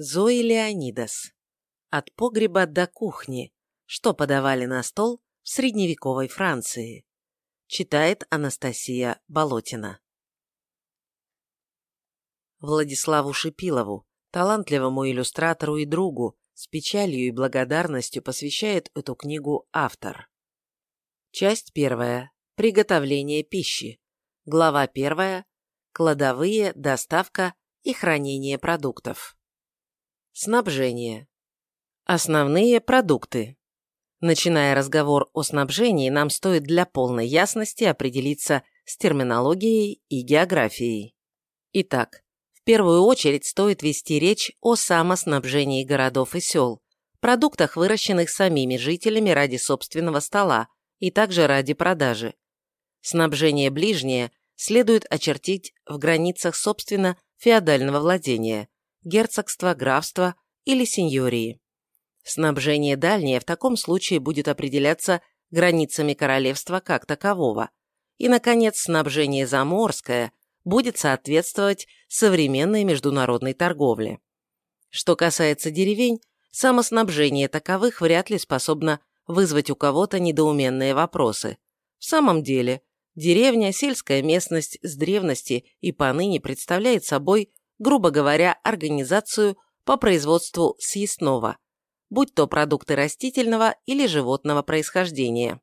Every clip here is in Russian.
Зои Леонидас. От погреба до кухни. Что подавали на стол в средневековой Франции. Читает Анастасия Болотина. Владиславу Шипилову, талантливому иллюстратору и другу, с печалью и благодарностью посвящает эту книгу автор. Часть первая. Приготовление пищи. Глава первая. Кладовые, доставка и хранение продуктов. Снабжение. Основные продукты. Начиная разговор о снабжении, нам стоит для полной ясности определиться с терминологией и географией. Итак, в первую очередь стоит вести речь о самоснабжении городов и сел, продуктах, выращенных самими жителями ради собственного стола и также ради продажи. Снабжение ближнее следует очертить в границах, собственно, феодального владения, герцогства, графства или сеньории. Снабжение дальнее в таком случае будет определяться границами королевства как такового. И, наконец, снабжение заморское будет соответствовать современной международной торговле. Что касается деревень, самоснабжение таковых вряд ли способно вызвать у кого-то недоуменные вопросы. В самом деле, деревня, сельская местность с древности и поныне представляет собой, грубо говоря, организацию по производству съестного – будь то продукты растительного или животного происхождения.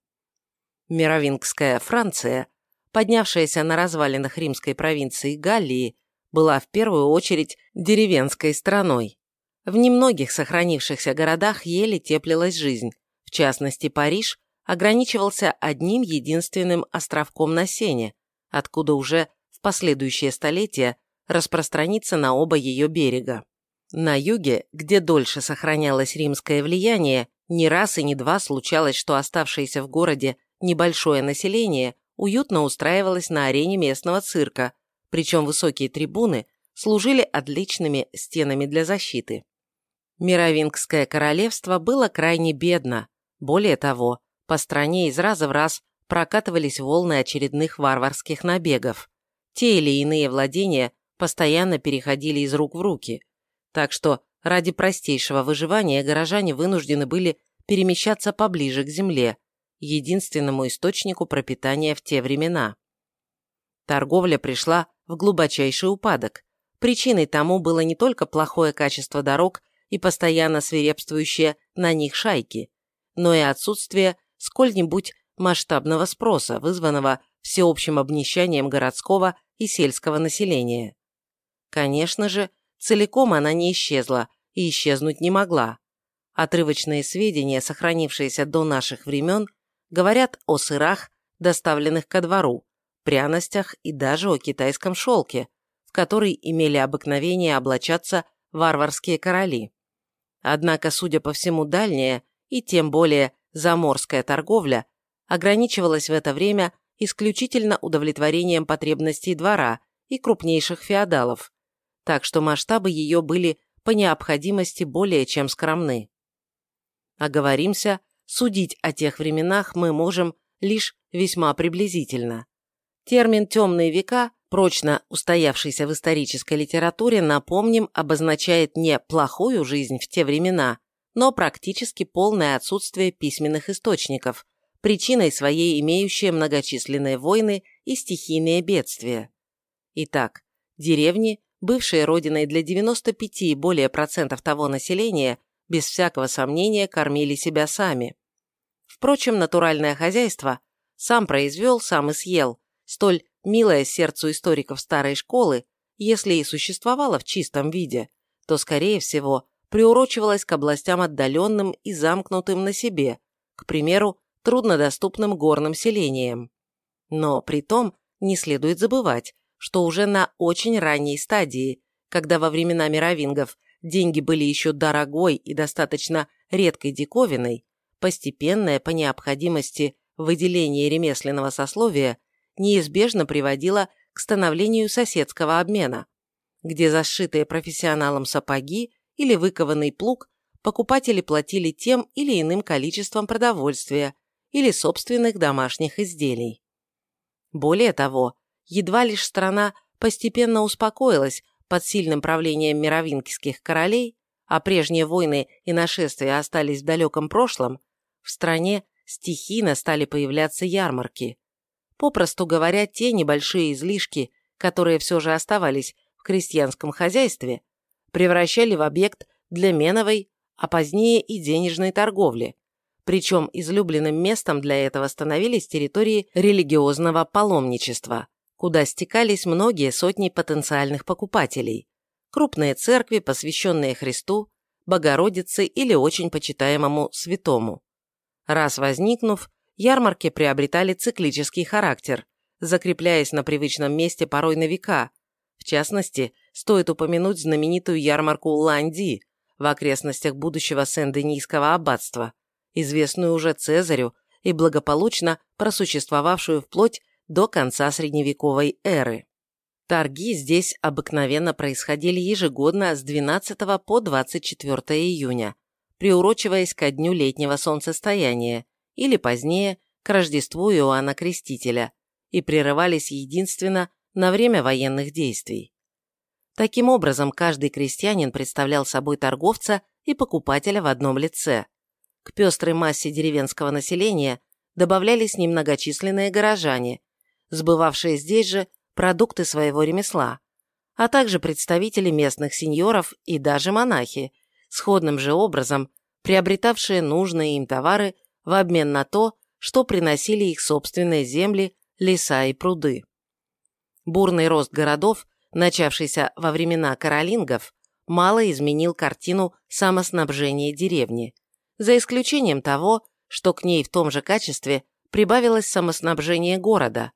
Мировингская Франция, поднявшаяся на развалинах римской провинции Галлии, была в первую очередь деревенской страной. В немногих сохранившихся городах еле теплилась жизнь, в частности Париж ограничивался одним единственным островком на Сене, откуда уже в последующие столетия распространится на оба ее берега. На юге, где дольше сохранялось римское влияние, ни раз и ни два случалось, что оставшееся в городе небольшое население уютно устраивалось на арене местного цирка, причем высокие трибуны служили отличными стенами для защиты. Мировингское королевство было крайне бедно. Более того, по стране из раза в раз прокатывались волны очередных варварских набегов. Те или иные владения постоянно переходили из рук в руки – так что ради простейшего выживания горожане вынуждены были перемещаться поближе к земле, единственному источнику пропитания в те времена. Торговля пришла в глубочайший упадок. Причиной тому было не только плохое качество дорог и постоянно свирепствующие на них шайки, но и отсутствие сколь-нибудь масштабного спроса, вызванного всеобщим обнищанием городского и сельского населения. Конечно же, Целиком она не исчезла и исчезнуть не могла. Отрывочные сведения, сохранившиеся до наших времен, говорят о сырах, доставленных ко двору, пряностях и даже о китайском шелке, в который имели обыкновение облачаться варварские короли. Однако, судя по всему, дальняя и тем более заморская торговля ограничивалась в это время исключительно удовлетворением потребностей двора и крупнейших феодалов, так что масштабы ее были по необходимости более чем скромны. Оговоримся, судить о тех временах мы можем лишь весьма приблизительно. Термин «темные века», прочно устоявшийся в исторической литературе, напомним, обозначает не плохую жизнь в те времена, но практически полное отсутствие письменных источников, причиной своей имеющие многочисленные войны и стихийные бедствия. Итак, деревни бывшей родиной для 95 и более процентов того населения, без всякого сомнения кормили себя сами. Впрочем, натуральное хозяйство сам произвел, сам и съел, столь милое сердцу историков старой школы, если и существовало в чистом виде, то, скорее всего, приурочивалось к областям отдаленным и замкнутым на себе, к примеру, труднодоступным горным селениям. Но при том не следует забывать, что уже на очень ранней стадии, когда во времена мировингов деньги были еще дорогой и достаточно редкой диковиной, постепенное по необходимости выделение ремесленного сословия неизбежно приводило к становлению соседского обмена, где зашитые профессионалом сапоги или выкованный плуг покупатели платили тем или иным количеством продовольствия или собственных домашних изделий. Более того, едва лишь страна постепенно успокоилась под сильным правлением мировингских королей, а прежние войны и нашествия остались в далеком прошлом, в стране стихийно стали появляться ярмарки. Попросту говоря, те небольшие излишки, которые все же оставались в крестьянском хозяйстве, превращали в объект для меновой, а позднее и денежной торговли. Причем излюбленным местом для этого становились территории религиозного паломничества, куда стекались многие сотни потенциальных покупателей. Крупные церкви, посвященные Христу, Богородице или очень почитаемому святому. Раз возникнув, ярмарки приобретали циклический характер, закрепляясь на привычном месте порой на века. В частности, стоит упомянуть знаменитую ярмарку Ланди в окрестностях будущего Сен-Денийского аббатства, известную уже Цезарю и благополучно просуществовавшую вплоть до конца средневековой эры. Торги здесь обыкновенно происходили ежегодно с 12 по 24 июня, приурочиваясь ко дню летнего солнцестояния или позднее к Рождеству Иоанна Крестителя и прерывались единственно на время военных действий. Таким образом, каждый крестьянин представлял собой торговца и покупателя в одном лице. К пестрой массе деревенского населения добавлялись немногочисленные горожане, сбывавшие здесь же продукты своего ремесла, а также представители местных сеньоров и даже монахи, сходным же образом приобретавшие нужные им товары в обмен на то, что приносили их собственные земли, леса и пруды. Бурный рост городов, начавшийся во времена каролингов, мало изменил картину самоснабжения деревни, за исключением того, что к ней в том же качестве прибавилось самоснабжение города.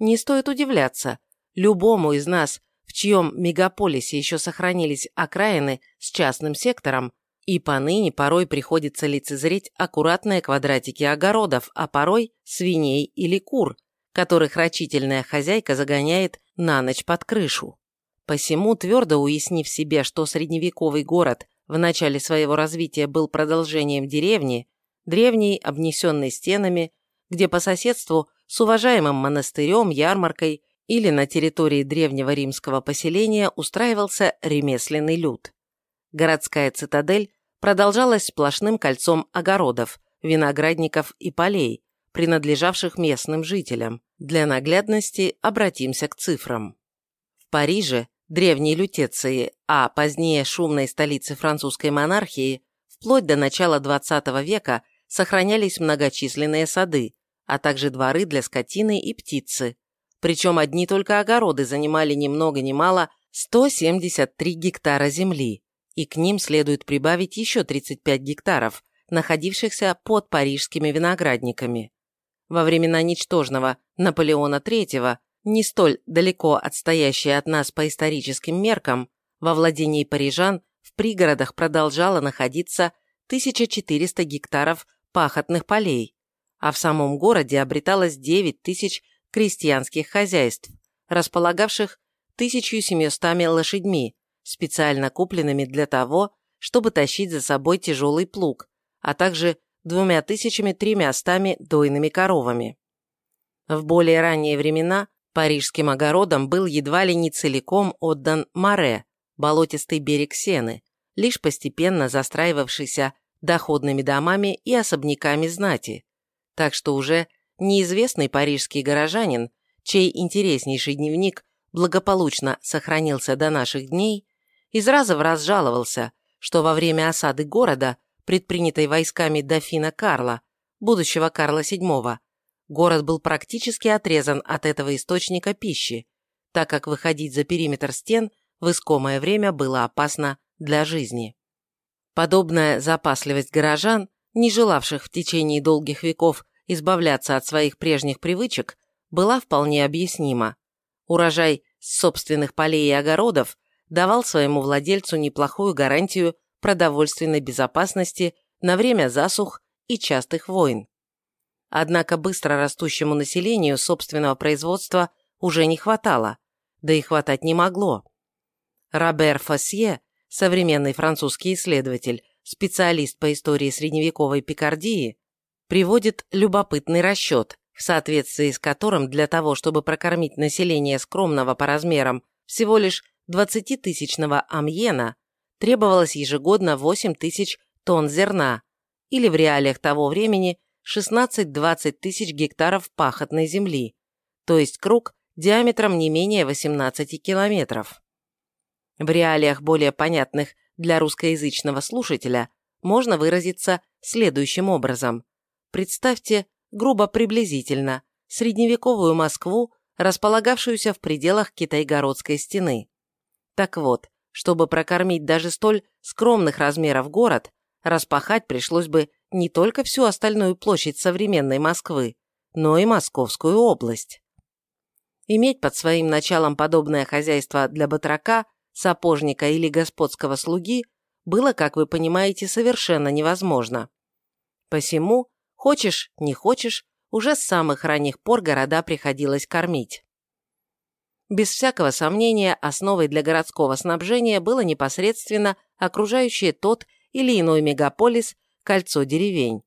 Не стоит удивляться, любому из нас, в чьем мегаполисе еще сохранились окраины с частным сектором, и поныне порой приходится лицезреть аккуратные квадратики огородов, а порой свиней или кур, которых рачительная хозяйка загоняет на ночь под крышу. Посему, твердо уяснив себе, что средневековый город в начале своего развития был продолжением деревни, древней, обнесенной стенами, где по соседству с уважаемым монастырем, ярмаркой или на территории древнего римского поселения устраивался ремесленный люд. Городская цитадель продолжалась сплошным кольцом огородов, виноградников и полей, принадлежавших местным жителям. Для наглядности обратимся к цифрам. В Париже, древней Лютеции, а позднее шумной столице французской монархии, вплоть до начала XX века сохранялись многочисленные сады, а также дворы для скотины и птицы. Причем одни только огороды занимали ни много ни мало 173 гектара земли, и к ним следует прибавить еще 35 гектаров, находившихся под парижскими виноградниками. Во времена ничтожного Наполеона III, не столь далеко отстоящие от нас по историческим меркам, во владении парижан в пригородах продолжало находиться 1400 гектаров пахотных полей, а в самом городе обреталось 9 тысяч крестьянских хозяйств, располагавших 1700 лошадьми, специально купленными для того, чтобы тащить за собой тяжелый плуг, а также двумя тысячами тремястами дойными коровами. В более ранние времена парижским огородам был едва ли не целиком отдан Море, болотистый берег Сены, лишь постепенно застраивавшийся доходными домами и особняками знати, так что уже неизвестный парижский горожанин, чей интереснейший дневник благополучно сохранился до наших дней, из раза в раз жаловался, что во время осады города, предпринятой войсками дофина Карла, будущего Карла VII, город был практически отрезан от этого источника пищи, так как выходить за периметр стен в искомое время было опасно для жизни. Подобная запасливость горожан, не желавших в течение долгих веков избавляться от своих прежних привычек, была вполне объяснима. Урожай с собственных полей и огородов давал своему владельцу неплохую гарантию продовольственной безопасности на время засух и частых войн. Однако быстро растущему населению собственного производства уже не хватало, да и хватать не могло. Робер Фасье, современный французский исследователь, специалист по истории средневековой Пикардии, приводит любопытный расчет, в соответствии с которым для того, чтобы прокормить население скромного по размерам всего лишь 20-тысячного амьена требовалось ежегодно 8 тысяч тонн зерна, или в реалиях того времени 16-20 тысяч гектаров пахотной земли, то есть круг диаметром не менее 18 километров. В реалиях более понятных для русскоязычного слушателя можно выразиться следующим образом. Представьте, грубо приблизительно, средневековую Москву, располагавшуюся в пределах Китайгородской стены. Так вот, чтобы прокормить даже столь скромных размеров город, распахать пришлось бы не только всю остальную площадь современной Москвы, но и Московскую область. Иметь под своим началом подобное хозяйство для батрака, сапожника или господского слуги было, как вы понимаете, совершенно невозможно. Посему, хочешь, не хочешь, уже с самых ранних пор города приходилось кормить. Без всякого сомнения, основой для городского снабжения было непосредственно окружающее тот или иной мегаполис кольцо деревень.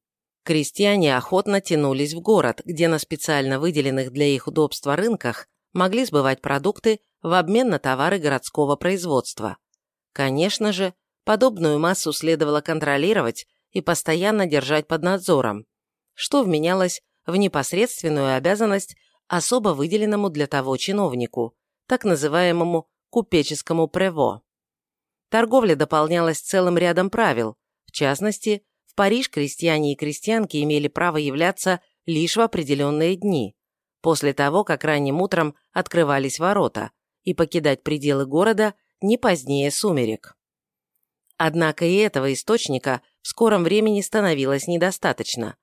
Крестьяне охотно тянулись в город, где на специально выделенных для их удобства рынках могли сбывать продукты в обмен на товары городского производства. Конечно же, подобную массу следовало контролировать и постоянно держать под надзором, что вменялось в непосредственную обязанность особо выделенному для того чиновнику, так называемому купеческому прево. Торговля дополнялась целым рядом правил, в частности, в Париж крестьяне и крестьянки имели право являться лишь в определенные дни, после того, как ранним утром открывались ворота, и покидать пределы города не позднее сумерек. Однако и этого источника в скором времени становилось недостаточно.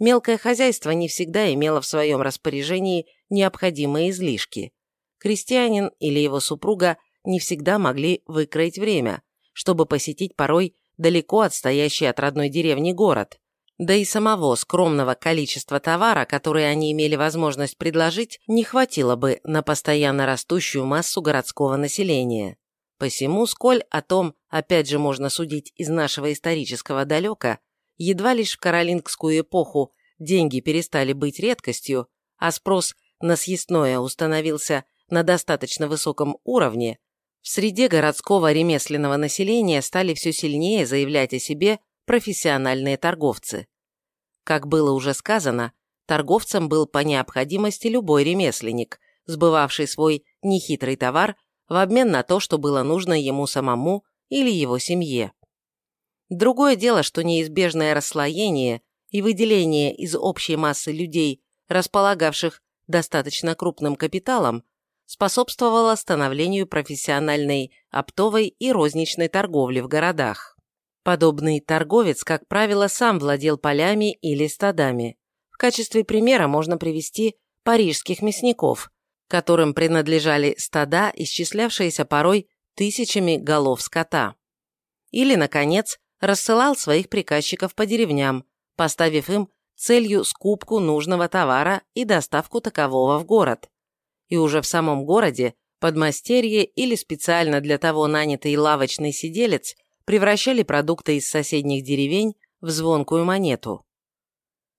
Мелкое хозяйство не всегда имело в своем распоряжении необходимые излишки. Крестьянин или его супруга не всегда могли выкроить время, чтобы посетить порой далеко отстоящий от родной деревни город. Да и самого скромного количества товара, который они имели возможность предложить, не хватило бы на постоянно растущую массу городского населения. Посему, сколь о том, опять же, можно судить из нашего исторического далека, едва лишь в каролингскую эпоху деньги перестали быть редкостью, а спрос на съестное установился на достаточно высоком уровне, в среде городского ремесленного населения стали все сильнее заявлять о себе профессиональные торговцы. Как было уже сказано, торговцем был по необходимости любой ремесленник, сбывавший свой нехитрый товар в обмен на то, что было нужно ему самому или его семье. Другое дело, что неизбежное расслоение и выделение из общей массы людей, располагавших достаточно крупным капиталом, способствовало становлению профессиональной оптовой и розничной торговли в городах. Подобный торговец, как правило, сам владел полями или стадами. В качестве примера можно привести парижских мясников, которым принадлежали стада, исчислявшиеся порой тысячами голов скота. Или, наконец, рассылал своих приказчиков по деревням, поставив им целью скупку нужного товара и доставку такового в город и уже в самом городе подмастерье или специально для того нанятый лавочный сиделец превращали продукты из соседних деревень в звонкую монету.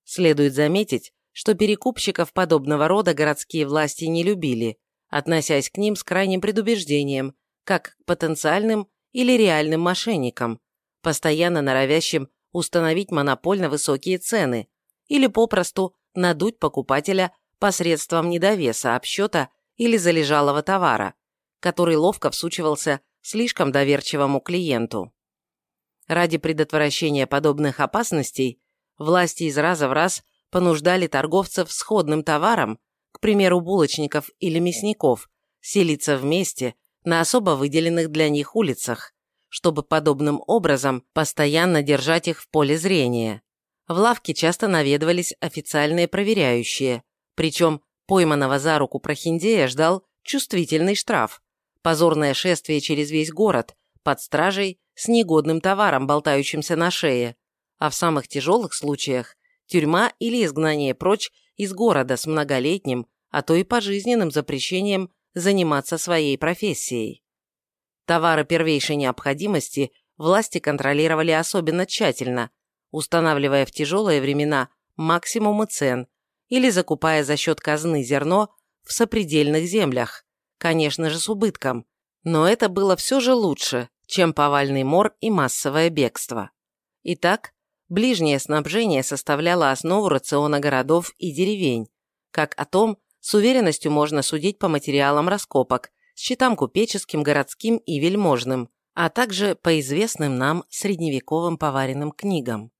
Следует заметить, что перекупщиков подобного рода городские власти не любили, относясь к ним с крайним предубеждением, как к потенциальным или реальным мошенникам, постоянно норовящим установить монопольно высокие цены или попросту надуть покупателя посредством недовеса обсчета или залежалого товара, который ловко всучивался слишком доверчивому клиенту. Ради предотвращения подобных опасностей власти из раза в раз понуждали торговцев сходным товаром, к примеру, булочников или мясников, селиться вместе на особо выделенных для них улицах, чтобы подобным образом постоянно держать их в поле зрения. В лавке часто наведывались официальные проверяющие, причем пойманного за руку прохиндея ждал чувствительный штраф, позорное шествие через весь город, под стражей с негодным товаром, болтающимся на шее, а в самых тяжелых случаях тюрьма или изгнание прочь из города с многолетним, а то и пожизненным запрещением заниматься своей профессией. Товары первейшей необходимости власти контролировали особенно тщательно, устанавливая в тяжелые времена максимумы цен или закупая за счет казны зерно в сопредельных землях, конечно же с убытком, но это было все же лучше, чем повальный мор и массовое бегство. Итак, ближнее снабжение составляло основу рациона городов и деревень, как о том с уверенностью можно судить по материалам раскопок, счетам купеческим, городским и вельможным, а также по известным нам средневековым поваренным книгам.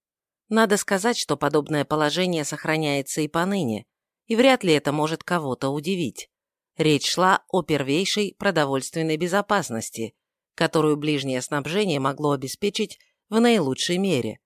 Надо сказать, что подобное положение сохраняется и поныне, и вряд ли это может кого-то удивить. Речь шла о первейшей продовольственной безопасности, которую ближнее снабжение могло обеспечить в наилучшей мере.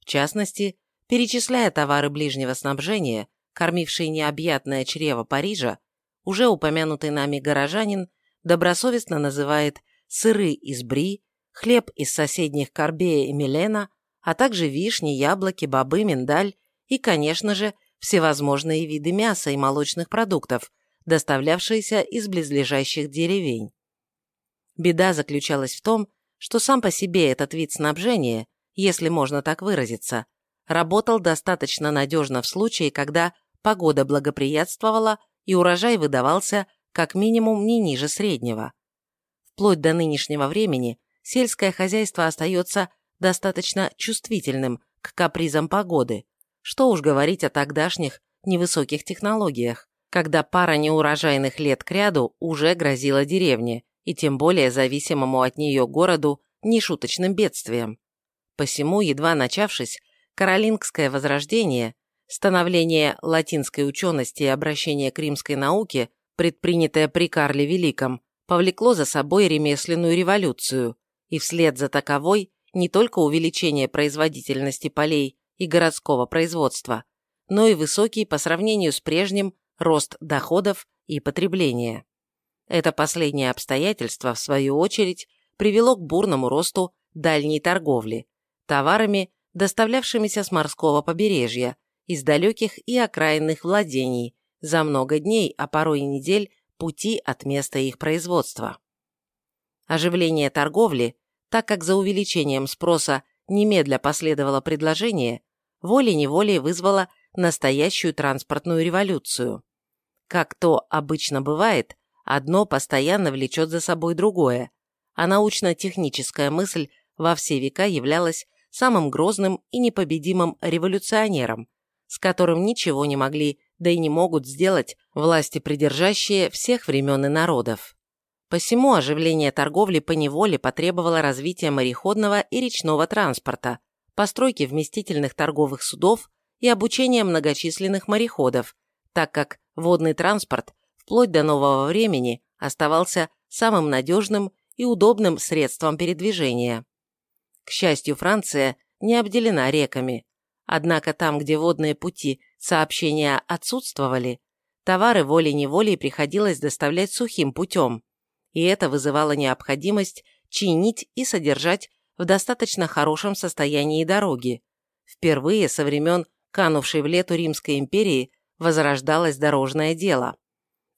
В частности, перечисляя товары ближнего снабжения, кормившие необъятное чрево Парижа, уже упомянутый нами горожанин добросовестно называет сыры из бри, хлеб из соседних Корбея и Милена, а также вишни, яблоки, бобы, миндаль и, конечно же, всевозможные виды мяса и молочных продуктов, доставлявшиеся из близлежащих деревень. Беда заключалась в том, что сам по себе этот вид снабжения, если можно так выразиться, работал достаточно надежно в случае, когда погода благоприятствовала и урожай выдавался как минимум не ниже среднего. Вплоть до нынешнего времени сельское хозяйство остается достаточно чувствительным к капризам погоды, что уж говорить о тогдашних невысоких технологиях, когда пара неурожайных лет кряду уже грозила деревне, и тем более зависимому от нее городу нешуточным бедствием. Посему, едва начавшись, Каролингское возрождение, становление латинской учености и обращение к римской науке, предпринятое при Карле Великом, повлекло за собой ремесленную революцию, и вслед за таковой не только увеличение производительности полей и городского производства, но и высокий по сравнению с прежним рост доходов и потребления. Это последнее обстоятельство, в свою очередь, привело к бурному росту дальней торговли, товарами, доставлявшимися с морского побережья, из далеких и окраинных владений, за много дней, а порой и недель, пути от места их производства. Оживление торговли, так как за увеличением спроса немедля последовало предложение, волей-неволей вызвало настоящую транспортную революцию. Как то обычно бывает, Одно постоянно влечет за собой другое, а научно-техническая мысль во все века являлась самым грозным и непобедимым революционером, с которым ничего не могли, да и не могут сделать власти придержащие всех времен и народов. Посему оживление торговли по неволе потребовало развития мореходного и речного транспорта, постройки вместительных торговых судов и обучения многочисленных мореходов, так как водный транспорт вплоть до нового времени оставался самым надежным и удобным средством передвижения. К счастью, Франция не обделена реками, однако там, где водные пути сообщения отсутствовали, товары волей-неволей приходилось доставлять сухим путем, и это вызывало необходимость чинить и содержать в достаточно хорошем состоянии дороги. Впервые со времен канувшей в лету Римской империи возрождалось дорожное дело.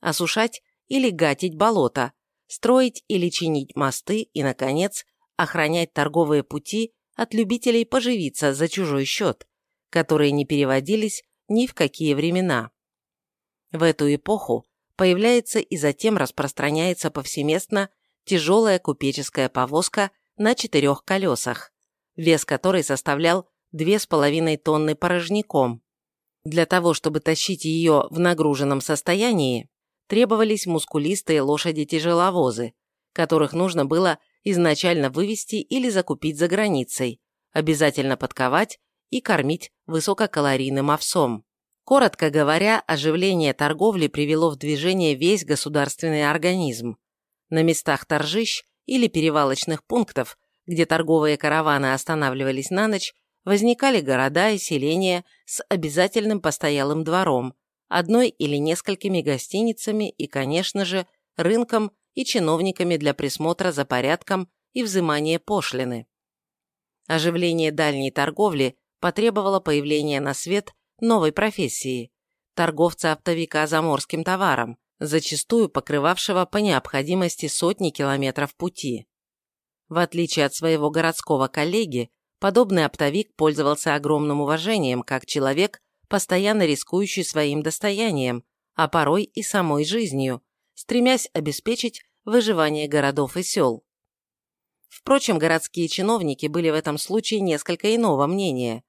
Осушать или гатить болота, строить или чинить мосты и, наконец, охранять торговые пути от любителей поживиться за чужой счет, которые не переводились ни в какие времена. В эту эпоху появляется и затем распространяется повсеместно тяжелая купеческая повозка на четырех колесах, вес которой составлял 2,5 тонны порожняком. Для того, чтобы тащить ее в нагруженном состоянии, требовались мускулистые лошади-тяжеловозы, которых нужно было изначально вывести или закупить за границей, обязательно подковать и кормить высококалорийным овсом. Коротко говоря, оживление торговли привело в движение весь государственный организм. На местах торжищ или перевалочных пунктов, где торговые караваны останавливались на ночь, возникали города и селения с обязательным постоялым двором, одной или несколькими гостиницами и, конечно же, рынком и чиновниками для присмотра за порядком и взимания пошлины. Оживление дальней торговли потребовало появления на свет новой профессии – торговца-оптовика заморским товаром, зачастую покрывавшего по необходимости сотни километров пути. В отличие от своего городского коллеги, подобный оптовик пользовался огромным уважением как человек, постоянно рискующий своим достоянием, а порой и самой жизнью, стремясь обеспечить выживание городов и сел. Впрочем, городские чиновники были в этом случае несколько иного мнения.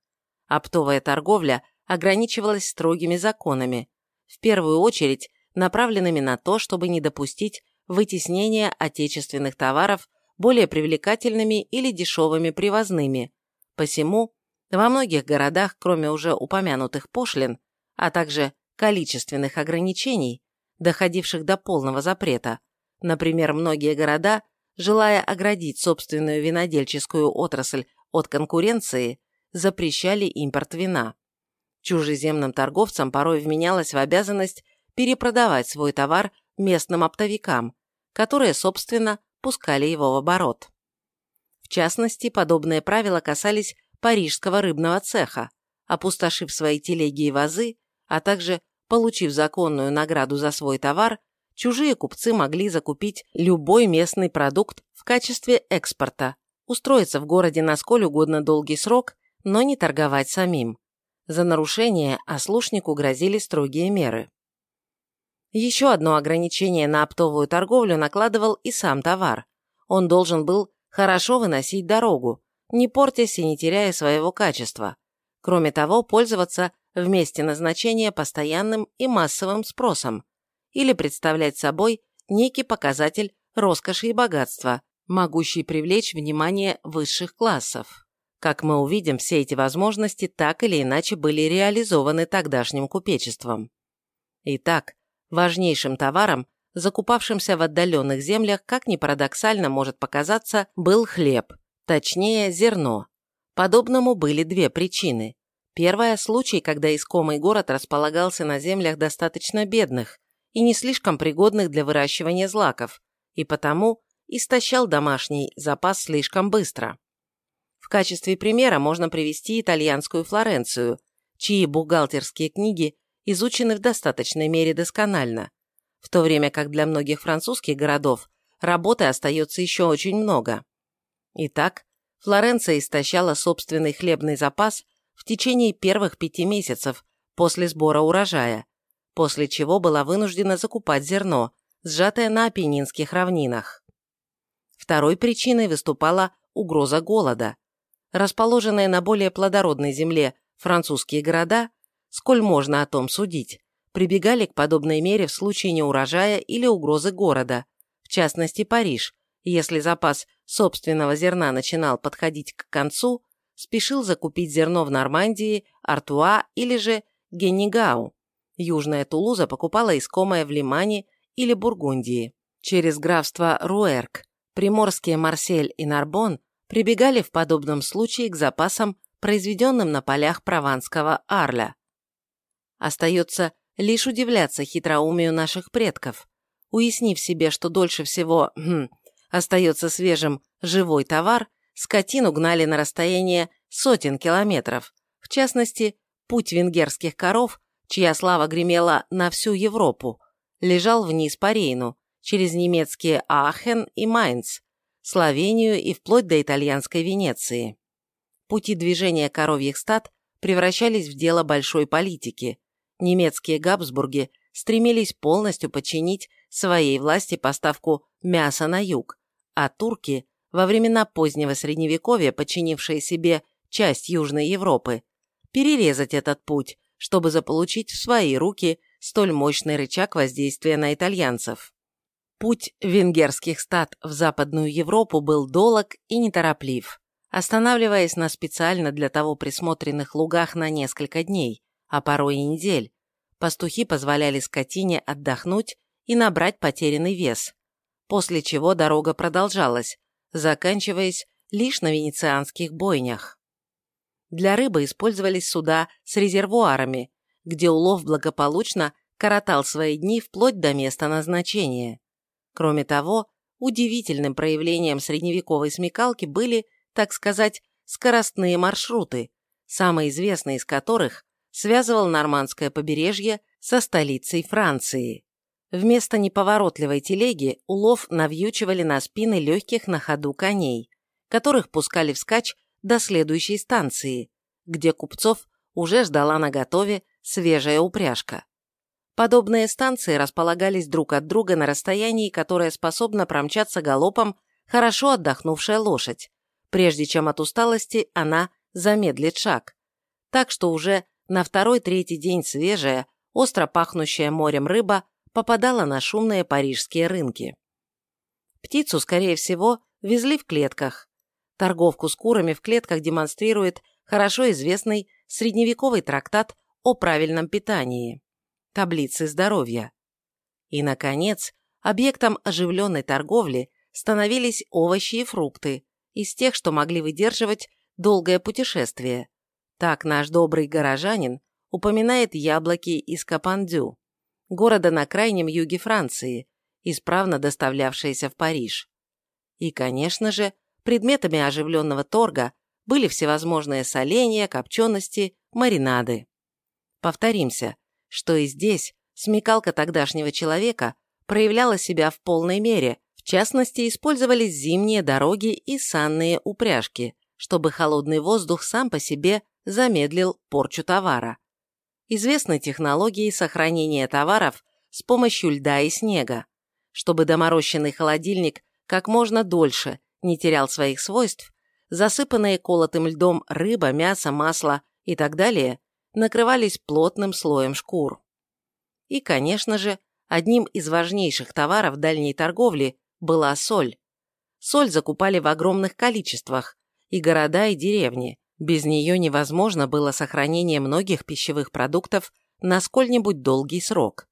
Оптовая торговля ограничивалась строгими законами, в первую очередь направленными на то, чтобы не допустить вытеснения отечественных товаров более привлекательными или дешевыми привозными. Посему во многих городах, кроме уже упомянутых пошлин, а также количественных ограничений, доходивших до полного запрета, например, многие города, желая оградить собственную винодельческую отрасль от конкуренции, запрещали импорт вина. Чужеземным торговцам порой вменялось в обязанность перепродавать свой товар местным оптовикам, которые, собственно, пускали его в оборот. В частности, подобные правила касались парижского рыбного цеха, опустошив свои телеги и вазы, а также получив законную награду за свой товар, чужие купцы могли закупить любой местный продукт в качестве экспорта, устроиться в городе на сколь угодно долгий срок, но не торговать самим. За нарушение ослушнику грозили строгие меры. Еще одно ограничение на оптовую торговлю накладывал и сам товар. Он должен был хорошо выносить дорогу, не портясь и не теряя своего качества. Кроме того, пользоваться в месте назначения постоянным и массовым спросом или представлять собой некий показатель роскоши и богатства, могущий привлечь внимание высших классов. Как мы увидим, все эти возможности так или иначе были реализованы тогдашним купечеством. Итак, важнейшим товаром, закупавшимся в отдаленных землях, как ни парадоксально может показаться, был хлеб, точнее зерно. Подобному были две причины. Первая – случай, когда искомый город располагался на землях достаточно бедных и не слишком пригодных для выращивания злаков, и потому истощал домашний запас слишком быстро. В качестве примера можно привести итальянскую Флоренцию, чьи бухгалтерские книги изучены в достаточной мере досконально, в то время как для многих французских городов работы остается еще очень много. Итак, Флоренция истощала собственный хлебный запас в течение первых пяти месяцев после сбора урожая, после чего была вынуждена закупать зерно, сжатое на Апеннинских равнинах. Второй причиной выступала угроза голода. Расположенные на более плодородной земле французские города, сколь можно о том судить, прибегали к подобной мере в случае неурожая или угрозы города, в частности Париж, если запас собственного зерна начинал подходить к концу, спешил закупить зерно в Нормандии, Артуа или же Геннигау. Южная Тулуза покупала искомое в Лимане или Бургундии. Через графство Руэрк, приморские Марсель и Нарбон прибегали в подобном случае к запасам, произведенным на полях прованского Арля. Остается лишь удивляться хитроумию наших предков. Уяснив себе, что дольше всего хм, остается свежим живой товар, скотину гнали на расстояние сотен километров. В частности, путь венгерских коров, чья слава гремела на всю Европу, лежал вниз по Рейну, через немецкие Аахен и Майнц, Словению и вплоть до итальянской Венеции. Пути движения коровьих стад превращались в дело большой политики. Немецкие Габсбурги стремились полностью подчинить своей власти поставку мяса на юг, а турки, во времена позднего Средневековья подчинившие себе часть Южной Европы, перерезать этот путь, чтобы заполучить в свои руки столь мощный рычаг воздействия на итальянцев. Путь венгерских стад в Западную Европу был долог и нетороплив, останавливаясь на специально для того присмотренных лугах на несколько дней, а порой и недель. Пастухи позволяли скотине отдохнуть и набрать потерянный вес, после чего дорога продолжалась, заканчиваясь лишь на венецианских бойнях. Для рыбы использовались суда с резервуарами, где улов благополучно коротал свои дни вплоть до места назначения. Кроме того, удивительным проявлением средневековой смекалки были, так сказать, скоростные маршруты, самый известный из которых связывал нормандское побережье со столицей Франции. Вместо неповоротливой телеги улов навьючивали на спины легких на ходу коней, которых пускали вскачь до следующей станции, где купцов уже ждала на готове свежая упряжка. Подобные станции располагались друг от друга на расстоянии, которое способно промчаться галопом хорошо отдохнувшая лошадь. Прежде чем от усталости она замедлит шаг. Так что уже на второй-третий день свежая, остро пахнущая морем рыба попадала на шумные парижские рынки. Птицу, скорее всего, везли в клетках. Торговку с курами в клетках демонстрирует хорошо известный средневековый трактат о правильном питании. Таблицы здоровья. И, наконец, объектом оживленной торговли становились овощи и фрукты, из тех, что могли выдерживать долгое путешествие. Так наш добрый горожанин упоминает яблоки из Капандю, города на крайнем юге Франции, исправно доставлявшиеся в Париж. И, конечно же, предметами оживленного торга были всевозможные соленья, копчености, маринады. Повторимся, что и здесь смекалка тогдашнего человека проявляла себя в полной мере, в частности, использовались зимние дороги и санные упряжки, чтобы холодный воздух сам по себе замедлил порчу товара. Известны технологии сохранения товаров с помощью льда и снега. Чтобы доморощенный холодильник как можно дольше не терял своих свойств, засыпанные колотым льдом рыба, мясо, масло и так далее накрывались плотным слоем шкур. И, конечно же, одним из важнейших товаров дальней торговли была соль. Соль закупали в огромных количествах, и города, и деревни. Без нее невозможно было сохранение многих пищевых продуктов на сколь-нибудь долгий срок.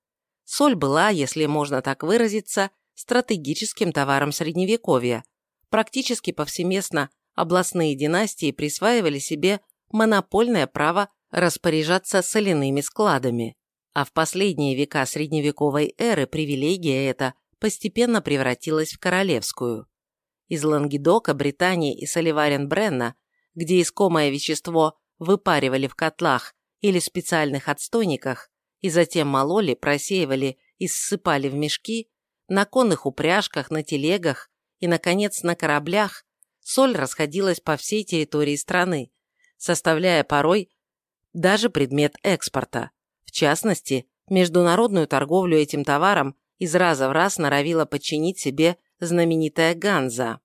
Соль была, если можно так выразиться, стратегическим товаром Средневековья. Практически повсеместно областные династии присваивали себе монопольное право распоряжаться соляными складами. А в последние века средневековой эры привилегия эта постепенно превратилась в королевскую. Из Лангедока, Британии и Соливарен-Бренна, где искомое вещество выпаривали в котлах или специальных отстойниках и затем мололи, просеивали и ссыпали в мешки, на конных упряжках, на телегах и, наконец, на кораблях, соль расходилась по всей территории страны, составляя порой даже предмет экспорта. В частности, международную торговлю этим товаром из раза в раз норовила подчинить себе знаменитая Ганза.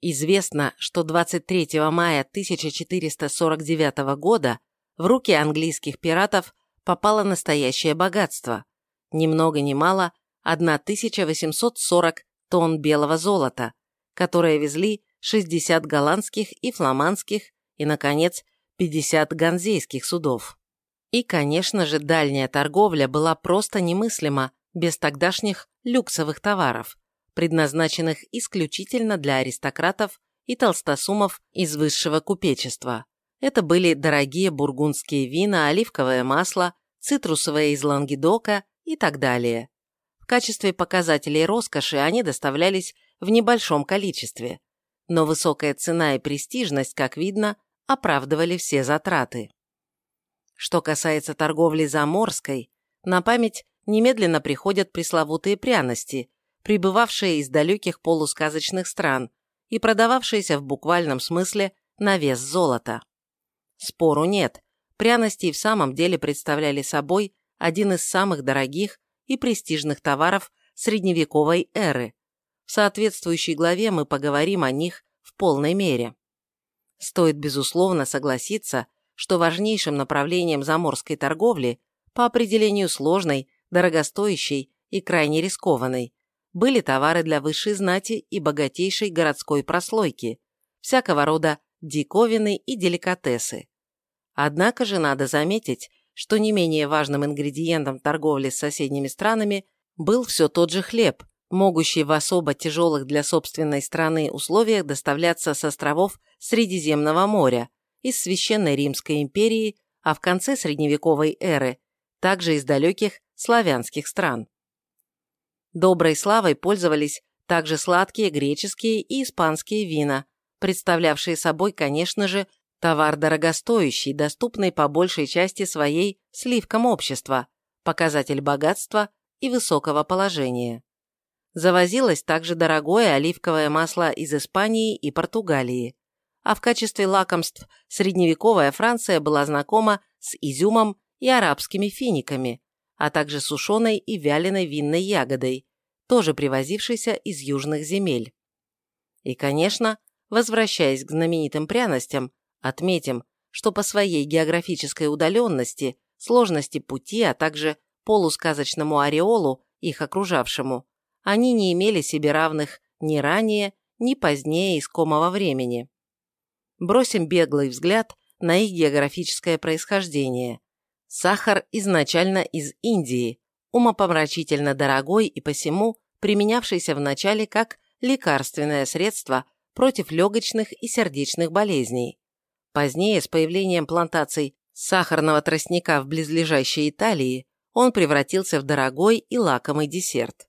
Известно, что 23 мая 1449 года в руки английских пиратов попало настоящее богатство. Ни много ни мало 1840 тонн белого золота, которое везли 60 голландских и фламандских и, наконец, 50 ганзейских судов. И, конечно же, дальняя торговля была просто немыслима без тогдашних люксовых товаров, предназначенных исключительно для аристократов и толстосумов из высшего купечества. Это были дорогие бургундские вина, оливковое масло, цитрусовое из Лангедока и так далее. В качестве показателей роскоши они доставлялись в небольшом количестве, но высокая цена и престижность, как видно, оправдывали все затраты. Что касается торговли заморской, на память немедленно приходят пресловутые пряности, прибывавшие из далеких полусказочных стран и продававшиеся в буквальном смысле на вес золота. Спору нет, пряности в самом деле представляли собой один из самых дорогих и престижных товаров средневековой эры. В соответствующей главе мы поговорим о них в полной мере. Стоит, безусловно, согласиться, что важнейшим направлением заморской торговли, по определению сложной, дорогостоящей и крайне рискованной, были товары для высшей знати и богатейшей городской прослойки, всякого рода диковины и деликатесы. Однако же надо заметить, что не менее важным ингредиентом торговли с соседними странами был все тот же хлеб, могущий в особо тяжелых для собственной страны условиях доставляться с островов Средиземного моря, из Священной Римской империи, а в конце средневековой эры также из далеких славянских стран. Доброй славой пользовались также сладкие греческие и испанские вина, представлявшие собой, конечно же, товар дорогостоящий, доступный по большей части своей сливкам общества, показатель богатства и высокого положения. Завозилось также дорогое оливковое масло из Испании и Португалии, а в качестве лакомств средневековая Франция была знакома с изюмом и арабскими финиками, а также сушеной и вяленой винной ягодой, тоже привозившейся из южных земель. И, конечно, возвращаясь к знаменитым пряностям, отметим, что по своей географической удаленности, сложности пути, а также полусказочному ореолу, их окружавшему, они не имели себе равных ни ранее, ни позднее искомого времени. Бросим беглый взгляд на их географическое происхождение. Сахар изначально из Индии, умопомрачительно дорогой и посему применявшийся вначале как лекарственное средство против легочных и сердечных болезней. Позднее, с появлением плантаций сахарного тростника в близлежащей Италии, он превратился в дорогой и лакомый десерт.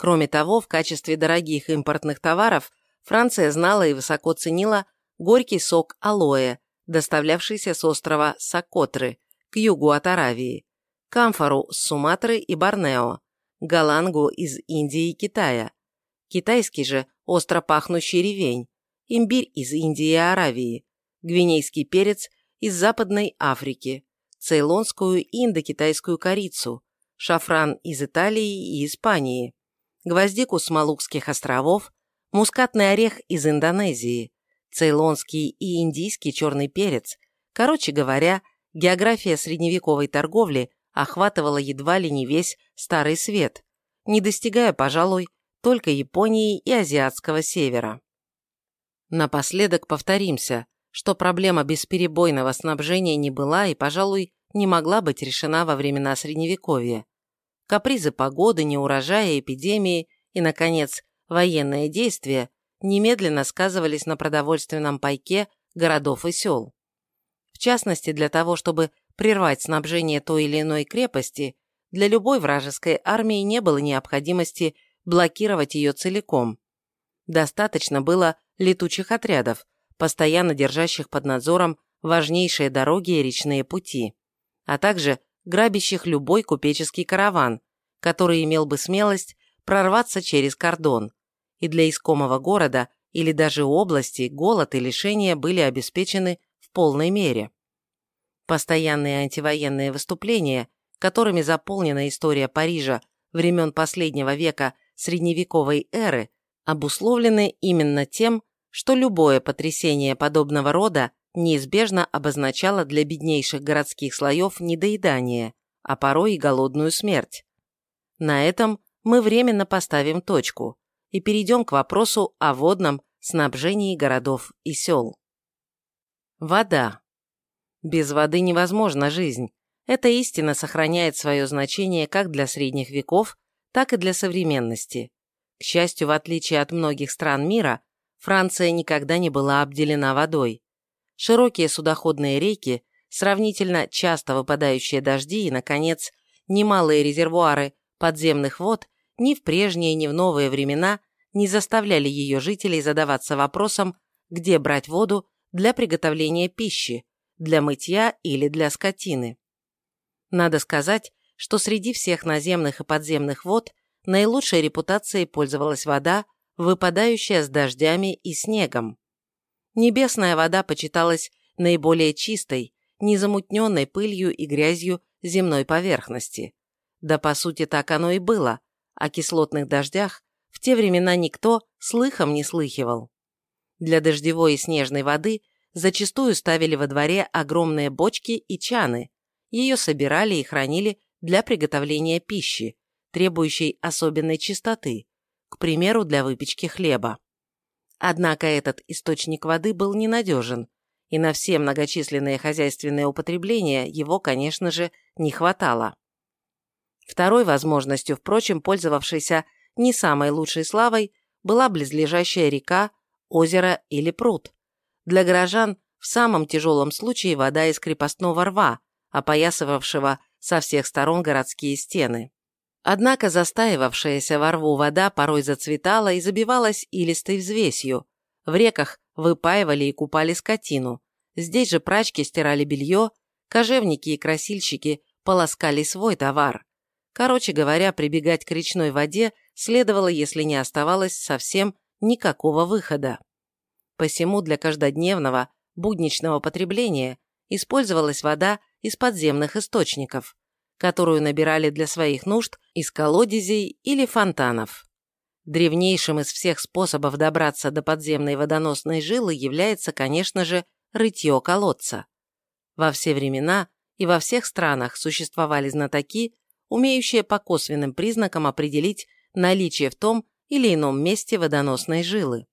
Кроме того, в качестве дорогих импортных товаров Франция знала и высоко ценила горький сок алоэ, доставлявшийся с острова Сокотры, к югу от Аравии, камфору с Суматры и Борнео, галангу из Индии и Китая, китайский же остро пахнущий ревень, имбирь из Индии и Аравии, гвинейский перец из Западной Африки, цейлонскую и индокитайскую корицу, шафран из Италии и Испании, гвоздику с Малукских островов, мускатный орех из Индонезии, цейлонский и индийский черный перец. Короче говоря, география средневековой торговли охватывала едва ли не весь Старый Свет, не достигая, пожалуй, только Японии и Азиатского севера. Напоследок повторимся, что проблема бесперебойного снабжения не была и, пожалуй, не могла быть решена во времена Средневековья. Капризы погоды, неурожая, эпидемии и, наконец, военные действия немедленно сказывались на продовольственном пайке городов и сел. В частности, для того, чтобы прервать снабжение той или иной крепости, для любой вражеской армии не было необходимости блокировать ее целиком. Достаточно было летучих отрядов, постоянно держащих под надзором важнейшие дороги и речные пути, а также грабящих любой купеческий караван, который имел бы смелость прорваться через кордон, и для искомого города или даже области голод и лишения были обеспечены в полной мере. Постоянные антивоенные выступления, которыми заполнена история Парижа времен последнего века средневековой эры, обусловлены именно тем, что любое потрясение подобного рода неизбежно обозначало для беднейших городских слоев недоедание, а порой и голодную смерть. На этом мы временно поставим точку и перейдем к вопросу о водном снабжении городов и сел. Вода. Без воды невозможна жизнь. Эта истина сохраняет свое значение как для средних веков, так и для современности. К счастью, в отличие от многих стран мира, Франция никогда не была обделена водой. Широкие судоходные реки, сравнительно часто выпадающие дожди и, наконец, немалые резервуары подземных вод ни в прежние, ни в новые времена не заставляли ее жителей задаваться вопросом, где брать воду для приготовления пищи, для мытья или для скотины. Надо сказать, что среди всех наземных и подземных вод наилучшей репутацией пользовалась вода, выпадающая с дождями и снегом. Небесная вода почиталась наиболее чистой, незамутненной пылью и грязью земной поверхности. Да по сути так оно и было, о кислотных дождях в те времена никто слыхом не слыхивал. Для дождевой и снежной воды зачастую ставили во дворе огромные бочки и чаны, ее собирали и хранили для приготовления пищи, требующей особенной чистоты, к примеру, для выпечки хлеба. Однако этот источник воды был ненадежен, и на все многочисленные хозяйственные употребления его, конечно же, не хватало. Второй возможностью, впрочем, пользовавшейся не самой лучшей славой, была близлежащая река, озеро или пруд. Для горожан в самом тяжелом случае вода из крепостного рва, опоясывавшего со всех сторон городские стены. Однако застаивавшаяся во рву вода порой зацветала и забивалась илистой взвесью. В реках выпаивали и купали скотину. Здесь же прачки стирали белье, кожевники и красильщики полоскали свой товар. Короче говоря, прибегать к речной воде следовало, если не оставалось совсем никакого выхода. Посему для каждодневного, будничного потребления использовалась вода из подземных источников которую набирали для своих нужд из колодезей или фонтанов. Древнейшим из всех способов добраться до подземной водоносной жилы является, конечно же, рытье колодца. Во все времена и во всех странах существовали знатоки, умеющие по косвенным признакам определить наличие в том или ином месте водоносной жилы.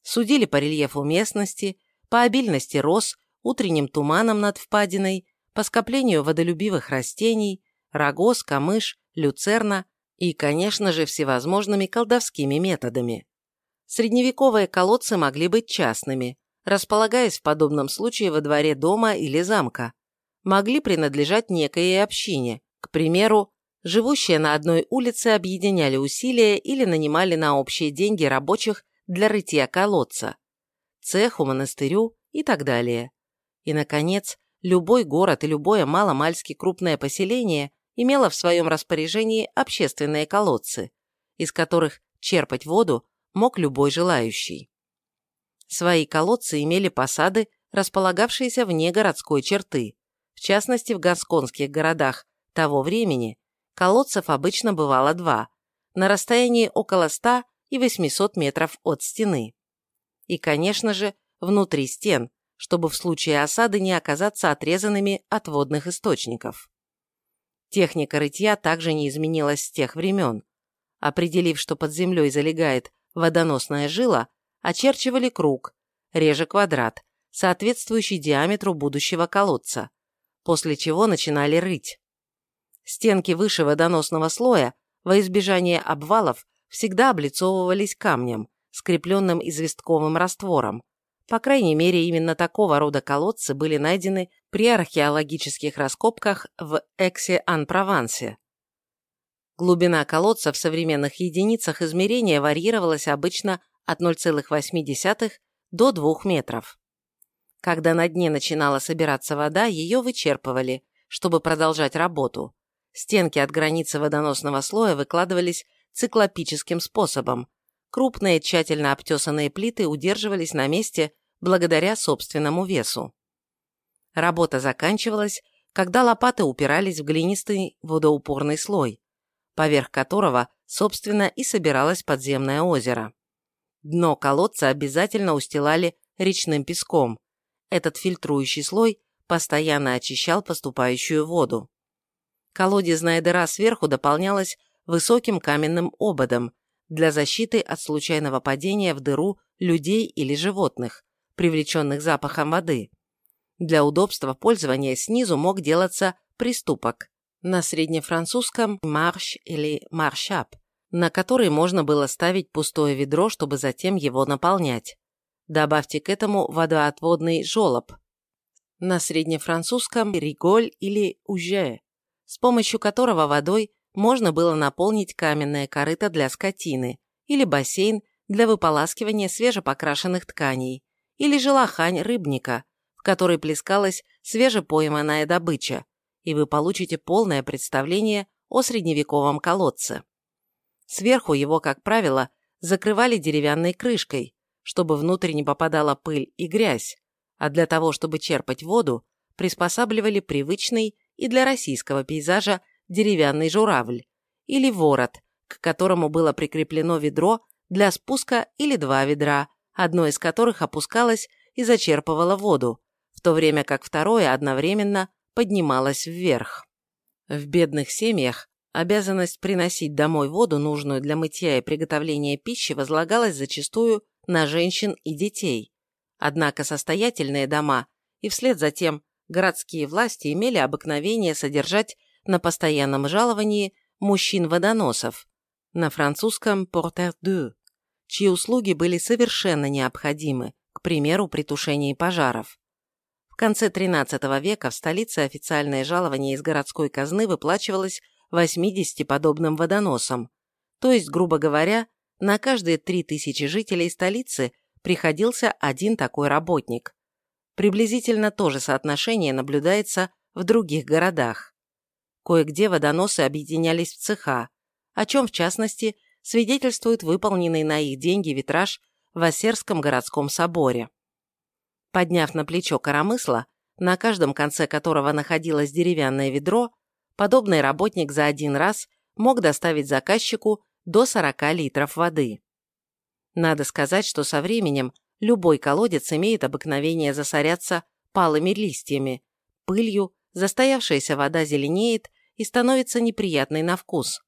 Судили по рельефу местности, по обильности роз, утренним туманом над впадиной, по скоплению водолюбивых растений, рогоз, камыш, люцерна и, конечно же, всевозможными колдовскими методами. Средневековые колодцы могли быть частными, располагаясь в подобном случае во дворе дома или замка, могли принадлежать некой общине, к примеру, живущие на одной улице объединяли усилия или нанимали на общие деньги рабочих для рытья колодца, цеху, монастырю и так далее. И, наконец, любой город и любое маломальски крупное поселение имело в своем распоряжении общественные колодцы, из которых черпать воду мог любой желающий. Свои колодцы имели посады, располагавшиеся вне городской черты. В частности, в гасконских городах того времени колодцев обычно бывало два, на расстоянии около 100 и 800 метров от стены. И, конечно же, внутри стен, чтобы в случае осады не оказаться отрезанными от водных источников. Техника рытья также не изменилась с тех времен. Определив, что под землей залегает водоносная жила, очерчивали круг, реже квадрат, соответствующий диаметру будущего колодца, после чего начинали рыть. Стенки выше водоносного слоя, во избежание обвалов, всегда облицовывались камнем, скрепленным известковым раствором. По крайней мере, именно такого рода колодцы были найдены при археологических раскопках в Эксе-Ан-Провансе. Глубина колодца в современных единицах измерения варьировалась обычно от 0,8 до 2 метров. Когда на дне начинала собираться вода, ее вычерпывали, чтобы продолжать работу. Стенки от границы водоносного слоя выкладывались циклопическим способом. Крупные, тщательно обтесанные плиты удерживались на месте благодаря собственному весу. Работа заканчивалась, когда лопаты упирались в глинистый водоупорный слой, поверх которого, собственно, и собиралось подземное озеро. Дно колодца обязательно устилали речным песком. Этот фильтрующий слой постоянно очищал поступающую воду. Колодезная дыра сверху дополнялась высоким каменным ободом для защиты от случайного падения в дыру людей или животных, привлеченных запахом воды. Для удобства пользования снизу мог делаться приступок, на среднефранцузском «марш» или «маршап», на который можно было ставить пустое ведро, чтобы затем его наполнять. Добавьте к этому водоотводный желоб. На среднефранцузском «риголь» или «уже», с помощью которого водой можно было наполнить каменное корыто для скотины или бассейн для выполаскивания свежепокрашенных тканей, или же лохань рыбника, в которой плескалась свежепойманная добыча, и вы получите полное представление о средневековом колодце. Сверху его, как правило, закрывали деревянной крышкой, чтобы внутрь не попадала пыль и грязь, а для того, чтобы черпать воду, приспосабливали привычный и для российского пейзажа деревянный журавль или ворот, к которому было прикреплено ведро для спуска или два ведра, одно из которых опускалось и зачерпывало воду, в то время как второе одновременно поднималось вверх. В бедных семьях обязанность приносить домой воду, нужную для мытья и приготовления пищи, возлагалась зачастую на женщин и детей. Однако состоятельные дома и вслед за тем городские власти имели обыкновение содержать на постоянном жаловании мужчин-водоносов, на французском «porteur d'eau», чьи услуги были совершенно необходимы, к примеру, при тушении пожаров. В конце XIII века в столице официальное жалование из городской казны выплачивалось 80 подобным водоносам, то есть, грубо говоря, на каждые 3000 жителей столицы приходился один такой работник. Приблизительно то же соотношение наблюдается в других городах. Кое-где водоносы объединялись в цеха, о чем, в частности, свидетельствует выполненный на их деньги витраж в Осерском городском соборе. Подняв на плечо коромысла, на каждом конце которого находилось деревянное ведро, подобный работник за один раз мог доставить заказчику до 40 литров воды. Надо сказать, что со временем любой колодец имеет обыкновение засоряться палыми листьями, пылью, застоявшаяся вода зеленеет и становится неприятной на вкус.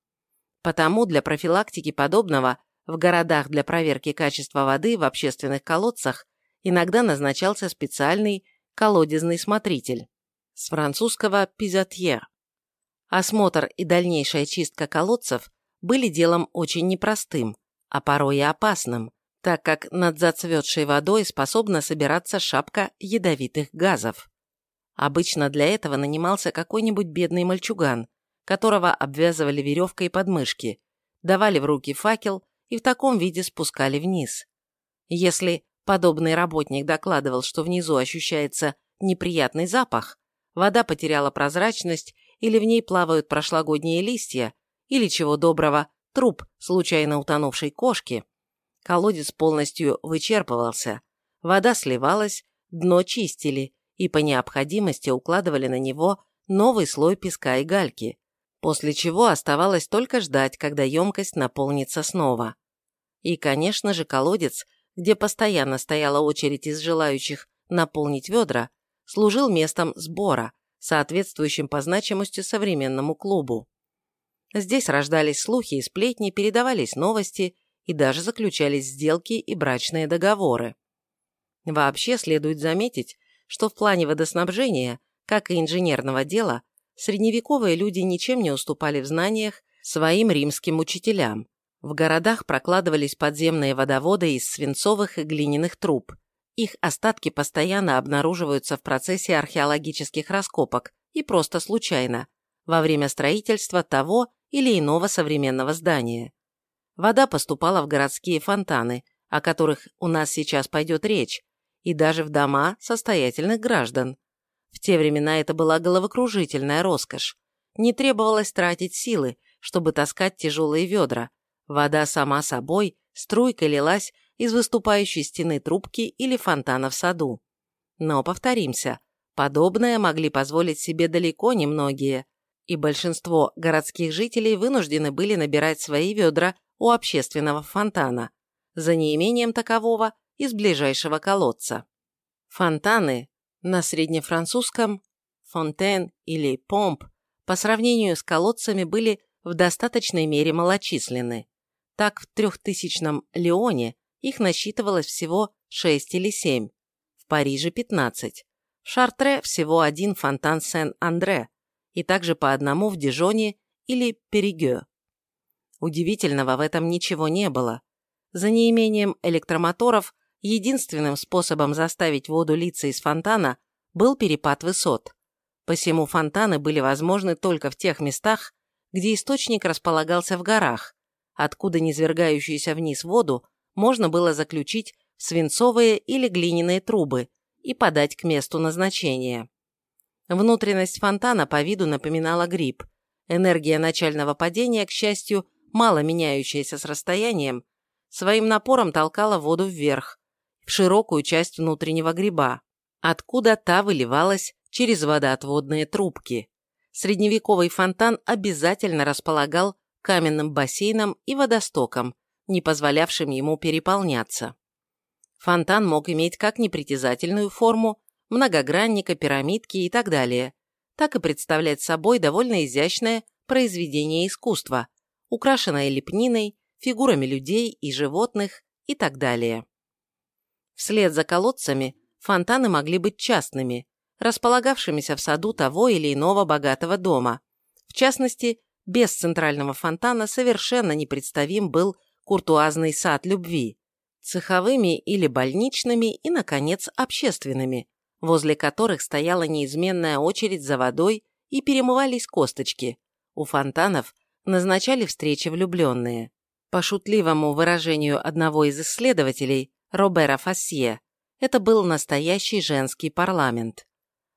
Потому для профилактики подобного в городах для проверки качества воды в общественных колодцах иногда назначался специальный колодезный смотритель. С французского «пизотьер». Осмотр и дальнейшая чистка колодцев были делом очень непростым, а порой и опасным, так как над зацветшей водой способна собираться шапка ядовитых газов. Обычно для этого нанимался какой-нибудь бедный мальчуган, которого обвязывали веревкой подмышки, давали в руки факел и в таком виде спускали вниз. Если подобный работник докладывал, что внизу ощущается неприятный запах, вода потеряла прозрачность или в ней плавают прошлогодние листья, или, чего доброго, труп случайно утонувшей кошки, колодец полностью вычерпывался, вода сливалась, дно чистили и по необходимости укладывали на него новый слой песка и гальки, после чего оставалось только ждать, когда емкость наполнится снова. И, конечно же, колодец, где постоянно стояла очередь из желающих наполнить ведра, служил местом сбора, соответствующим по значимости современному клубу. Здесь рождались слухи и сплетни, передавались новости и даже заключались сделки и брачные договоры. Вообще следует заметить, что в плане водоснабжения, как и инженерного дела, средневековые люди ничем не уступали в знаниях своим римским учителям. В городах прокладывались подземные водоводы из свинцовых и глиняных труб. Их остатки постоянно обнаруживаются в процессе археологических раскопок и просто случайно, во время строительства того или иного современного здания. Вода поступала в городские фонтаны, о которых у нас сейчас пойдет речь, и даже в дома состоятельных граждан. В те времена это была головокружительная роскошь. Не требовалось тратить силы, чтобы таскать тяжелые ведра. Вода сама собой струйкой лилась из выступающей стены трубки или фонтана в саду. Но, повторимся, подобное могли позволить себе далеко не многие, и большинство городских жителей вынуждены были набирать свои ведра у общественного фонтана, за неимением такового из ближайшего колодца. Фонтаны на среднефранцузском «фонтен» или «помп» по сравнению с колодцами были в достаточной мере малочисленны. Так в трехтысячном Лионе их насчитывалось всего 6 или 7, в Париже 15, в Шартре всего один фонтан Сен-Андре и также по одному в Дижоне или Перигё. Удивительного в этом ничего не было. За неимением электромоторов единственным способом заставить воду литься из фонтана был перепад высот. Посему фонтаны были возможны только в тех местах, где источник располагался в горах, откуда низвергающуюся вниз воду можно было заключить в свинцовые или глиняные трубы и подать к месту назначения. Внутренность фонтана по виду напоминала гриб. Энергия начального падения, к счастью, мало меняющаяся с расстоянием, своим напором толкала воду вверх, в широкую часть внутреннего гриба, откуда та выливалась через водоотводные трубки. Средневековый фонтан обязательно располагал каменным бассейном и водостоком, не позволявшим ему переполняться. Фонтан мог иметь как непритязательную форму, многогранника, пирамидки и так далее, так и представлять собой довольно изящное произведение искусства, украшенное лепниной, фигурами людей и животных и так далее. Вслед за колодцами фонтаны могли быть частными, располагавшимися в саду того или иного богатого дома. В частности, без центрального фонтана совершенно непредставим был куртуазный сад любви, цеховыми или больничными и, наконец, общественными, возле которых стояла неизменная очередь за водой и перемывались косточки. У фонтанов назначали встречи влюбленные. По шутливому выражению одного из исследователей, Робера Фассье, это был настоящий женский парламент.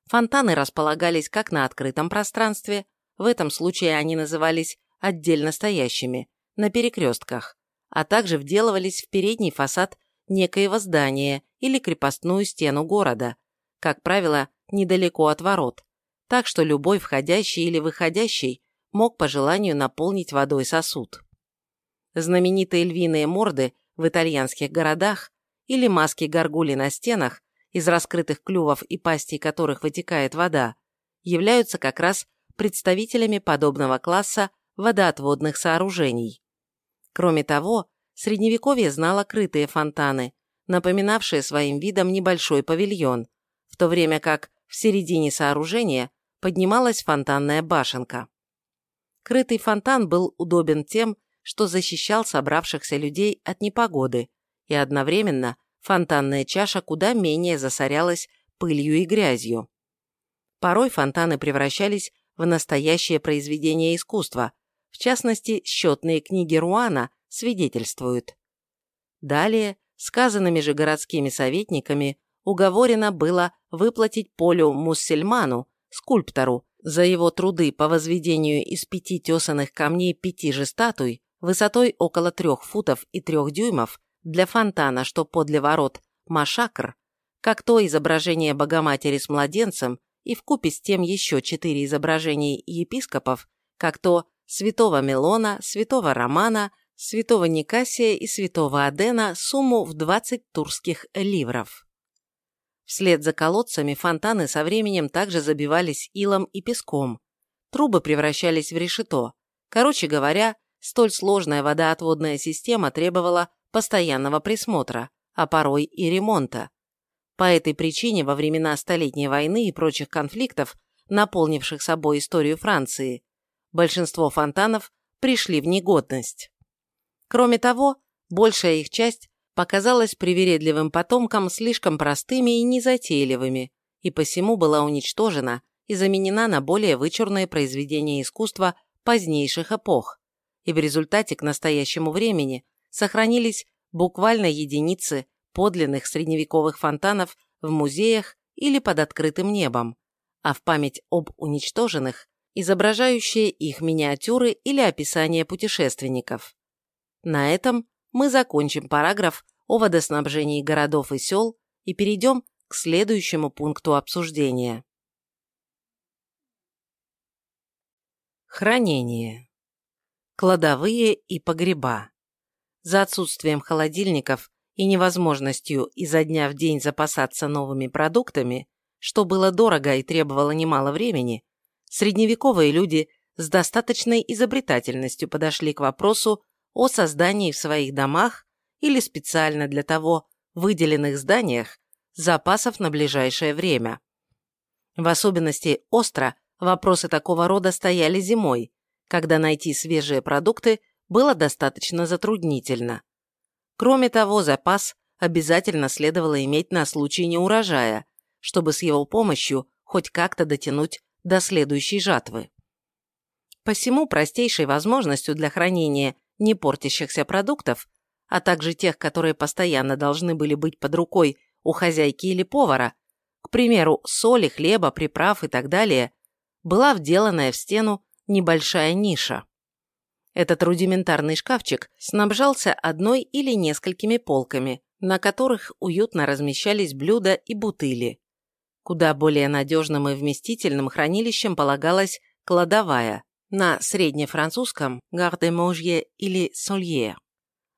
Фонтаны располагались как на открытом пространстве, в этом случае они назывались отдельно стоящими, на перекрестках, а также вделывались в передний фасад некоего здания или крепостную стену города, как правило, недалеко от ворот, так что любой входящий или выходящий мог по желанию наполнить водой сосуд. знаменитые львиные морды в итальянских городах или маски горгулей на стенах, из раскрытых клювов и пастей которых вытекает вода, являются как раз представителями подобного класса водоотводных сооружений. Кроме того, Средневековье знало крытые фонтаны, напоминавшие своим видом небольшой павильон, в то время как в середине сооружения поднималась фонтанная башенка. Крытый фонтан был удобен тем, что защищал собравшихся людей от непогоды, и одновременно фонтанная чаша куда менее засорялась пылью и грязью. Порой фонтаны превращались в настоящее произведение искусства, в частности, счетные книги Руана свидетельствуют. Далее, сказанными же городскими советниками, уговорено было выплатить Полю Муссельману, скульптору, за его труды по возведению из пяти тесанных камней пяти же статуй высотой около трех футов и трех дюймов для фонтана, что подле ворот Машакр, как то изображение Богоматери с младенцем и вкупе с тем еще четыре изображений епископов, как то святого Мелона, святого Романа, святого Никасия и святого Адена сумму в 20 турских ливров. Вслед за колодцами фонтаны со временем также забивались илом и песком. Трубы превращались в решето. Короче говоря, столь сложная водоотводная система требовала постоянного присмотра, а порой и ремонта. По этой причине во времена Столетней войны и прочих конфликтов, наполнивших собой историю Франции, большинство фонтанов пришли в негодность. Кроме того, большая их часть показалась привередливым потомкам слишком простыми и незатейливыми, и посему была уничтожена и заменена на более вычурные произведения искусства позднейших эпох, и в результате к настоящему времени сохранились буквально единицы подлинных средневековых фонтанов в музеях или под открытым небом, а в память об уничтоженных изображающие их миниатюры или описания путешественников. На этом мы закончим параграф о водоснабжении городов и сел и перейдем к следующему пункту обсуждения. Хранение. Кладовые и погреба. За отсутствием холодильников и невозможностью изо дня в день запасаться новыми продуктами, что было дорого и требовало немало времени, средневековые люди с достаточной изобретательностью подошли к вопросу о создании в своих домах или специально для того выделенных зданиях запасов на ближайшее время. В особенности остро вопросы такого рода стояли зимой, когда найти свежие продукты было достаточно затруднительно. Кроме того, запас обязательно следовало иметь на случай неурожая, чтобы с его помощью хоть как-то дотянуть до следующей жатвы. Посему простейшей возможностью для хранения не портящихся продуктов, а также тех, которые постоянно должны были быть под рукой у хозяйки или повара, к примеру, соли, хлеба, приправ и так далее, была вделанная в стену небольшая ниша. Этот рудиментарный шкафчик снабжался одной или несколькими полками, на которых уютно размещались блюда и бутыли. Куда более надежным и вместительным хранилищем полагалась кладовая, на среднефранцузском «гарде-можье» или «солье»,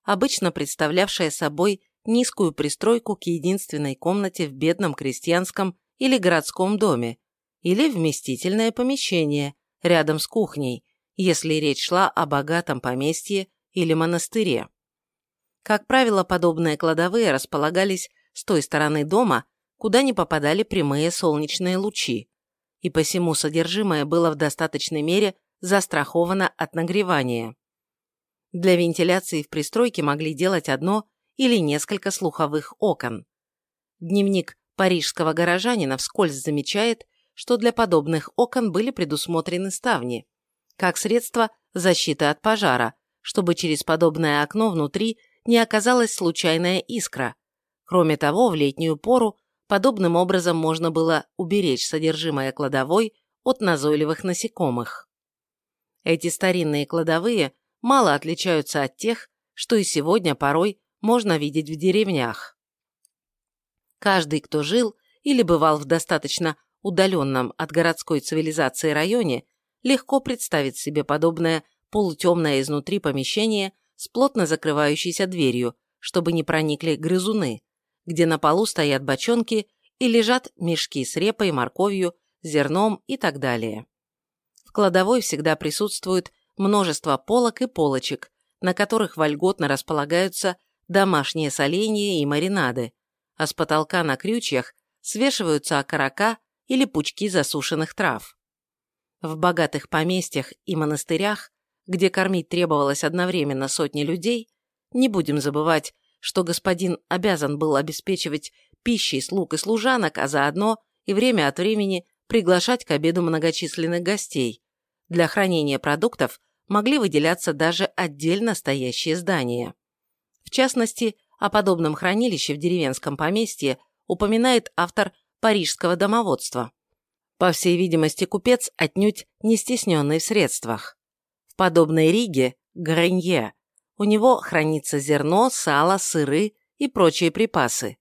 обычно представлявшая собой низкую пристройку к единственной комнате в бедном крестьянском или городском доме, или вместительное помещение рядом с кухней, если речь шла о богатом поместье или монастыре. Как правило, подобные кладовые располагались с той стороны дома, куда не попадали прямые солнечные лучи, и посему содержимое было в достаточной мере застрахована от нагревания. Для вентиляции в пристройке могли делать одно или несколько слуховых окон. Дневник парижского горожанина вскользь замечает, что для подобных окон были предусмотрены ставни, как средство защиты от пожара, чтобы через подобное окно внутри не оказалась случайная искра. Кроме того, в летнюю пору подобным образом можно было уберечь содержимое кладовой от назойливых насекомых. Эти старинные кладовые мало отличаются от тех, что и сегодня порой можно видеть в деревнях. Каждый, кто жил или бывал в достаточно удаленном от городской цивилизации районе, легко представит себе подобное полутемное изнутри помещение с плотно закрывающейся дверью, чтобы не проникли грызуны, где на полу стоят бочонки и лежат мешки с репой, морковью, зерном и так далее. В кладовой всегда присутствует множество полок и полочек, на которых вольготно располагаются домашние соленья и маринады, а с потолка на крючьях свешиваются окорока или пучки засушенных трав. В богатых поместьях и монастырях, где кормить требовалось одновременно сотни людей, не будем забывать, что господин обязан был обеспечивать пищей слуг и служанок, а заодно и время от времени приглашать к обеду многочисленных гостей. Для хранения продуктов могли выделяться даже отдельно стоящие здания. В частности, о подобном хранилище в деревенском поместье упоминает автор парижского домоводства. По всей видимости, купец отнюдь не стесненный в средствах. В подобной Риге, Гранье, у него хранится зерно, сало, сыры и прочие припасы.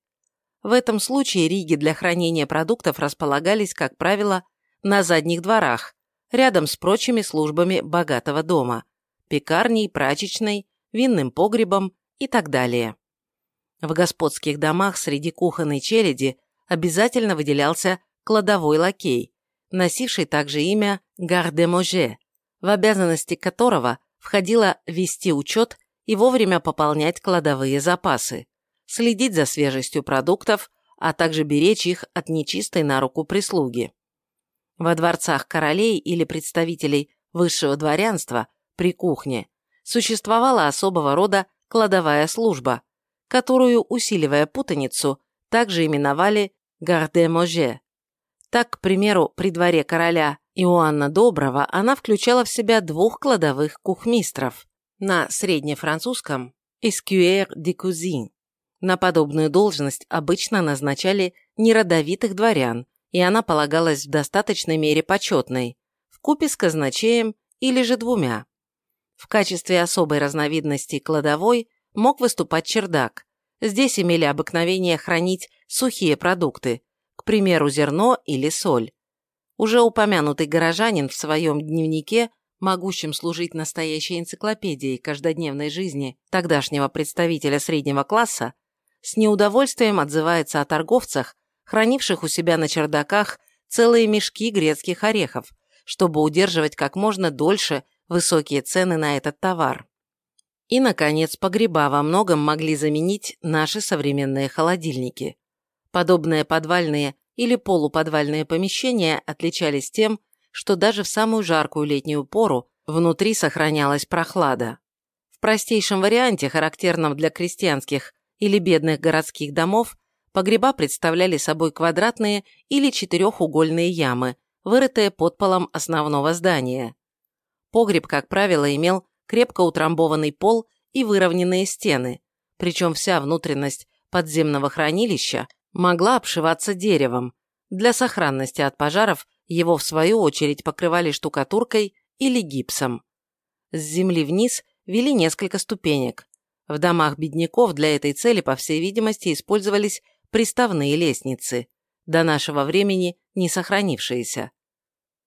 В этом случае риги для хранения продуктов располагались, как правило, на задних дворах, рядом с прочими службами богатого дома – пекарней, прачечной, винным погребом и так далее. В господских домах среди кухонной челяди обязательно выделялся кладовой лакей, носивший также имя гарде-може, в обязанности которого входило вести учет и вовремя пополнять кладовые запасы, следить за свежестью продуктов, а также беречь их от нечистой на руку прислуги. Во дворцах королей или представителей высшего дворянства при кухне существовала особого рода кладовая служба, которую, усиливая путаницу, также именовали гарде-може. Так, к примеру, при дворе короля Иоанна Доброго она включала в себя двух кладовых кухмистров на среднефранцузском «escuer de cuisine». На подобную должность обычно назначали неродовитых дворян, и она полагалась в достаточной мере почетной, в купе с казначеем или же двумя. В качестве особой разновидности кладовой мог выступать чердак. Здесь имели обыкновение хранить сухие продукты, примеру, зерно или соль. Уже упомянутый горожанин в своем дневнике, могущем служить настоящей энциклопедией каждодневной жизни тогдашнего представителя среднего класса, с неудовольствием отзывается о торговцах, хранивших у себя на чердаках целые мешки грецких орехов, чтобы удерживать как можно дольше высокие цены на этот товар. И, наконец, погреба во многом могли заменить наши современные холодильники. Подобные подвальные или полуподвальные помещения отличались тем, что даже в самую жаркую летнюю пору внутри сохранялась прохлада. В простейшем варианте, характерном для крестьянских или бедных городских домов, погреба представляли собой квадратные или четырехугольные ямы, вырытые под полом основного здания. Погреб, как правило, имел крепко утрамбованный пол и выровненные стены, причем вся внутренность подземного хранилища могла обшиваться деревом. Для сохранности от пожаров его, в свою очередь, покрывали штукатуркой или гипсом. С земли вниз вели несколько ступенек. В домах бедняков для этой цели, по всей видимости, использовались приставные лестницы, до нашего времени не сохранившиеся.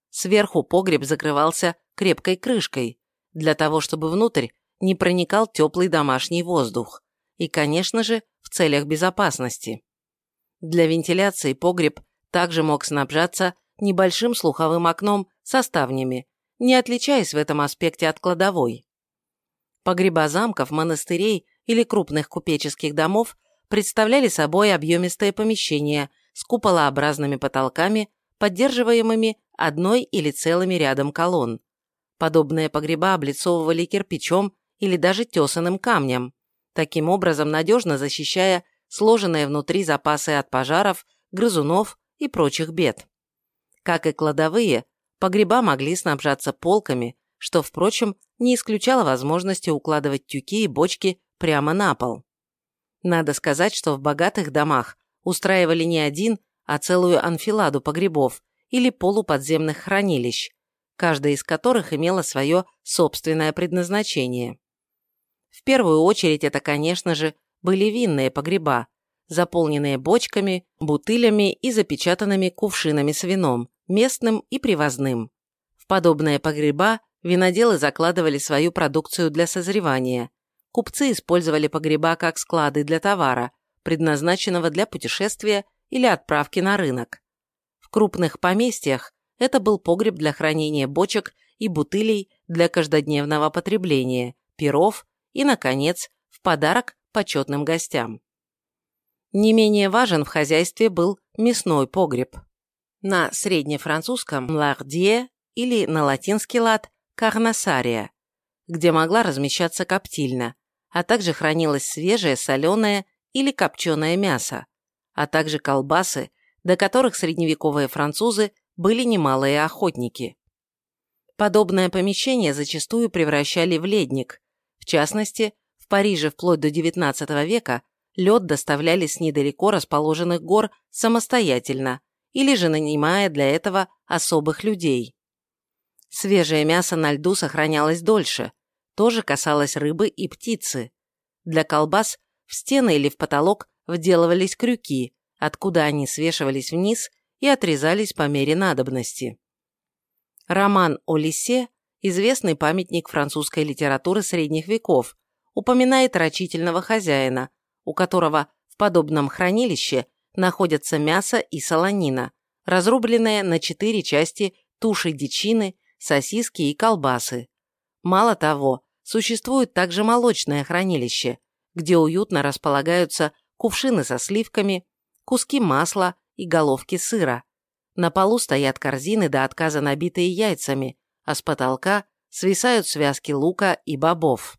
Сверху погреб закрывался крепкой крышкой, для того, чтобы внутрь не проникал теплый домашний воздух, и, конечно же, в целях безопасности. Для вентиляции погреб также мог снабжаться небольшим слуховым окном со ставнями, не отличаясь в этом аспекте от кладовой. Погреба замков, монастырей или крупных купеческих домов представляли собой объемистые помещения с куполообразными потолками, поддерживаемыми одной или целыми рядом колонн. Подобные погреба облицовывали кирпичом или даже тесаным камнем, таким образом надежно защищая сложенные внутри запасы от пожаров, грызунов и прочих бед. Как и кладовые, погреба могли снабжаться полками, что, впрочем, не исключало возможности укладывать тюки и бочки прямо на пол. Надо сказать, что в богатых домах устраивали не один, а целую анфиладу погребов или полуподземных хранилищ, каждая из которых имела свое собственное предназначение. В первую очередь это, конечно же, были винные погреба, заполненные бочками, бутылями и запечатанными кувшинами с вином, местным и привозным. В подобные погреба виноделы закладывали свою продукцию для созревания, купцы использовали погреба как склады для товара, предназначенного для путешествия или отправки на рынок. В крупных поместьях это был погреб для хранения бочек и бутылей для каждодневного потребления, перов и, наконец, в подарок почетным гостям. Не менее важен в хозяйстве был мясной погреб. На среднефранцузском «лардье» или на латинский лад «карнасария», где могла размещаться коптильня, а также хранилось свежее, соленое или копченое мясо, а также колбасы, до которых средневековые французы были немалые охотники. Подобное помещение зачастую превращали в ледник. В частности, Париже вплоть до XIX века лед доставляли с недалеко расположенных гор самостоятельно или же нанимая для этого особых людей. Свежее мясо на льду сохранялось дольше, тоже касалось рыбы и птицы. Для колбас в стены или в потолок вделывались крюки, откуда они свешивались вниз и отрезались по мере надобности. Роман о лисе, известный памятник французской литературы средних веков, упоминает рачительного хозяина, у которого в подобном хранилище находятся мясо и солонина, разрубленные на четыре части туши дичины, сосиски и колбасы. Мало того, существует также молочное хранилище, где уютно располагаются кувшины со сливками, куски масла и головки сыра. На полу стоят корзины до отказа набитые яйцами, а с потолка свисают связки лука и бобов.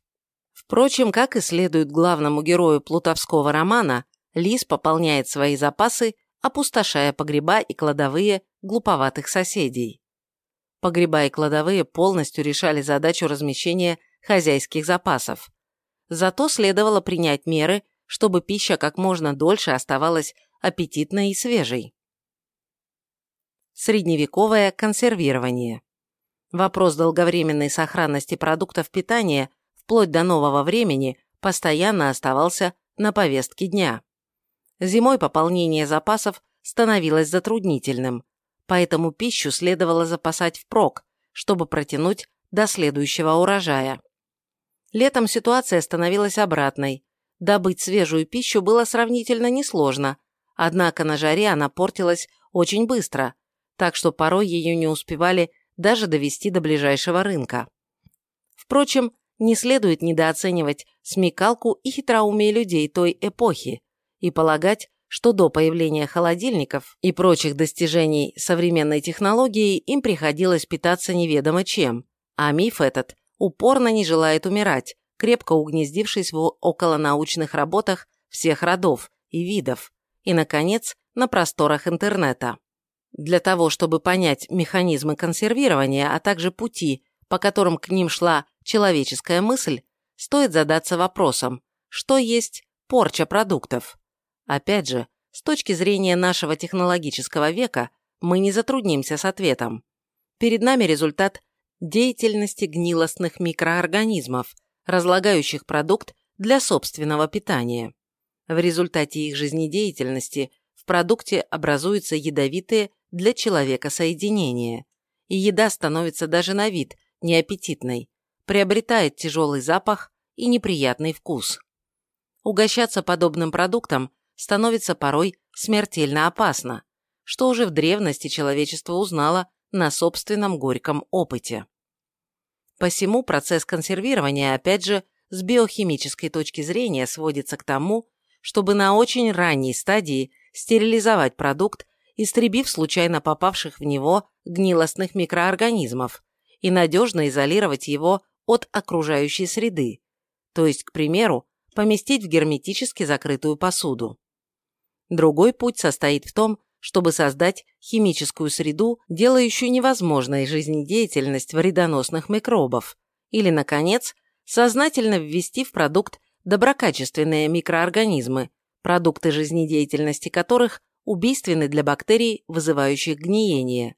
Впрочем, как и следует главному герою плутовского романа, Лис пополняет свои запасы, опустошая погреба и кладовые глуповатых соседей. Погреба и кладовые полностью решали задачу размещения хозяйских запасов. Зато следовало принять меры, чтобы пища как можно дольше оставалась аппетитной и свежей. Средневековое консервирование. Вопрос долговременной сохранности продуктов питания вплоть до нового времени постоянно оставался на повестке дня. Зимой пополнение запасов становилось затруднительным, поэтому пищу следовало запасать впрок, чтобы протянуть до следующего урожая. Летом ситуация становилась обратной. Добыть свежую пищу было сравнительно несложно, однако на жаре она портилась очень быстро, так что порой ее не успевали даже довести до ближайшего рынка. Впрочем, не следует недооценивать смекалку и хитроумие людей той эпохи и полагать, что до появления холодильников и прочих достижений современной технологии им приходилось питаться неведомо чем, а миф этот упорно не желает умирать, крепко угнездившись в околонаучных работах всех родов и видов, и, наконец, на просторах интернета. Для того, чтобы понять механизмы консервирования, а также пути, по которым к ним шла человеческая мысль, стоит задаться вопросом, что есть порча продуктов. Опять же, с точки зрения нашего технологического века, мы не затруднимся с ответом. Перед нами результат деятельности гнилостных микроорганизмов, разлагающих продукт для собственного питания. В результате их жизнедеятельности в продукте образуются ядовитые для человека соединения, и еда становится даже на вид неаппетитной, приобретает тяжелый запах и неприятный вкус. Угощаться подобным продуктом становится порой смертельно опасно, что уже в древности человечество узнало на собственном горьком опыте. Посему процесс консервирования, опять же, с биохимической точки зрения сводится к тому, чтобы на очень ранней стадии стерилизовать продукт, истребив случайно попавших в него гнилостных микроорганизмов и надежно изолировать его от окружающей среды, то есть, к примеру, поместить в герметически закрытую посуду. Другой путь состоит в том, чтобы создать химическую среду, делающую невозможной жизнедеятельность вредоносных микробов, или, наконец, сознательно ввести в продукт доброкачественные микроорганизмы, продукты жизнедеятельности которых убийственны для бактерий, вызывающих гниение.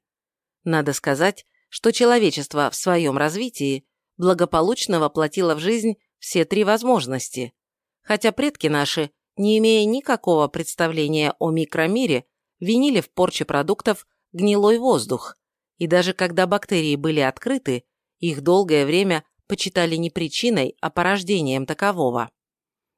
Надо сказать, что человечество в своем развитии благополучно воплотило в жизнь все три возможности, хотя предки наши, не имея никакого представления о микромире, винили в порче продуктов гнилой воздух, и даже когда бактерии были открыты, их долгое время почитали не причиной, а порождением такового.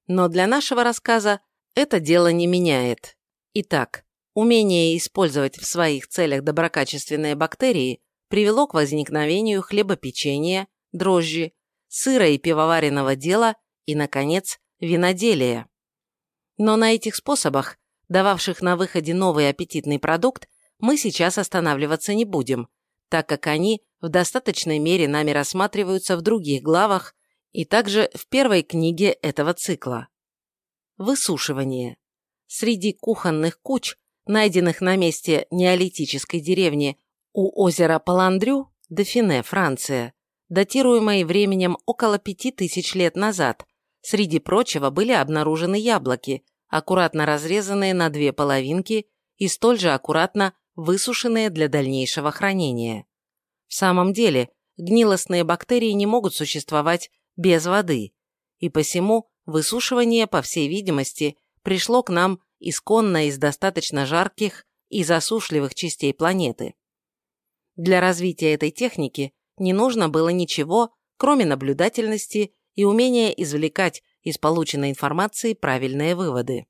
Но для нашего рассказа это дело не меняет. Итак, умение использовать в своих целях доброкачественные бактерии привело к возникновению хлебопечения, дрожжи, сыра и пивоваренного дела и, наконец, виноделия. Но на этих способах, дававших на выходе новый аппетитный продукт, мы сейчас останавливаться не будем, так как они в достаточной мере нами рассматриваются в других главах и также в первой книге этого цикла. Высушивание. Среди кухонных куч, найденных на месте неолитической деревни у озера Паландрю, Дофине, Франция, датируемой временем около пяти тысяч лет назад, среди прочего были обнаружены яблоки, аккуратно разрезанные на две половинки и столь же аккуратно высушенные для дальнейшего хранения. В самом деле, гнилостные бактерии не могут существовать без воды, и посему высушивание, по всей видимости, пришло к нам исконно из достаточно жарких и засушливых частей планеты. Для развития этой техники не нужно было ничего, кроме наблюдательности и умения извлекать из полученной информации правильные выводы.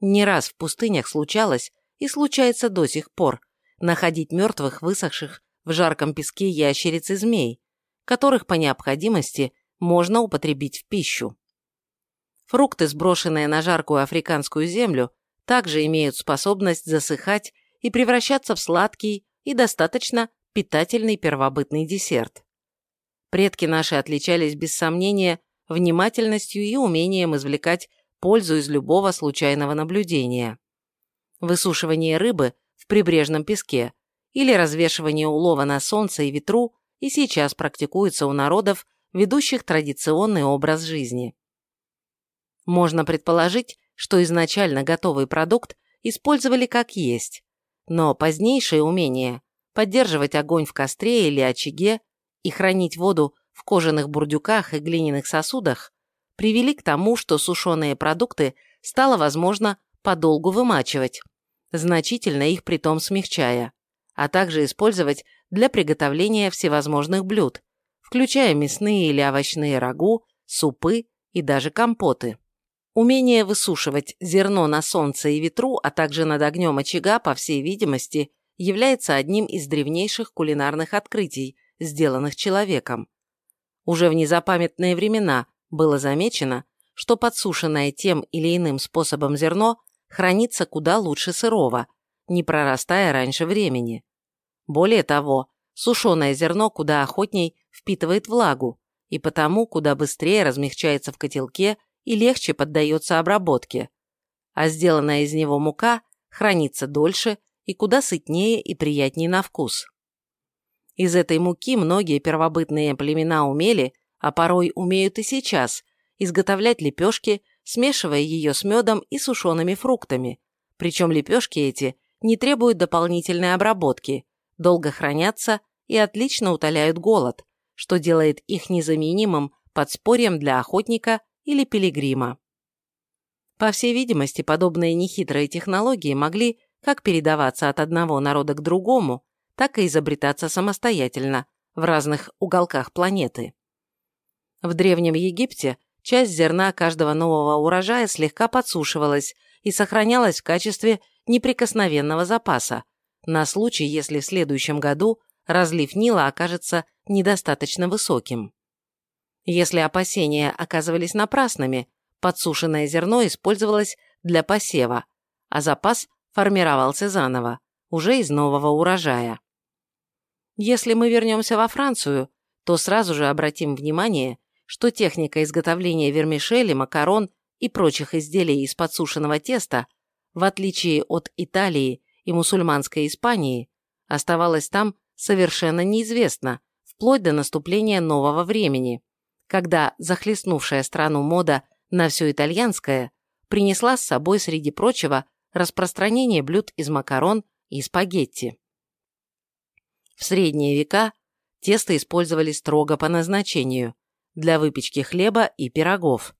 Не раз в пустынях случалось, и случается до сих пор, находить мертвых, высохших в жарком песке ящериц и змей, которых по необходимости можно употребить в пищу. Фрукты, сброшенные на жаркую африканскую землю, также имеют способность засыхать и превращаться в сладкий и достаточно питательный первобытный десерт. Предки наши отличались без сомнения внимательностью и умением извлекать пользу из любого случайного наблюдения высушивание рыбы в прибрежном песке или развешивание улова на солнце и ветру и сейчас практикуется у народов, ведущих традиционный образ жизни. Можно предположить, что изначально готовый продукт использовали как есть, но позднейшее умение поддерживать огонь в костре или очаге и хранить воду в кожаных бурдюках и глиняных сосудах привели к тому, что сушеные продукты стало возможно подолгу вымачивать, значительно их притом смягчая, а также использовать для приготовления всевозможных блюд, включая мясные или овощные рагу, супы и даже компоты. Умение высушивать зерно на солнце и ветру, а также над огнем очага, по всей видимости, является одним из древнейших кулинарных открытий, сделанных человеком. Уже в незапамятные времена было замечено, что подсушенное тем или иным способом зерно хранится куда лучше сырого, не прорастая раньше времени. Более того, сушеное зерно куда охотней впитывает влагу, и потому куда быстрее размягчается в котелке и легче поддается обработке, а сделанная из него мука хранится дольше и куда сытнее и приятнее на вкус. Из этой муки многие первобытные племена умели, а порой умеют и сейчас, изготовлять лепешки смешивая ее с медом и сушеными фруктами. Причем лепешки эти не требуют дополнительной обработки, долго хранятся и отлично утоляют голод, что делает их незаменимым подспорьем для охотника или пилигрима. По всей видимости, подобные нехитрые технологии могли как передаваться от одного народа к другому, так и изобретаться самостоятельно в разных уголках планеты. В Древнем Египте часть зерна каждого нового урожая слегка подсушивалась и сохранялась в качестве неприкосновенного запаса, на случай, если в следующем году разлив Нила окажется недостаточно высоким. Если опасения оказывались напрасными, подсушенное зерно использовалось для посева, а запас формировался заново, уже из нового урожая. Если мы вернемся во Францию, то сразу же обратим внимание, что техника изготовления вермишели, макарон и прочих изделий из подсушенного теста, в отличие от Италии и мусульманской Испании, оставалась там совершенно неизвестна вплоть до наступления нового времени, когда захлестнувшая страну мода на все итальянское принесла с собой, среди прочего, распространение блюд из макарон и спагетти. В средние века тесто использовали строго по назначению – для выпечки хлеба и пирогов.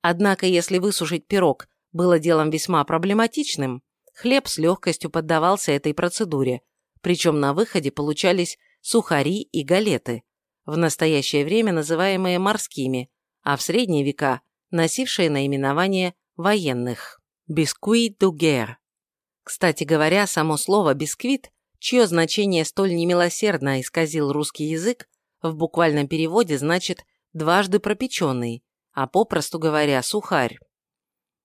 Однако, если высушить пирог было делом весьма проблематичным, хлеб с легкостью поддавался этой процедуре, причем на выходе получались сухари и галеты, в настоящее время называемые морскими, а в средние века носившие наименование военных. Бисквит guerre. Кстати говоря, само слово «бисквит», чье значение столь немилосердно исказил русский язык, в буквальном переводе значит «дважды пропеченный», а попросту говоря «сухарь».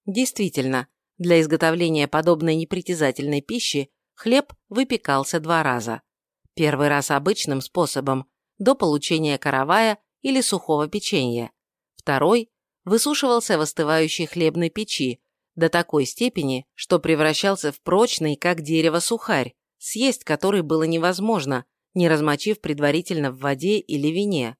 Действительно, для изготовления подобной непритязательной пищи хлеб выпекался два раза. Первый раз обычным способом, до получения каравая или сухого печенья. Второй высушивался в остывающей хлебной печи до такой степени, что превращался в прочный, как дерево, сухарь, съесть который было невозможно, не размочив предварительно в воде или вине.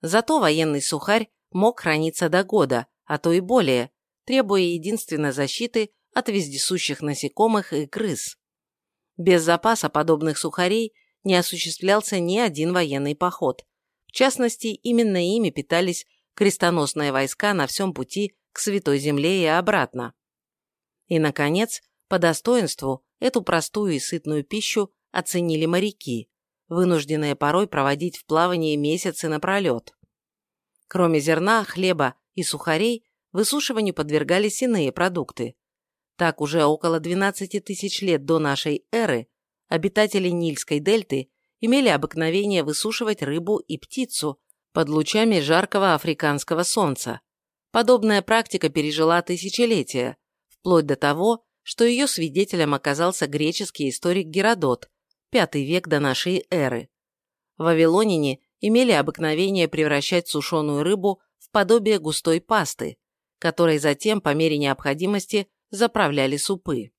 Зато военный сухарь мог храниться до года, а то и более, требуя единственно защиты от вездесущих насекомых и крыс. Без запаса подобных сухарей не осуществлялся ни один военный поход. В частности, именно ими питались крестоносные войска на всем пути к Святой Земле и обратно. И, наконец, по достоинству эту простую и сытную пищу оценили моряки, вынужденные порой проводить в плавании месяцы напролет. Кроме зерна, хлеба и сухарей, высушиванию подвергались иные продукты. Так уже около 12 тысяч лет до нашей эры обитатели Нильской дельты имели обыкновение высушивать рыбу и птицу под лучами жаркого африканского солнца. Подобная практика пережила тысячелетия, вплоть до того, что ее свидетелем оказался греческий историк Геродот, V век до нашей эры. Вавилонине имели обыкновение превращать сушеную рыбу в подобие густой пасты, которой затем, по мере необходимости, заправляли супы.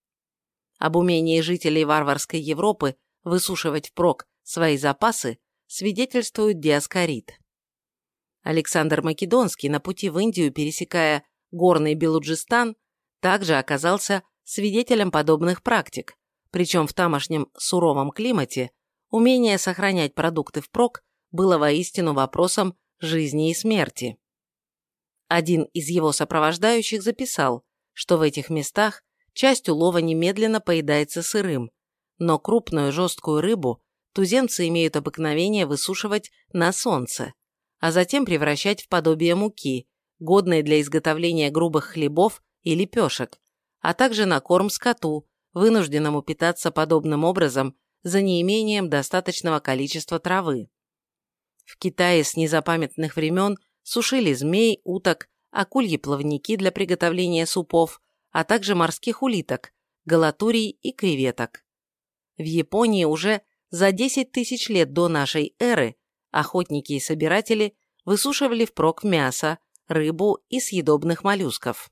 Об умении жителей варварской Европы высушивать впрок свои запасы свидетельствует Диаскорид. Александр Македонский на пути в Индию, пересекая горный Белуджистан, также оказался свидетелем подобных практик, причем в тамошнем суровом климате умение сохранять продукты впрок было воистину вопросом жизни и смерти. Один из его сопровождающих записал, что в этих местах часть улова немедленно поедается сырым, но крупную жесткую рыбу туземцы имеют обыкновение высушивать на солнце, а затем превращать в подобие муки, годной для изготовления грубых хлебов и лепешек, а также на корм скоту, вынужденному питаться подобным образом за неимением достаточного количества травы. В Китае с незапамятных времен сушили змей, уток, акульи плавники для приготовления супов, а также морских улиток, галатурий и креветок. В Японии уже за 10 тысяч лет до нашей эры охотники и собиратели высушивали впрок мясо, рыбу и съедобных моллюсков.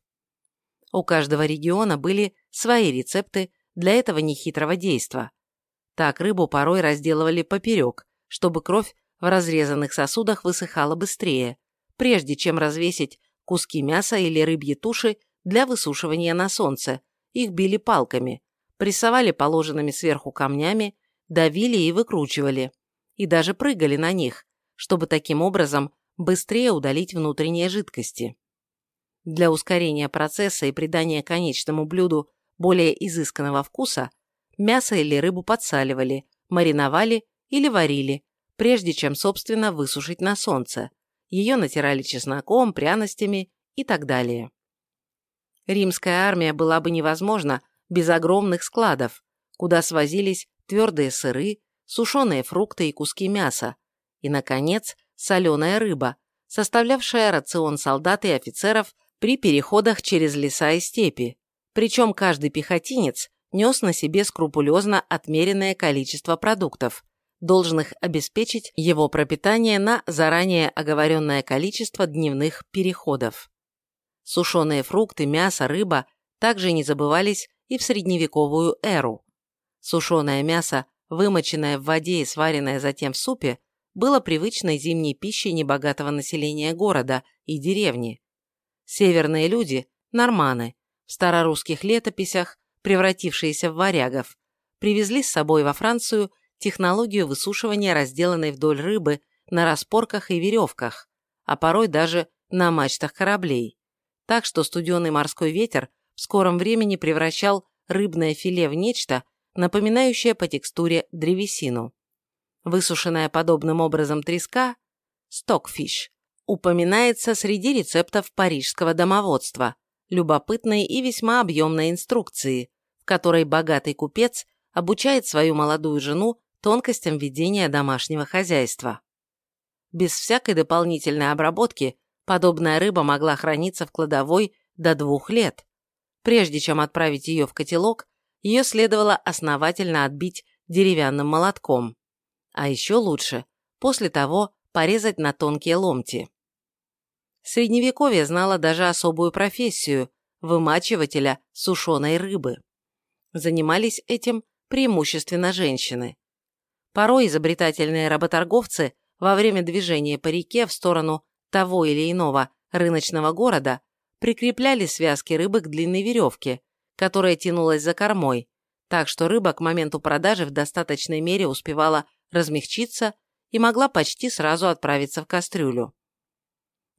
У каждого региона были свои рецепты для этого нехитрого действа. Так рыбу порой разделывали поперек, чтобы кровь в разрезанных сосудах высыхала быстрее, прежде чем развесить куски мяса или рыбьи туши для высушивания на солнце. Их били палками, прессовали положенными сверху камнями, давили и выкручивали. И даже прыгали на них, чтобы таким образом быстрее удалить внутренние жидкости. Для ускорения процесса и придания конечному блюду более изысканного вкуса мясо или рыбу подсаливали, мариновали или варили, прежде чем, собственно, высушить на солнце. Ее натирали чесноком, пряностями и так далее. Римская армия была бы невозможна без огромных складов, куда свозились твердые сыры, сушеные фрукты и куски мяса, и, наконец, соленая рыба, составлявшая рацион солдат и офицеров при переходах через леса и степи, причем каждый пехотинец нес на себе скрупулезно отмеренное количество продуктов, должных обеспечить его пропитание на заранее оговоренное количество дневных переходов. Сушеные фрукты, мясо, рыба также не забывались и в средневековую эру. Сушеное мясо, вымоченное в воде и сваренное затем в супе, было привычной зимней пищей небогатого населения города и деревни. Северные люди, норманы, в старорусских летописях, превратившиеся в варягов, привезли с собой во Францию технологию высушивания разделанной вдоль рыбы на распорках и веревках, а порой даже на мачтах кораблей так что студеный морской ветер в скором времени превращал рыбное филе в нечто, напоминающее по текстуре древесину. Высушенная подобным образом треска, stockfish, упоминается среди рецептов парижского домоводства, любопытной и весьма объемной инструкции, в которой богатый купец обучает свою молодую жену тонкостям ведения домашнего хозяйства. Без всякой дополнительной обработки подобная рыба могла храниться в кладовой до двух лет. Прежде чем отправить ее в котелок, ее следовало основательно отбить деревянным молотком. А еще лучше, после того, порезать на тонкие ломти. Средневековье знало даже особую профессию – вымачивателя сушеной рыбы. Занимались этим преимущественно женщины. Порой изобретательные работорговцы во время движения по реке в сторону того или иного рыночного города прикрепляли связки рыбы к длинной веревке, которая тянулась за кормой, так что рыба к моменту продажи в достаточной мере успевала размягчиться и могла почти сразу отправиться в кастрюлю.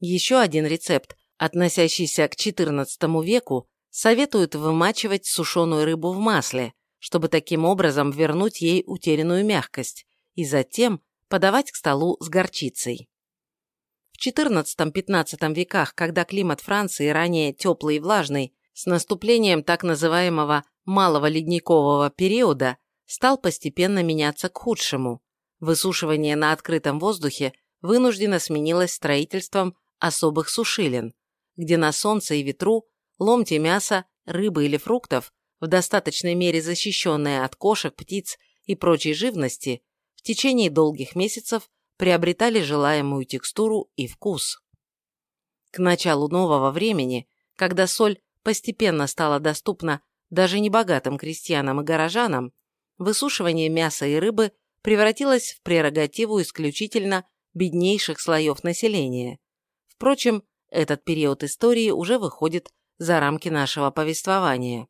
Еще один рецепт, относящийся к XIV веку, советует вымачивать сушеную рыбу в масле, чтобы таким образом вернуть ей утерянную мягкость, и затем подавать к столу с горчицей. В XIV-XV веках, когда климат Франции ранее теплый и влажный, с наступлением так называемого малого ледникового периода стал постепенно меняться к худшему. Высушивание на открытом воздухе вынужденно сменилось строительством особых сушилен, где на солнце и ветру ломти мяса, рыбы или фруктов, в достаточной мере защищенные от кошек, птиц и прочей живности, в течение долгих месяцев приобретали желаемую текстуру и вкус. К началу нового времени, когда соль постепенно стала доступна даже небогатым крестьянам и горожанам, высушивание мяса и рыбы превратилось в прерогативу исключительно беднейших слоев населения. Впрочем, этот период истории уже выходит за рамки нашего повествования.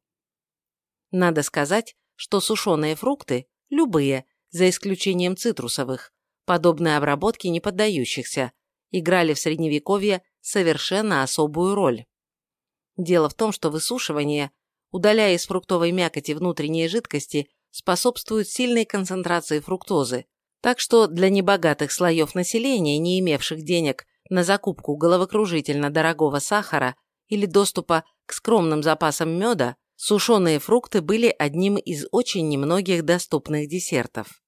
Надо сказать, что сушеные фрукты, любые, за исключением цитрусовых, подобной обработке не поддающихся, играли в Средневековье совершенно особую роль. Дело в том, что высушивание удаляя из фруктовой мякоти внутренние жидкости, способствует сильной концентрации фруктозы, так что для небогатых слоев населения, не имевших денег на закупку головокружительно дорогого сахара или доступа к скромным запасам меда, сушеные фрукты были одним из очень немногих доступных десертов.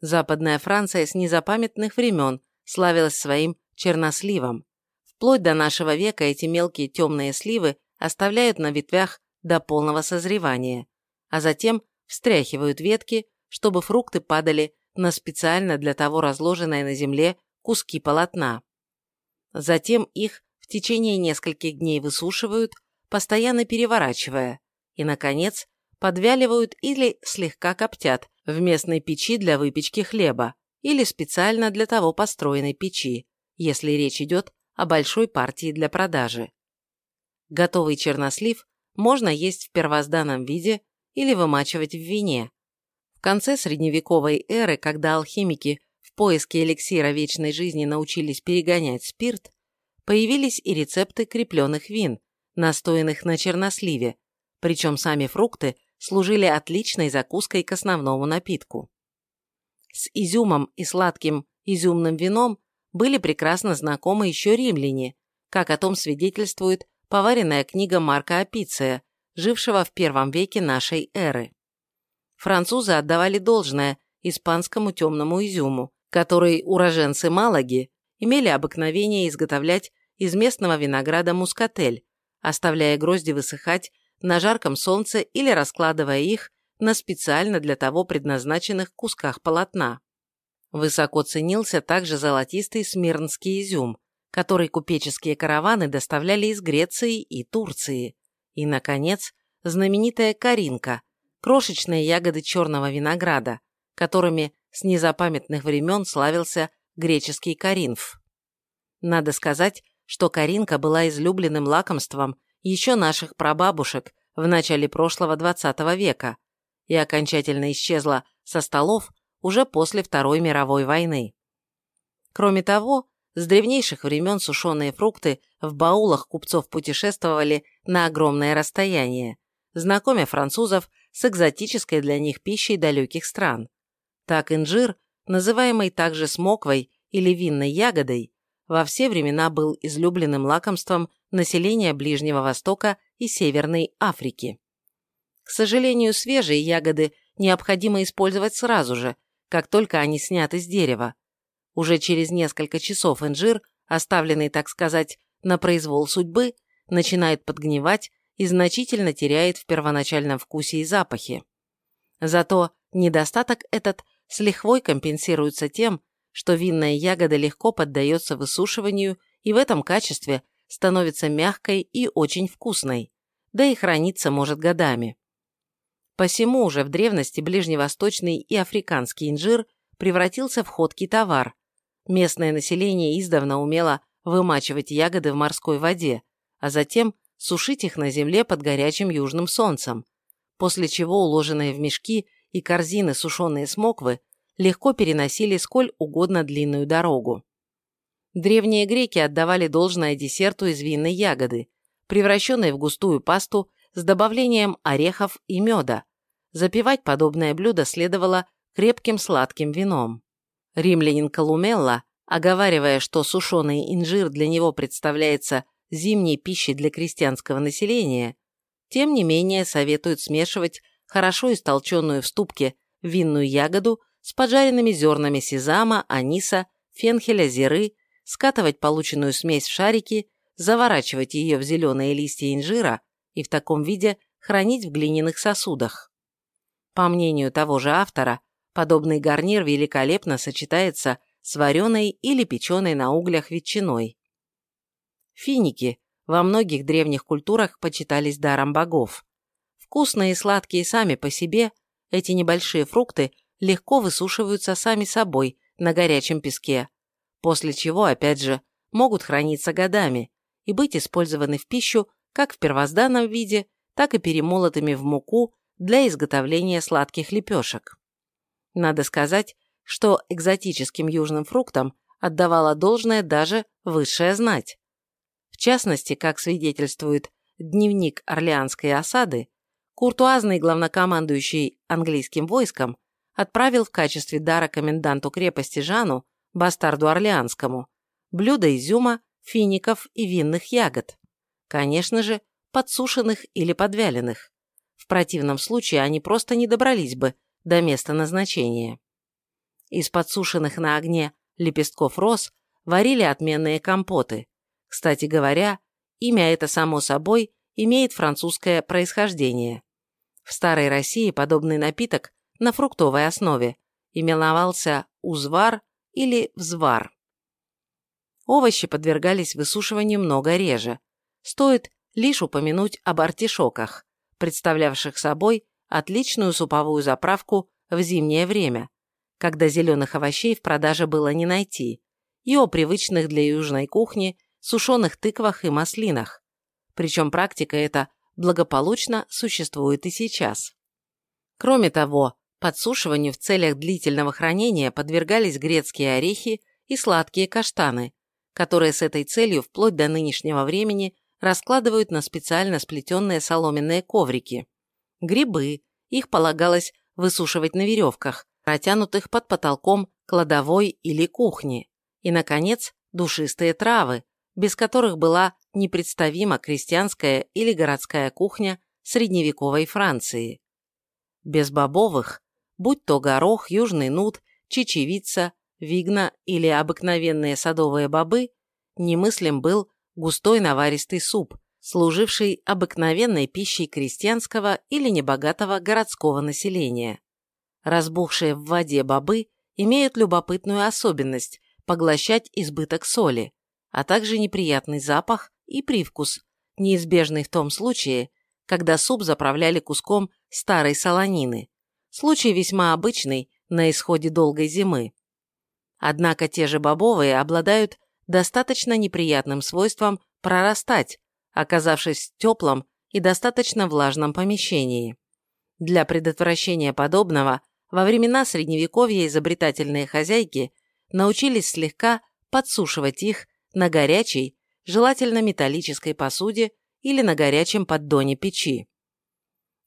Западная Франция с незапамятных времен славилась своим черносливом. Вплоть до нашего века эти мелкие темные сливы оставляют на ветвях до полного созревания, а затем встряхивают ветки, чтобы фрукты падали на специально для того разложенные на земле куски полотна. Затем их в течение нескольких дней высушивают, постоянно переворачивая, и, наконец, подвяливают или слегка коптят в местной печи для выпечки хлеба или специально для того построенной печи, если речь идет о большой партии для продажи. Готовый чернослив можно есть в первозданном виде или вымачивать в вине. В конце средневековой эры, когда алхимики поиске эликсира вечной жизни научились перегонять спирт, появились и рецепты крепленных вин, настоянных на черносливе, причем сами фрукты служили отличной закуской к основному напитку. С изюмом и сладким изюмным вином были прекрасно знакомы еще римляне, как о том свидетельствует поваренная книга Марка Апиция, жившего в первом веке нашей эры. Французы отдавали должное испанскому темному изюму, который уроженцы Малаги имели обыкновение изготовлять из местного винограда мускатель, оставляя грозди высыхать на жарком солнце или раскладывая их на специально для того предназначенных кусках полотна. Высоко ценился также золотистый смирнский изюм, который купеческие караваны доставляли из Греции и Турции. И, наконец, знаменитая коринка, крошечные ягоды черного винограда, которыми с незапамятных времен славился греческий Коринф. Надо сказать, что коринка была излюбленным лакомством еще наших прабабушек в начале прошлого XX века и окончательно исчезла со столов уже после Второй мировой войны. Кроме того, с древнейших времен сушеные фрукты в баулах купцов путешествовали на огромное расстояние, знакомя французов с экзотической для них пищей далеких стран. Так инжир, называемый также смоквой или винной ягодой, во все времена был излюбленным лакомством населения Ближнего Востока и Северной Африки. К сожалению, свежие ягоды необходимо использовать сразу же, как только они сняты с дерева. Уже через несколько часов инжир, оставленный, так сказать, на произвол судьбы, начинает подгнивать и значительно теряет в первоначальном вкусе и запахе. Зато недостаток этот с лихвой компенсируется тем, что винная ягода легко поддается высушиванию и в этом качестве становится мягкой и очень вкусной, да и храниться может годами. Посему уже в древности ближневосточный и африканский инжир превратился в ходкий товар. Местное население издавна умело вымачивать ягоды в морской воде, а затем сушить их на земле под горячим южным солнцем, после чего уложенные в мешки и корзины сушеные смоквы легко переносили сколь угодно длинную дорогу. Древние греки отдавали должное десерту из винной ягоды, превращенной в густую пасту с добавлением орехов и меда. Запивать подобное блюдо следовало крепким сладким вином. Римлянин Колумелла, оговаривая, что сушеный инжир для него представляется зимней пищей для крестьянского населения, тем не менее советует смешивать хорошо истолченную в ступке винную ягоду с поджаренными зернами сезама, аниса, фенхеля, зиры, скатывать полученную смесь в шарики, заворачивать ее в зеленые листья инжира и в таком виде хранить в глиняных сосудах. По мнению того же автора, подобный гарнир великолепно сочетается с вареной или печеной на углях ветчиной. Финики во многих древних культурах почитались даром богов. Вкусные и сладкие сами по себе, эти небольшие фрукты легко высушиваются сами собой на горячем песке, после чего, опять же, могут храниться годами и быть использованы в пищу как в первозданном виде, так и перемолотыми в муку для изготовления сладких лепешек. Надо сказать, что экзотическим южным фруктам отдавала должное даже высшая знать. В частности, как свидетельствует дневник Орлеанской осады, куртуазный главнокомандующий английским войском отправил в качестве дара коменданту крепости Жану, бастарду Орлеанскому, блюдо изюма, фиников и винных ягод. Конечно же, подсушенных или подвяленных. В противном случае они просто не добрались бы до места назначения. Из подсушенных на огне лепестков роз варили отменные компоты. Кстати говоря, имя это, само собой, имеет французское происхождение. В Старой России подобный напиток на фруктовой основе, именовался узвар или взвар. Овощи подвергались высушиванию много реже. Стоит лишь упомянуть об артишоках, представлявших собой отличную суповую заправку в зимнее время, когда зеленых овощей в продаже было не найти, и о привычных для южной кухни сушеных тыквах и маслинах. Причем практика эта благополучно существует и сейчас. Кроме того, Подсушиванию в целях длительного хранения подвергались грецкие орехи и сладкие каштаны, которые с этой целью вплоть до нынешнего времени раскладывают на специально сплетенные соломенные коврики. Грибы, их полагалось высушивать на веревках, протянутых под потолком кладовой или кухни. И, наконец, душистые травы, без которых была непредставима крестьянская или городская кухня средневековой Франции. Без бобовых будь то горох, южный нут, чечевица, вигна или обыкновенные садовые бобы, немыслим был густой наваристый суп, служивший обыкновенной пищей крестьянского или небогатого городского населения. Разбухшие в воде бобы имеют любопытную особенность поглощать избыток соли, а также неприятный запах и привкус, неизбежный в том случае, когда суп заправляли куском старой солонины, Случай весьма обычный на исходе долгой зимы. Однако те же бобовые обладают достаточно неприятным свойством прорастать, оказавшись в теплом и достаточно влажном помещении. Для предотвращения подобного во времена Средневековья изобретательные хозяйки научились слегка подсушивать их на горячей, желательно металлической посуде или на горячем поддоне печи.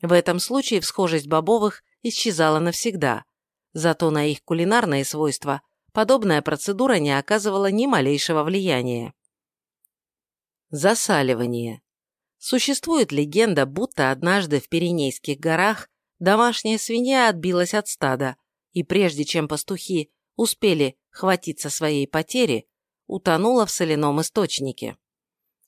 В этом случае всхожесть бобовых исчезала навсегда, зато на их кулинарные свойства подобная процедура не оказывала ни малейшего влияния. Засаливание. Существует легенда, будто однажды в Пиренейских горах домашняя свинья отбилась от стада, и прежде чем пастухи успели хватиться своей потери, утонула в соляном источнике.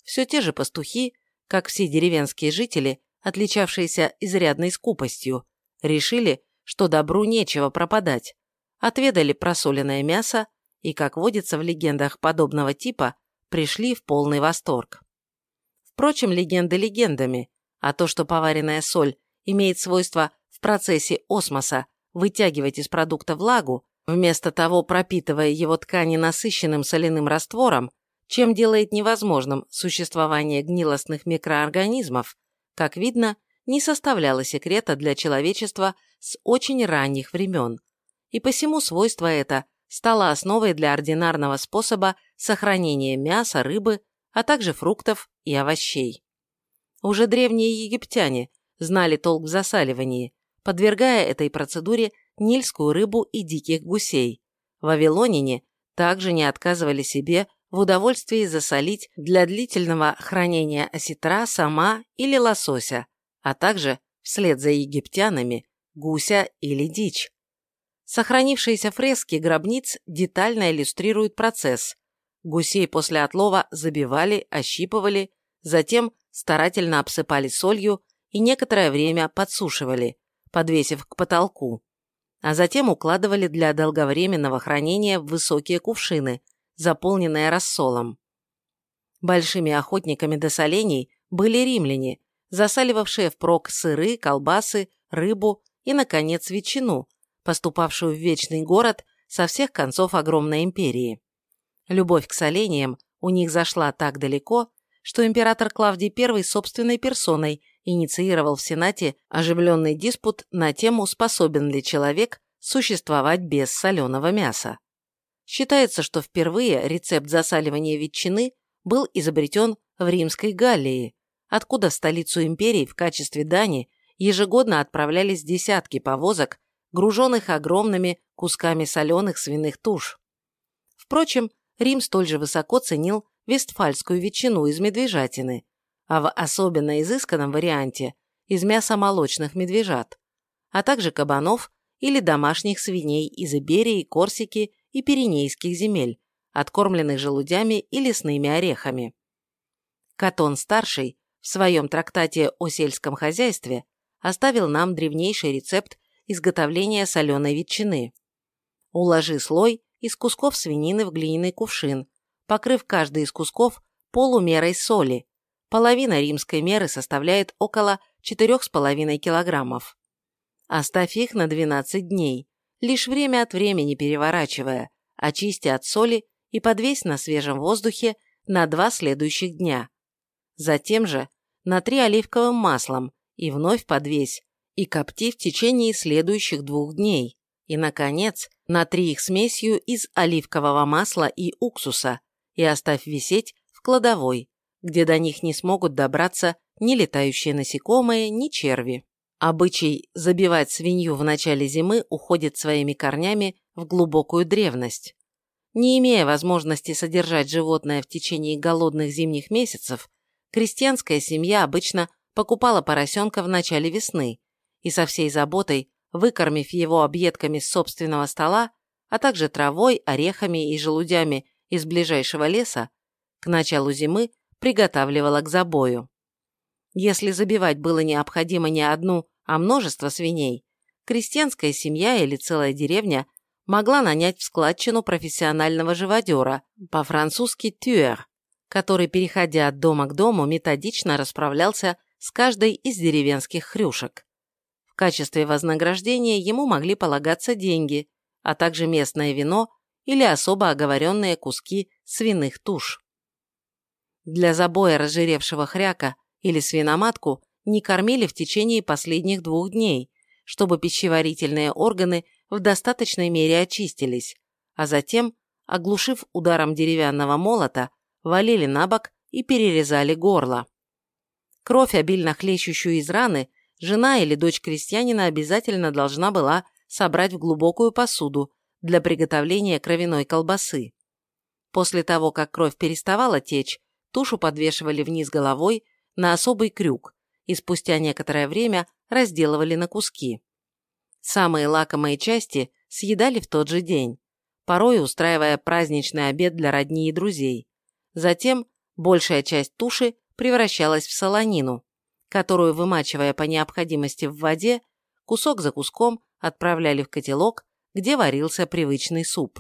Все те же пастухи, как все деревенские жители, отличавшиеся изрядной скупостью, решили, что добру нечего пропадать, отведали просоленное мясо и, как водится в легендах подобного типа, пришли в полный восторг. Впрочем, легенды легендами, а то, что поваренная соль имеет свойство в процессе осмоса вытягивать из продукта влагу, вместо того пропитывая его ткани насыщенным соляным раствором, чем делает невозможным существование гнилостных микроорганизмов, как видно, не составляло секрета для человечества с очень ранних времен, и посему свойство это стало основой для ординарного способа сохранения мяса, рыбы, а также фруктов и овощей. Уже древние египтяне знали толк в засаливании, подвергая этой процедуре нильскую рыбу и диких гусей. Вавилонине также не отказывали себе в удовольствии засолить для длительного хранения осетра, сама или лосося, а также, вслед за египтянами, гуся или дичь. Сохранившиеся фрески гробниц детально иллюстрируют процесс. Гусей после отлова забивали, ощипывали, затем старательно обсыпали солью и некоторое время подсушивали, подвесив к потолку, а затем укладывали для долговременного хранения в высокие кувшины, заполненные рассолом. Большими охотниками до солений были римляне, засаливавшие впрок сыры, колбасы, рыбу и, наконец, ветчину, поступавшую в Вечный город со всех концов огромной империи. Любовь к солениям у них зашла так далеко, что император Клавдий I собственной персоной инициировал в Сенате оживленный диспут на тему, способен ли человек существовать без соленого мяса. Считается, что впервые рецепт засаливания ветчины был изобретен в Римской Галлии, откуда в столицу империи в качестве дани ежегодно отправлялись десятки повозок, груженных огромными кусками соленых свиных туш. Впрочем, Рим столь же высоко ценил вестфальскую ветчину из медвежатины, а в особенно изысканном варианте из мяса молочных медвежат, а также кабанов или домашних свиней из Иберии, Корсики и Пиренейских земель, откормленных желудями и лесными орехами. Катон-старший в своем трактате о сельском хозяйстве оставил нам древнейший рецепт изготовления соленой ветчины. Уложи слой из кусков свинины в глиняный кувшин, покрыв каждый из кусков полумерой соли. Половина римской меры составляет около 4,5 килограммов. Оставь их на 12 дней, лишь время от времени переворачивая, очисти от соли и подвесь на свежем воздухе на два следующих дня. Затем же натри оливковым маслом и вновь подвесь, и копти в течение следующих двух дней. И, наконец, натри их смесью из оливкового масла и уксуса и оставь висеть в кладовой, где до них не смогут добраться ни летающие насекомые, ни черви. Обычай забивать свинью в начале зимы уходит своими корнями в глубокую древность. Не имея возможности содержать животное в течение голодных зимних месяцев, крестьянская семья обычно покупала поросенка в начале весны и со всей заботой, выкормив его объедками с собственного стола, а также травой, орехами и желудями из ближайшего леса, к началу зимы приготавливала к забою. Если забивать было необходимо не одну, а множество свиней, крестьянская семья или целая деревня могла нанять в складчину профессионального живодера, по-французски «тюэр», который, переходя от дома к дому, методично расправлялся с каждой из деревенских хрюшек. В качестве вознаграждения ему могли полагаться деньги, а также местное вино или особо оговоренные куски свиных туш. Для забоя разжиревшего хряка или свиноматку не кормили в течение последних двух дней, чтобы пищеварительные органы в достаточной мере очистились, а затем, оглушив ударом деревянного молота, валили на бок и перерезали горло. Кровь, обильно хлещущую из раны, жена или дочь крестьянина обязательно должна была собрать в глубокую посуду, для приготовления кровяной колбасы. После того, как кровь переставала течь, тушу подвешивали вниз головой на особый крюк и спустя некоторое время разделывали на куски. Самые лакомые части съедали в тот же день, порой устраивая праздничный обед для родни и друзей. Затем большая часть туши превращалась в солонину, которую, вымачивая по необходимости в воде, кусок за куском отправляли в котелок, где варился привычный суп.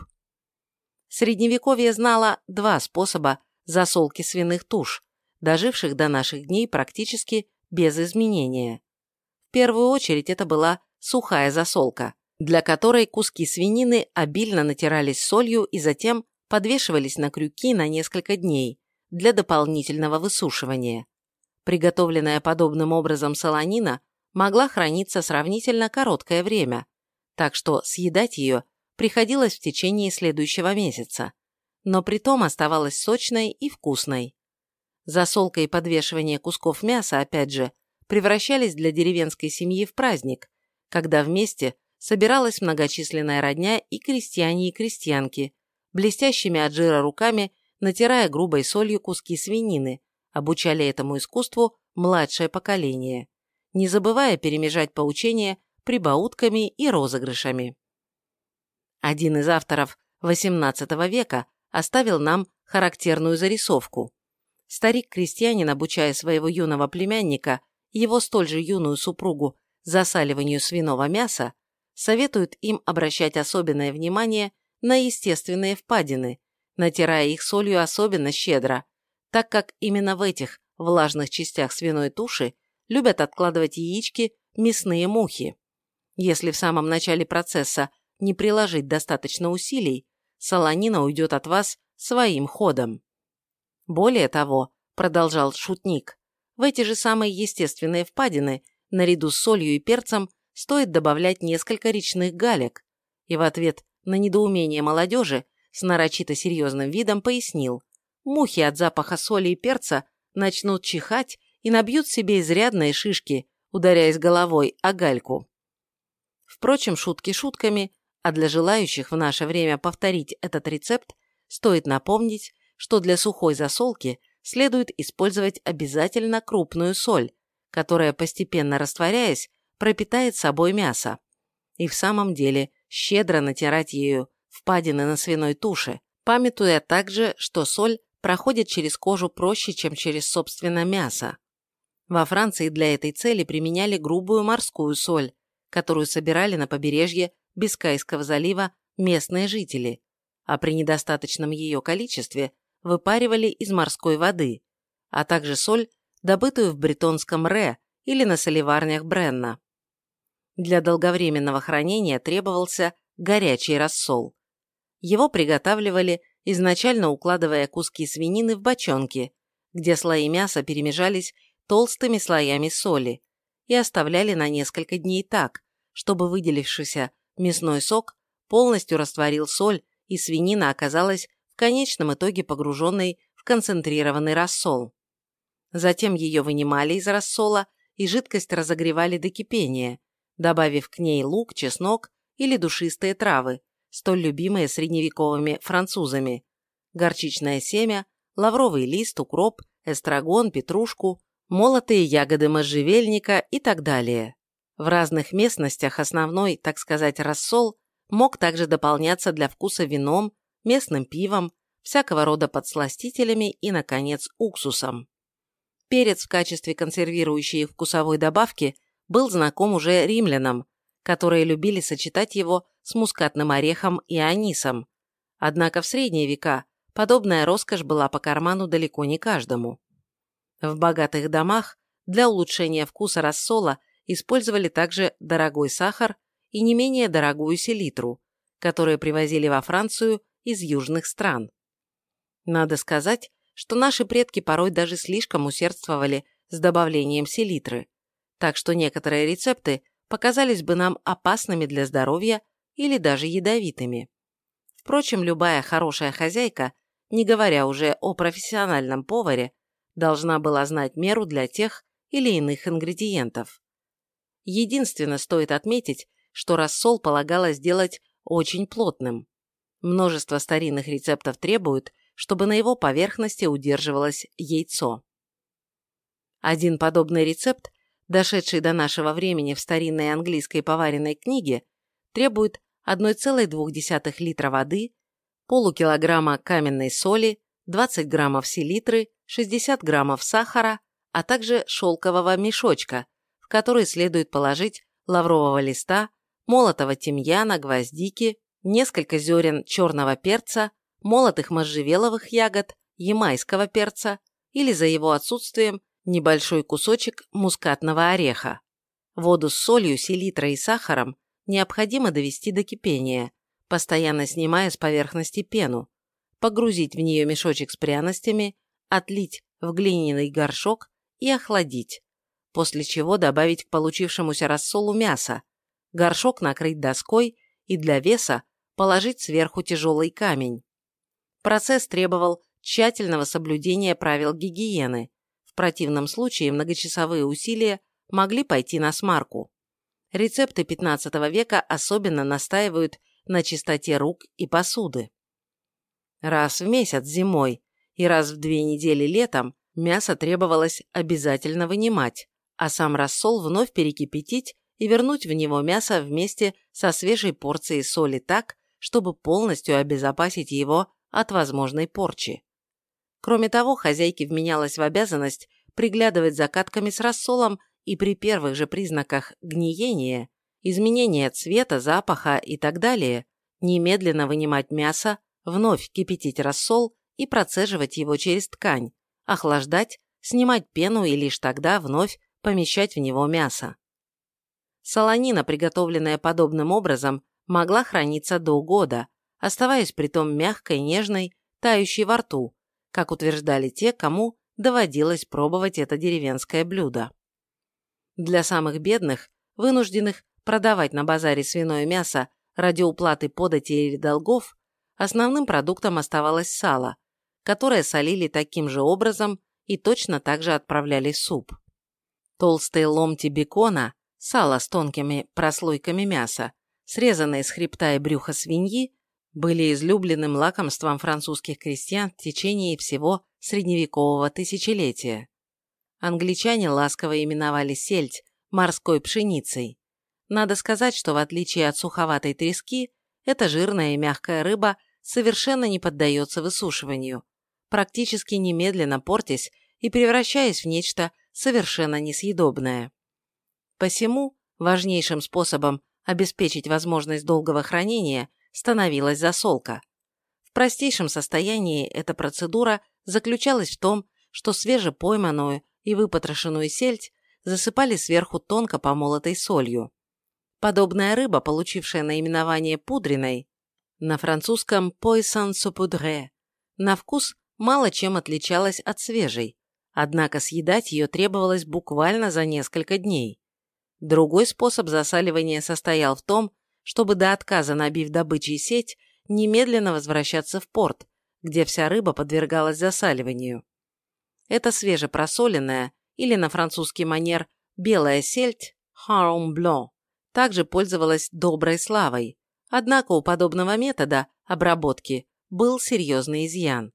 Средневековье знало два способа засолки свиных туш, доживших до наших дней практически без изменения. В первую очередь это была сухая засолка, для которой куски свинины обильно натирались солью и затем подвешивались на крюки на несколько дней для дополнительного высушивания. Приготовленная подобным образом солонина могла храниться сравнительно короткое время, так что съедать ее приходилось в течение следующего месяца, но при том оставалась сочной и вкусной. Засолка и подвешивание кусков мяса, опять же, превращались для деревенской семьи в праздник, когда вместе собиралась многочисленная родня и крестьяне и крестьянки, блестящими от жира руками, натирая грубой солью куски свинины, обучали этому искусству младшее поколение, не забывая перемежать поучения прибаутками и розыгрышами. Один из авторов XVIII века оставил нам характерную зарисовку. Старик-крестьянин, обучая своего юного племянника, его столь же юную супругу, засаливанию свиного мяса, советует им обращать особенное внимание на естественные впадины, натирая их солью особенно щедро, так как именно в этих влажных частях свиной туши любят откладывать яички мясные мухи. Если в самом начале процесса не приложить достаточно усилий, солонина уйдет от вас своим ходом. Более того, продолжал шутник, в эти же самые естественные впадины, наряду с солью и перцем, стоит добавлять несколько речных галек, и в ответ на недоумение молодежи с нарочито серьезным видом пояснил, мухи от запаха соли и перца начнут чихать и набьют себе изрядные шишки, ударяясь головой о гальку. Впрочем, шутки шутками, а для желающих в наше время повторить этот рецепт, стоит напомнить, что для сухой засолки следует использовать обязательно крупную соль, которая, постепенно растворяясь, пропитает собой мясо. И в самом деле щедро натирать ею впадины на свиной туше, памятуя также, что соль проходит через кожу проще, чем через, собственно, мясо. Во Франции для этой цели применяли грубую морскую соль, которую собирали на побережье Бискайского залива местные жители, а при недостаточном ее количестве выпаривали из морской воды, а также соль, добытую в бретонском Ре или на соливарнях Бренна. Для долговременного хранения требовался горячий рассол. Его приготавливали, изначально укладывая куски свинины в бочонки, где слои мяса перемежались толстыми слоями соли и оставляли на несколько дней так, чтобы выделившийся мясной сок полностью растворил соль, и свинина оказалась в конечном итоге погруженной в концентрированный рассол. Затем ее вынимали из рассола и жидкость разогревали до кипения, добавив к ней лук, чеснок или душистые травы, столь любимые средневековыми французами, горчичное семя, лавровый лист, укроп, эстрагон, петрушку, молотые ягоды можжевельника и так далее. В разных местностях основной, так сказать, рассол мог также дополняться для вкуса вином, местным пивом, всякого рода подсластителями и, наконец, уксусом. Перец в качестве консервирующей вкусовой добавки был знаком уже римлянам, которые любили сочетать его с мускатным орехом и анисом. Однако в средние века подобная роскошь была по карману далеко не каждому. В богатых домах для улучшения вкуса рассола использовали также дорогой сахар и не менее дорогую селитру, которые привозили во Францию из южных стран. Надо сказать, что наши предки порой даже слишком усердствовали с добавлением селитры, так что некоторые рецепты показались бы нам опасными для здоровья или даже ядовитыми. Впрочем, любая хорошая хозяйка, не говоря уже о профессиональном поваре, должна была знать меру для тех или иных ингредиентов. Единственно стоит отметить, что рассол полагалось делать очень плотным. Множество старинных рецептов требуют, чтобы на его поверхности удерживалось яйцо. Один подобный рецепт, дошедший до нашего времени в старинной английской поваренной книге, требует 1,2 литра воды, полукилограмма каменной соли, 20 граммов селитры, 60 граммов сахара, а также шелкового мешочка, в который следует положить лаврового листа, молотого тимьяна, гвоздики, несколько зерен черного перца, молотых можжевеловых ягод, ямайского перца или за его отсутствием небольшой кусочек мускатного ореха. Воду с солью, селитрой и сахаром необходимо довести до кипения, постоянно снимая с поверхности пену, погрузить в нее мешочек с пряностями, отлить в глиняный горшок и охладить, после чего добавить к получившемуся рассолу мясо, горшок накрыть доской и для веса положить сверху тяжелый камень. Процесс требовал тщательного соблюдения правил гигиены, в противном случае многочасовые усилия могли пойти на смарку. Рецепты XV века особенно настаивают на чистоте рук и посуды. Раз в месяц зимой и раз в две недели летом мясо требовалось обязательно вынимать, а сам рассол вновь перекипятить и вернуть в него мясо вместе со свежей порцией соли так, чтобы полностью обезопасить его от возможной порчи. Кроме того, хозяйке вменялось в обязанность приглядывать за катками с рассолом и при первых же признаках гниения, изменения цвета, запаха и так далее, немедленно вынимать мясо, вновь кипятить рассол и процеживать его через ткань, охлаждать, снимать пену и лишь тогда вновь помещать в него мясо. Солонина, приготовленная подобным образом, могла храниться до года, оставаясь притом мягкой, нежной, тающей во рту, как утверждали те, кому доводилось пробовать это деревенское блюдо. Для самых бедных, вынужденных продавать на базаре свиное мясо ради уплаты подати или долгов, основным продуктом оставалось сало, которое солили таким же образом и точно так же отправляли суп. Толстые ломти бекона, сало с тонкими прослойками мяса, срезанные с хребта и брюха свиньи, были излюбленным лакомством французских крестьян в течение всего средневекового тысячелетия. Англичане ласково именовали сельдь морской пшеницей. Надо сказать, что в отличие от суховатой трески, эта жирная и мягкая рыба совершенно не поддается высушиванию, практически немедленно портясь и превращаясь в нечто совершенно несъедобное. Посему важнейшим способом обеспечить возможность долгого хранения становилась засолка. В простейшем состоянии эта процедура заключалась в том, что свежепойманную и выпотрошенную сельдь засыпали сверху тонко помолотой солью. Подобная рыба, получившая наименование пудриной, на французском «poisson saupoudré», на вкус мало чем отличалась от свежей, однако съедать ее требовалось буквально за несколько дней. Другой способ засаливания состоял в том, чтобы до отказа набив добычей сеть, немедленно возвращаться в порт, где вся рыба подвергалась засаливанию. Это свежепросоленная, или на французский манер белая сельдь, harem blanc, также пользовалась доброй славой, однако у подобного метода обработки был серьезный изъян.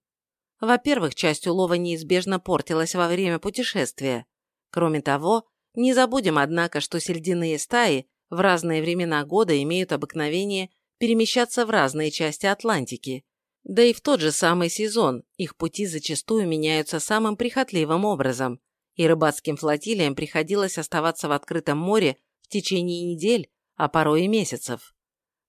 Во-первых, часть улова неизбежно портилась во время путешествия. Кроме того, не забудем, однако, что сельдяные стаи в разные времена года имеют обыкновение перемещаться в разные части Атлантики, да и в тот же самый сезон их пути зачастую меняются самым прихотливым образом, и рыбацким флотилиям приходилось оставаться в открытом море в течение недель, а порой и месяцев.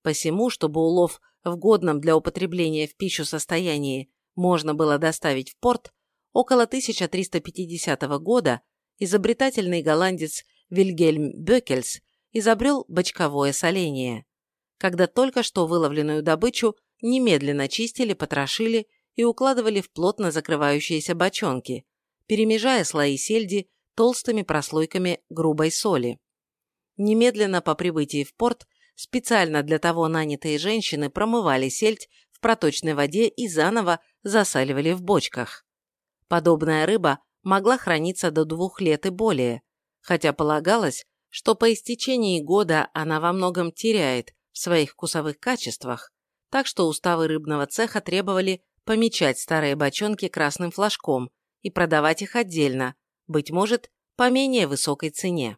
Посему, чтобы улов в годном для употребления в пищу состоянии можно было доставить в порт, около 1350 года изобретательный голландец Вильгельм Беккельс изобрел бочковое соление, когда только что выловленную добычу немедленно чистили, потрошили и укладывали в плотно закрывающиеся бочонки, перемежая слои сельди толстыми прослойками грубой соли. Немедленно по прибытии в порт специально для того нанятые женщины промывали сельдь в проточной воде и заново засаливали в бочках. Подобная рыба могла храниться до двух лет и более, хотя полагалось, что по истечении года она во многом теряет в своих вкусовых качествах, так что уставы рыбного цеха требовали помечать старые бочонки красным флажком и продавать их отдельно, быть может, по менее высокой цене.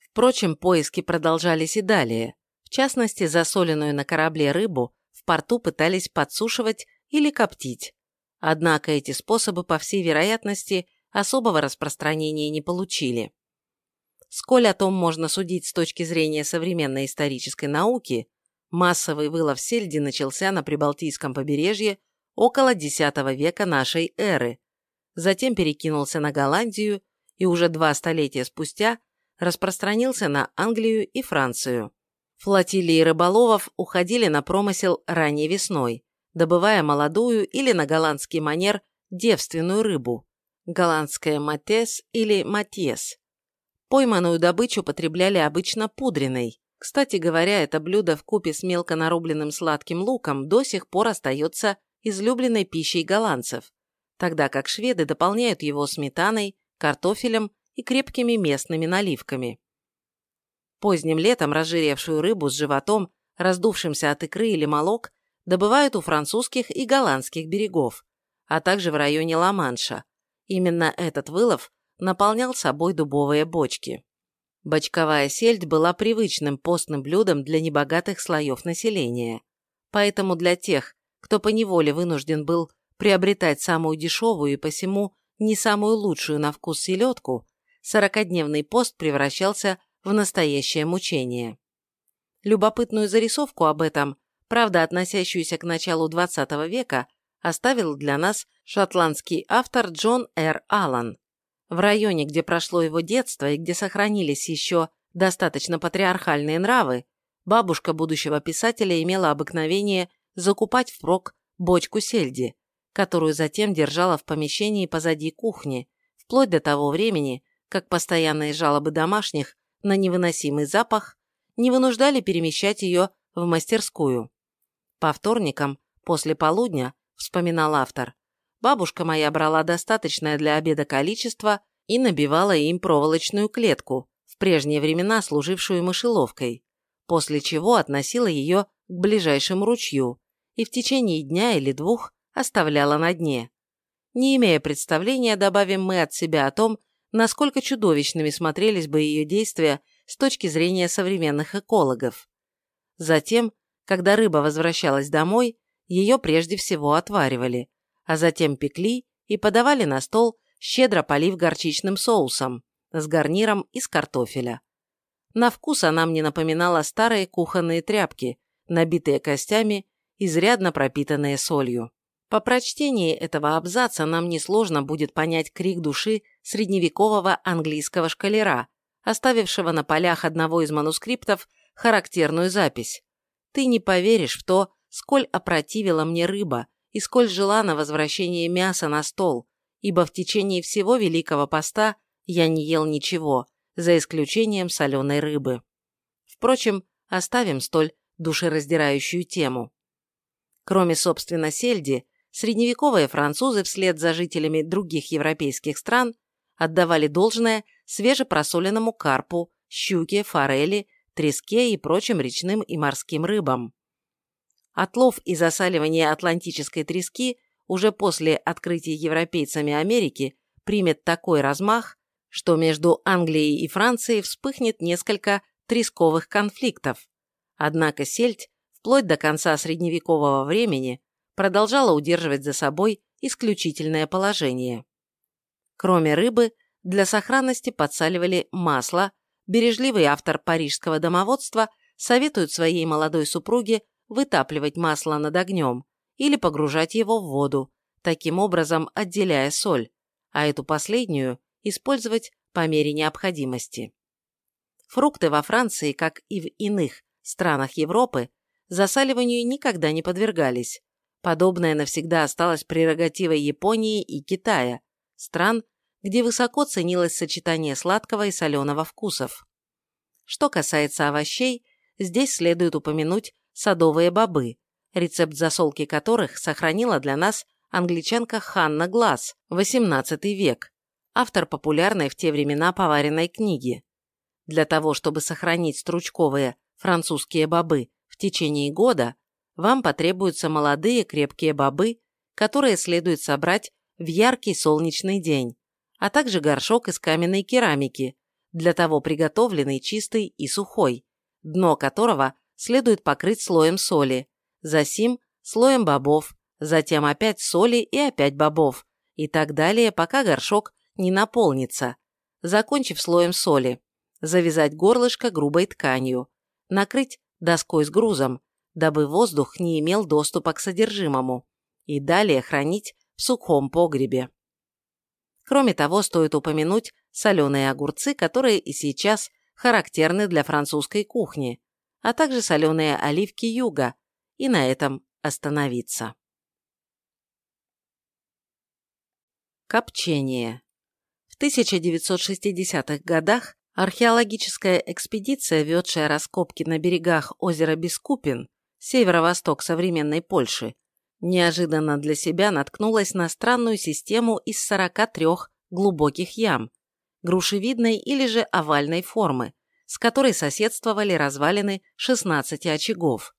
Впрочем, поиски продолжались и далее. В частности, засоленную на корабле рыбу в порту пытались подсушивать или коптить. Однако эти способы, по всей вероятности, особого распространения не получили. Сколь о том можно судить с точки зрения современной исторической науки, массовый вылов сельди начался на Прибалтийском побережье около X века нашей эры, затем перекинулся на Голландию и уже два столетия спустя распространился на Англию и Францию. Флотилии рыболовов уходили на промысел ранней весной, добывая молодую или на голландский манер девственную рыбу, голландская матес или матьес. Пойманную добычу потребляли обычно пудреной. Кстати говоря, это блюдо в купе с мелко нарубленным сладким луком до сих пор остается излюбленной пищей голландцев, тогда как шведы дополняют его сметаной, картофелем и крепкими местными наливками. Поздним летом разжиревшую рыбу с животом, раздувшимся от икры или молок, добывают у французских и голландских берегов, а также в районе Ла-Манша. Именно этот вылов наполнял собой дубовые бочки. Бочковая сельдь была привычным постным блюдом для небогатых слоев населения. Поэтому для тех, кто поневоле вынужден был приобретать самую дешевую и посему не самую лучшую на вкус селедку, сорокадневный пост превращался в настоящее мучение. Любопытную зарисовку об этом, правда относящуюся к началу XX века, оставил для нас шотландский автор Джон Р. Аллан. В районе, где прошло его детство и где сохранились еще достаточно патриархальные нравы, бабушка будущего писателя имела обыкновение закупать впрок бочку сельди, которую затем держала в помещении позади кухни, вплоть до того времени, как постоянные жалобы домашних на невыносимый запах не вынуждали перемещать ее в мастерскую. По вторникам, после полудня, вспоминал автор, бабушка моя брала достаточное для обеда количество и набивала им проволочную клетку, в прежние времена служившую мышеловкой, после чего относила ее к ближайшему ручью, и в течение дня или двух оставляла на дне. Не имея представления, добавим мы от себя о том, насколько чудовищными смотрелись бы ее действия с точки зрения современных экологов. Затем, когда рыба возвращалась домой, ее прежде всего отваривали, а затем пекли и подавали на стол, щедро полив горчичным соусом, с гарниром из картофеля. На вкус она мне напоминала старые кухонные тряпки, набитые костями изрядно пропитанные солью. По прочтении этого абзаца нам несложно будет понять крик души средневекового английского шкалера, оставившего на полях одного из манускриптов характерную запись. «Ты не поверишь в то, сколь опротивила мне рыба и сколь жила на возвращение мяса на стол, ибо в течение всего Великого Поста я не ел ничего, за исключением соленой рыбы». Впрочем, оставим столь душераздирающую тему. Кроме, собственно, сельди, средневековые французы вслед за жителями других европейских стран отдавали должное свежепросоленному карпу, щуке, форели, треске и прочим речным и морским рыбам. Отлов и засаливание атлантической трески уже после открытия европейцами Америки примет такой размах, что между Англией и Францией вспыхнет несколько тресковых конфликтов. Однако сельдь вплоть до конца средневекового времени продолжала удерживать за собой исключительное положение. Кроме рыбы, для сохранности подсаливали масло, бережливый автор парижского домоводства советует своей молодой супруге вытапливать масло над огнем или погружать его в воду, таким образом отделяя соль, а эту последнюю использовать по мере необходимости. Фрукты во Франции, как и в иных странах Европы, засаливанию никогда не подвергались. Подобное навсегда осталось прерогативой Японии и Китая, стран, где высоко ценилось сочетание сладкого и соленого вкусов. Что касается овощей, здесь следует упомянуть садовые бобы, рецепт засолки которых сохранила для нас англичанка Ханна Глаз, XVIII век, автор популярной в те времена поваренной книги. Для того, чтобы сохранить стручковые французские бобы течение года вам потребуются молодые крепкие бобы, которые следует собрать в яркий солнечный день, а также горшок из каменной керамики, для того приготовленный чистый и сухой, дно которого следует покрыть слоем соли, засим слоем бобов, затем опять соли и опять бобов, и так далее, пока горшок не наполнится, закончив слоем соли, завязать горлышко грубой тканью, накрыть доской с грузом, дабы воздух не имел доступа к содержимому, и далее хранить в сухом погребе. Кроме того, стоит упомянуть соленые огурцы, которые и сейчас характерны для французской кухни, а также соленые оливки юга, и на этом остановиться. Копчение. В 1960-х годах археологическая экспедиция, ведшая раскопки на берегах озера Бескупин, северо-восток современной Польши, неожиданно для себя наткнулась на странную систему из 43 глубоких ям, грушевидной или же овальной формы, с которой соседствовали развалины 16 очагов.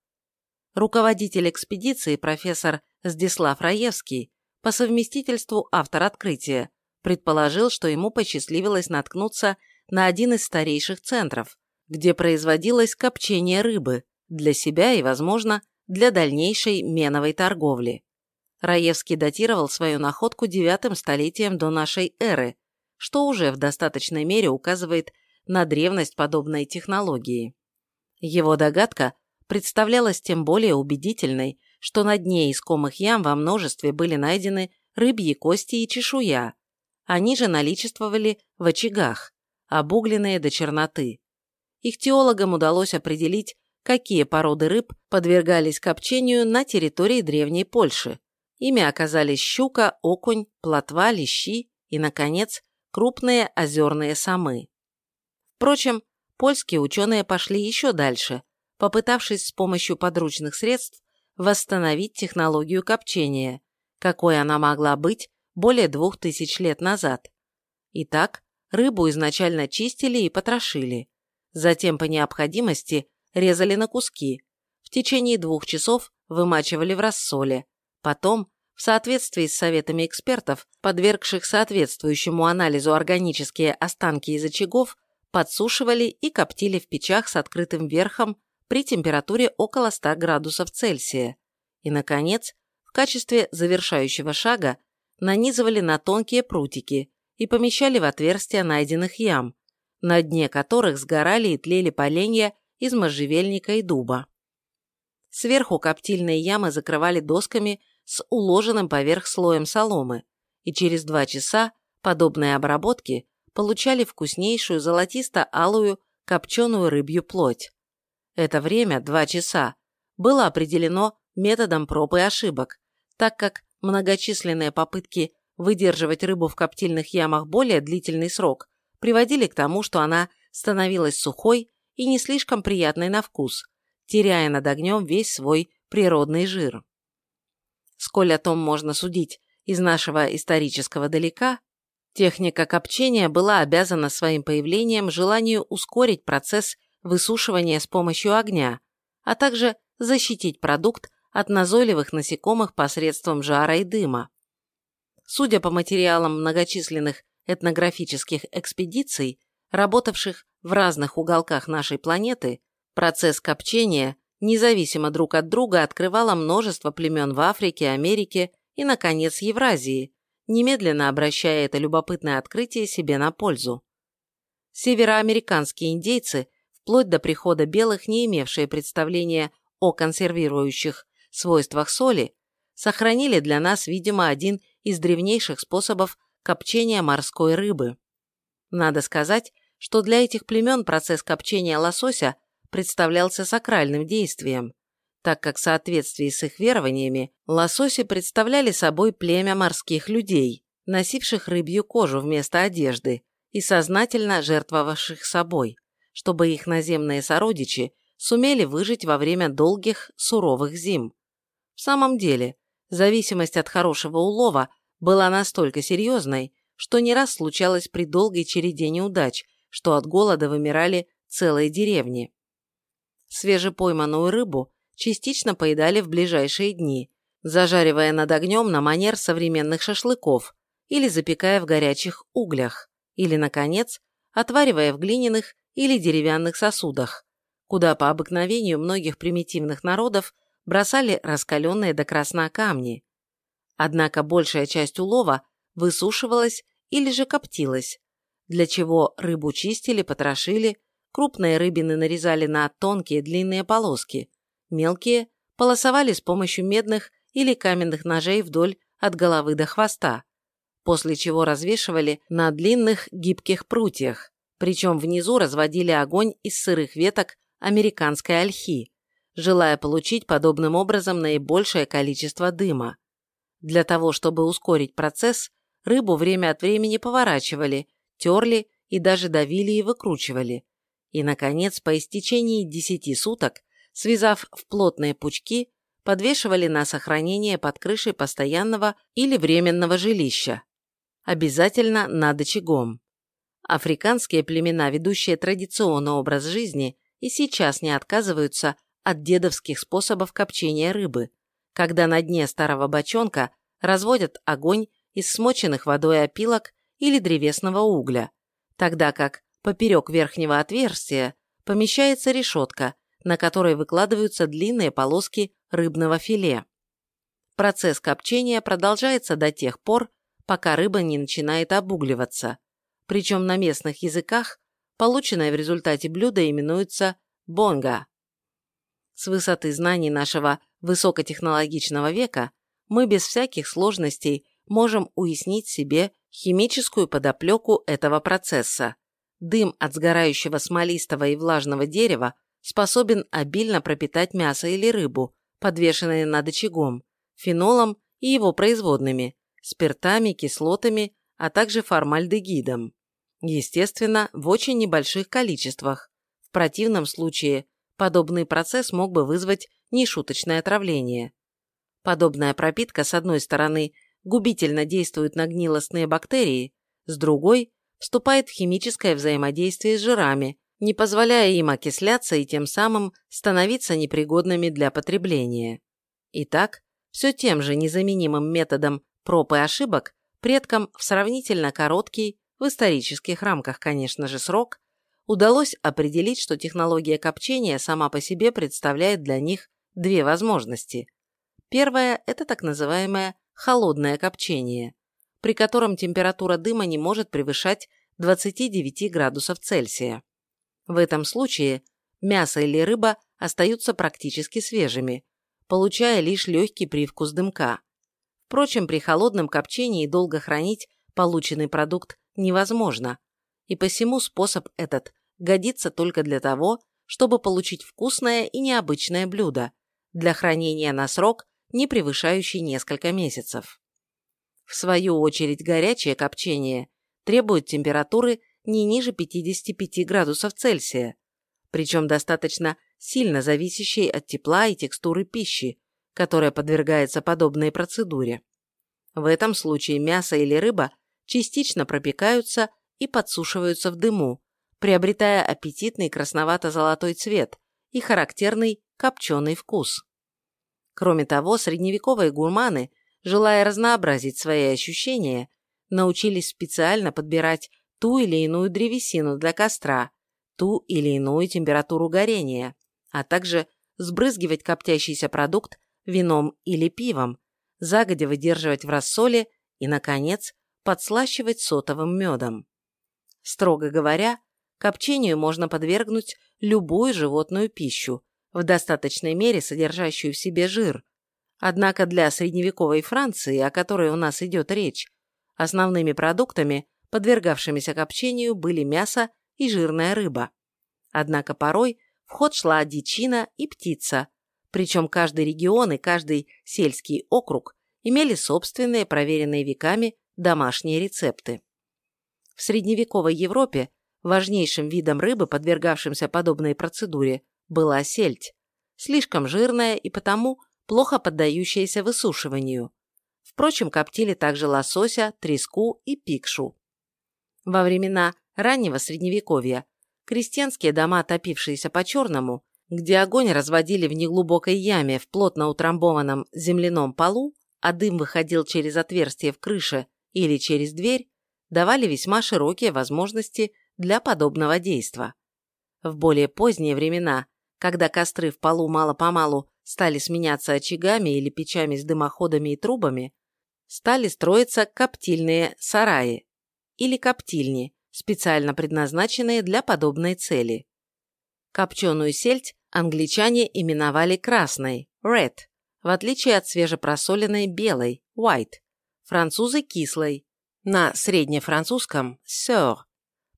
Руководитель экспедиции профессор Здислав Раевский, по совместительству автор открытия, предположил, что ему посчастливилось наткнуться на один из старейших центров, где производилось копчение рыбы для себя и, возможно, для дальнейшей меновой торговли. Раевский датировал свою находку девятым столетием до нашей эры, что уже в достаточной мере указывает на древность подобной технологии. Его догадка представлялась тем более убедительной, что на дне искомых ям во множестве были найдены рыбьи кости и чешуя. Они же наличествовали в очагах, обугленные до черноты. Их теологам удалось определить какие породы рыб подвергались копчению на территории Древней Польши. Ими оказались щука, окунь, плотва, лещи и, наконец, крупные озерные самы. Впрочем, польские ученые пошли еще дальше, попытавшись с помощью подручных средств восстановить технологию копчения, какой она могла быть более двух тысяч лет назад. Итак, рыбу изначально чистили и потрошили. Затем, по необходимости, резали на куски, в течение двух часов вымачивали в рассоле, потом, в соответствии с советами экспертов, подвергших соответствующему анализу органические останки из очагов, подсушивали и коптили в печах с открытым верхом при температуре около 100 градусов Цельсия. И, наконец, в качестве завершающего шага нанизывали на тонкие прутики и помещали в отверстия найденных ям, на дне которых сгорали и тлели поленья из можжевельника и дуба. Сверху коптильные ямы закрывали досками с уложенным поверх слоем соломы, и через два часа подобные обработки получали вкуснейшую золотисто-алую копченую рыбью плоть. Это время, два часа, было определено методом проб и ошибок, так как многочисленные попытки выдерживать рыбу в коптильных ямах более длительный срок приводили к тому, что она становилась сухой и не слишком приятной на вкус, теряя над огнем весь свой природный жир. Сколь о том можно судить из нашего исторического далека, техника копчения была обязана своим появлением желанию ускорить процесс высушивания с помощью огня, а также защитить продукт от назойливых насекомых посредством жара и дыма. Судя по материалам многочисленных этнографических экспедиций, работавших в разных уголках нашей планеты, процесс копчения, независимо друг от друга, открывало множество племен в Африке, Америке и, наконец, Евразии, немедленно обращая это любопытное открытие себе на пользу. Североамериканские индейцы, вплоть до прихода белых, не имевшие представления о консервирующих свойствах соли, сохранили для нас, видимо, один из древнейших способов копчения морской рыбы. Надо сказать, что для этих племен процесс копчения лосося представлялся сакральным действием, так как в соответствии с их верованиями лососи представляли собой племя морских людей, носивших рыбью кожу вместо одежды и сознательно жертвовавших собой, чтобы их наземные сородичи сумели выжить во время долгих суровых зим. В самом деле, зависимость от хорошего улова была настолько серьезной, что не раз случалось при долгой череде неудач, что от голода вымирали целые деревни. Свежепойманную рыбу частично поедали в ближайшие дни, зажаривая над огнем на манер современных шашлыков или запекая в горячих углях, или, наконец, отваривая в глиняных или деревянных сосудах, куда по обыкновению многих примитивных народов бросали раскаленные до красна камни. Однако большая часть улова высушивалась или же коптилась, для чего рыбу чистили, потрошили, крупные рыбины нарезали на тонкие длинные полоски, мелкие полосовали с помощью медных или каменных ножей вдоль от головы до хвоста, после чего развешивали на длинных гибких прутьях, причем внизу разводили огонь из сырых веток американской ольхи, желая получить подобным образом наибольшее количество дыма. Для того, чтобы ускорить процесс, рыбу время от времени поворачивали, терли и даже давили и выкручивали. И, наконец, по истечении 10 суток, связав в плотные пучки, подвешивали на сохранение под крышей постоянного или временного жилища. Обязательно над очагом. Африканские племена, ведущие традиционный образ жизни, и сейчас не отказываются от дедовских способов копчения рыбы, когда на дне старого бочонка разводят огонь из смоченных водой опилок или древесного угля, тогда как поперек верхнего отверстия помещается решетка, на которой выкладываются длинные полоски рыбного филе. Процесс копчения продолжается до тех пор, пока рыба не начинает обугливаться причем на местных языках полученное в результате блюдо именуется бонга. С высоты знаний нашего высокотехнологичного века мы без всяких сложностей можем уяснить себе химическую подоплеку этого процесса. Дым от сгорающего смолистого и влажного дерева способен обильно пропитать мясо или рыбу, подвешенные над очагом, фенолом и его производными, спиртами, кислотами, а также формальдегидом. Естественно, в очень небольших количествах. В противном случае подобный процесс мог бы вызвать нешуточное отравление. Подобная пропитка, с одной стороны, губительно действует на гнилостные бактерии, с другой – вступает в химическое взаимодействие с жирами, не позволяя им окисляться и тем самым становиться непригодными для потребления. Итак, все тем же незаменимым методом проб и ошибок предкам в сравнительно короткий в исторических рамках, конечно же, срок, удалось определить, что технология копчения сама по себе представляет для них две возможности. Первая – это так называемое холодное копчение, при котором температура дыма не может превышать 29 градусов Цельсия. В этом случае мясо или рыба остаются практически свежими, получая лишь легкий привкус дымка. Впрочем, при холодном копчении долго хранить полученный продукт невозможно, и посему способ этот годится только для того, чтобы получить вкусное и необычное блюдо, для хранения на срок, не превышающий несколько месяцев. В свою очередь горячее копчение требует температуры не ниже 55 градусов Цельсия, причем достаточно сильно зависящей от тепла и текстуры пищи, которая подвергается подобной процедуре. В этом случае мясо или рыба частично пропекаются и подсушиваются в дыму, приобретая аппетитный красновато-золотой цвет и характерный копченый вкус. Кроме того, средневековые гурманы, желая разнообразить свои ощущения, научились специально подбирать ту или иную древесину для костра, ту или иную температуру горения, а также сбрызгивать коптящийся продукт вином или пивом, загодя выдерживать в рассоле и, наконец, подслащивать сотовым медом. Строго говоря, копчению можно подвергнуть любую животную пищу, в достаточной мере содержащую в себе жир. Однако для средневековой Франции, о которой у нас идет речь, основными продуктами, подвергавшимися копчению, были мясо и жирная рыба. Однако порой в ход шла дичина и птица, причем каждый регион и каждый сельский округ имели собственные, проверенные веками, домашние рецепты. В средневековой Европе важнейшим видом рыбы, подвергавшимся подобной процедуре, была сельдь, слишком жирная и потому плохо поддающаяся высушиванию. Впрочем, коптили также лосося, треску и пикшу. Во времена раннего Средневековья крестьянские дома, топившиеся по-черному, где огонь разводили в неглубокой яме в плотно утрамбованном земляном полу, а дым выходил через отверстие в крыше или через дверь, давали весьма широкие возможности для подобного действа. В более поздние времена, когда костры в полу мало-помалу стали сменяться очагами или печами с дымоходами и трубами, стали строиться коптильные сараи или коптильни, специально предназначенные для подобной цели. Копченую сельдь англичане именовали красной – red, в отличие от свежепросоленной белой – white, французы – кислой, на среднефранцузском – sœur.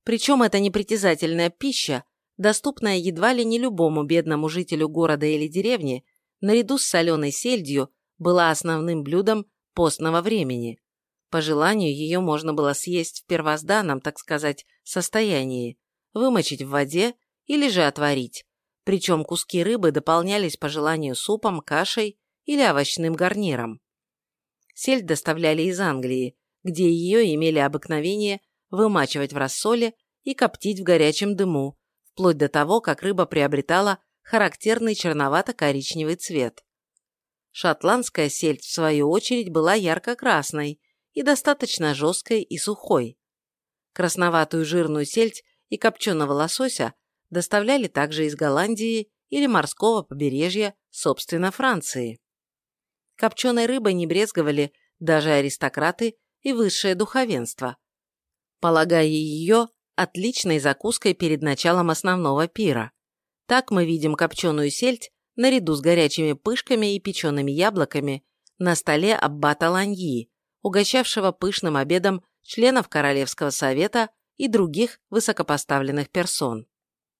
Причем эта непритязательная пища, доступная едва ли не любому бедному жителю города или деревни, наряду с соленой сельдью, была основным блюдом постного времени. По желанию ее можно было съесть в первозданном, так сказать, состоянии, вымочить в воде или же отварить, причем куски рыбы дополнялись по желанию супом, кашей или овощным гарниром. Сельдь доставляли из Англии, где ее имели обыкновение вымачивать в рассоле и коптить в горячем дыму, вплоть до того, как рыба приобретала характерный черновато-коричневый цвет. Шотландская сельдь, в свою очередь, была ярко-красной и достаточно жесткой и сухой. Красноватую жирную сельдь и копченого лосося доставляли также из Голландии или морского побережья, собственно, Франции. Копченой рыбой не брезговали даже аристократы и высшее духовенство, полагая ее отличной закуской перед началом основного пира. Так мы видим копченую сельдь наряду с горячими пышками и печеными яблоками на столе аббата Ланьи, угощавшего пышным обедом членов Королевского совета и других высокопоставленных персон.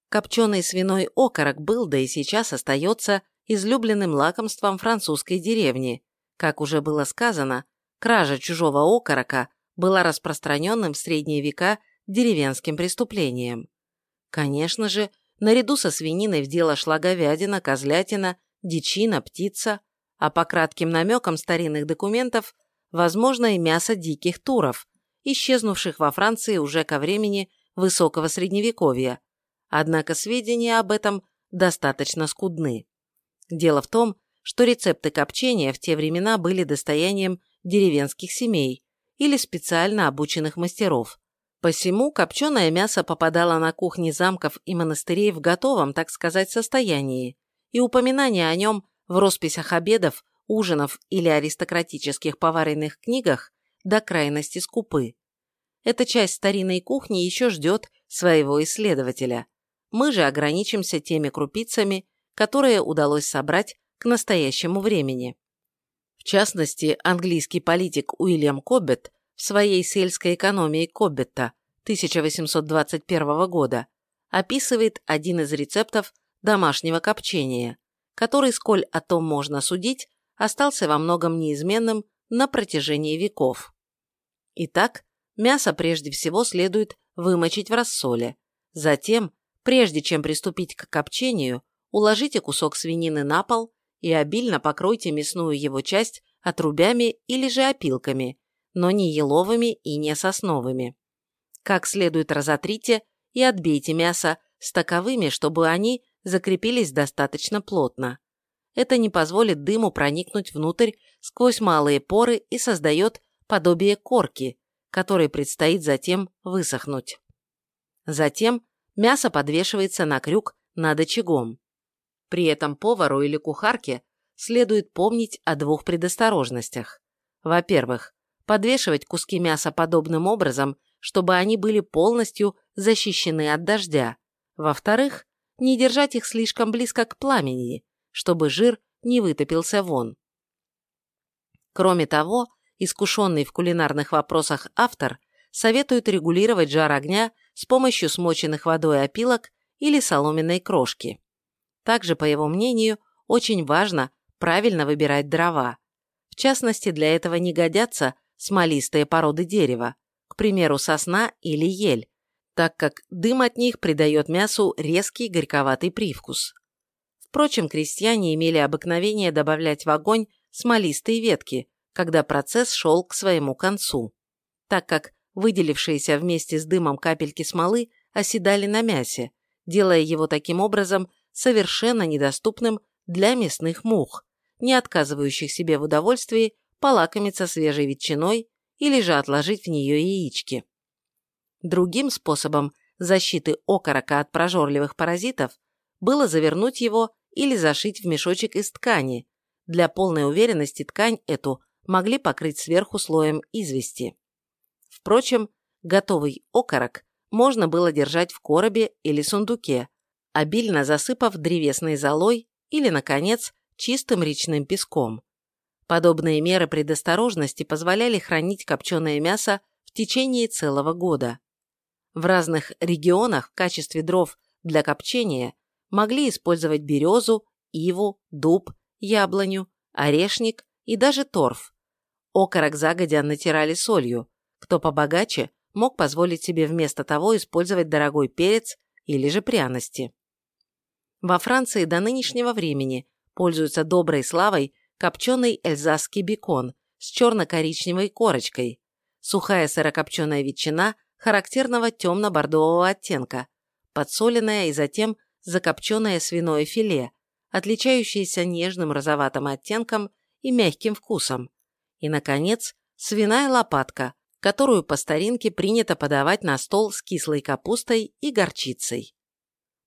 Копченый свиной окорок был, да и сейчас остается, излюбленным лакомством французской деревни. Как уже было сказано, кража чужого окорока была распространенным в средние века деревенским преступлением. Конечно же, наряду со свининой в дело шла говядина, козлятина, дичина, птица, а по кратким намекам старинных документов, возможно и мясо диких туров, исчезнувших во Франции уже ко времени высокого средневековья, Однако сведения об этом достаточно скудны. Дело в том, что рецепты копчения в те времена были достоянием деревенских семей или специально обученных мастеров. Посему копченое мясо попадало на кухни замков и монастырей в готовом, так сказать, состоянии, и упоминания о нем в росписях обедов, ужинов или аристократических поваренных книгах до крайности скупы. Эта часть старинной кухни еще ждет своего исследователя. Мы же ограничимся теми крупицами, которые удалось собрать к настоящему времени. В частности, английский политик Уильям Коббет в своей сельской экономии Коббетта 1821 года описывает один из рецептов домашнего копчения, который, сколь о том можно судить, остался во многом неизменным на протяжении веков. Итак, мясо прежде всего следует вымочить в рассоле, затем Прежде чем приступить к копчению, уложите кусок свинины на пол и обильно покройте мясную его часть отрубями или же опилками, но не еловыми и не сосновыми. Как следует разотрите и отбейте мясо с таковыми, чтобы они закрепились достаточно плотно. Это не позволит дыму проникнуть внутрь сквозь малые поры и создает подобие корки, которой предстоит затем высохнуть. Затем мясо подвешивается на крюк над очагом. При этом повару или кухарке следует помнить о двух предосторожностях. Во-первых, подвешивать куски мяса подобным образом, чтобы они были полностью защищены от дождя. Во-вторых, не держать их слишком близко к пламени, чтобы жир не вытопился вон. Кроме того, искушенный в кулинарных вопросах автор советует регулировать жар огня с помощью смоченных водой опилок или соломенной крошки. Также, по его мнению, очень важно правильно выбирать дрова. В частности, для этого не годятся смолистые породы дерева, к примеру, сосна или ель, так как дым от них придает мясу резкий горьковатый привкус. Впрочем, крестьяне имели обыкновение добавлять в огонь смолистые ветки, когда процесс шел к своему концу, так как Выделившиеся вместе с дымом капельки смолы оседали на мясе, делая его таким образом совершенно недоступным для мясных мух, не отказывающих себе в удовольствии полакомиться свежей ветчиной или же отложить в нее яички. Другим способом защиты окорока от прожорливых паразитов было завернуть его или зашить в мешочек из ткани. Для полной уверенности ткань эту могли покрыть сверху слоем извести. Впрочем, готовый окорок можно было держать в коробе или сундуке, обильно засыпав древесной золой или, наконец, чистым речным песком. Подобные меры предосторожности позволяли хранить копченое мясо в течение целого года. В разных регионах в качестве дров для копчения могли использовать березу, иву, дуб, яблоню, орешник и даже торф. Окорок загодя натирали солью. Кто побогаче, мог позволить себе вместо того использовать дорогой перец или же пряности. Во Франции до нынешнего времени пользуются доброй славой копченый эльзасский бекон с черно-коричневой корочкой, сухая сырокопченая ветчина характерного темно-бордового оттенка, подсоленное и затем закопченное свиное филе, отличающееся нежным розоватым оттенком и мягким вкусом, и, наконец, свиная лопатка, которую по старинке принято подавать на стол с кислой капустой и горчицей.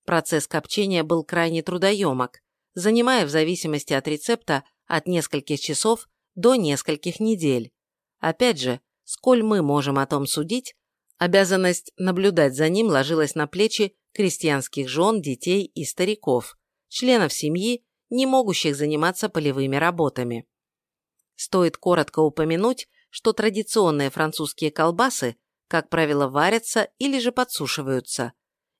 Процесс копчения был крайне трудоемок, занимая в зависимости от рецепта от нескольких часов до нескольких недель. Опять же, сколь мы можем о том судить, обязанность наблюдать за ним ложилась на плечи крестьянских жен, детей и стариков, членов семьи, не могущих заниматься полевыми работами. Стоит коротко упомянуть, что традиционные французские колбасы, как правило, варятся или же подсушиваются.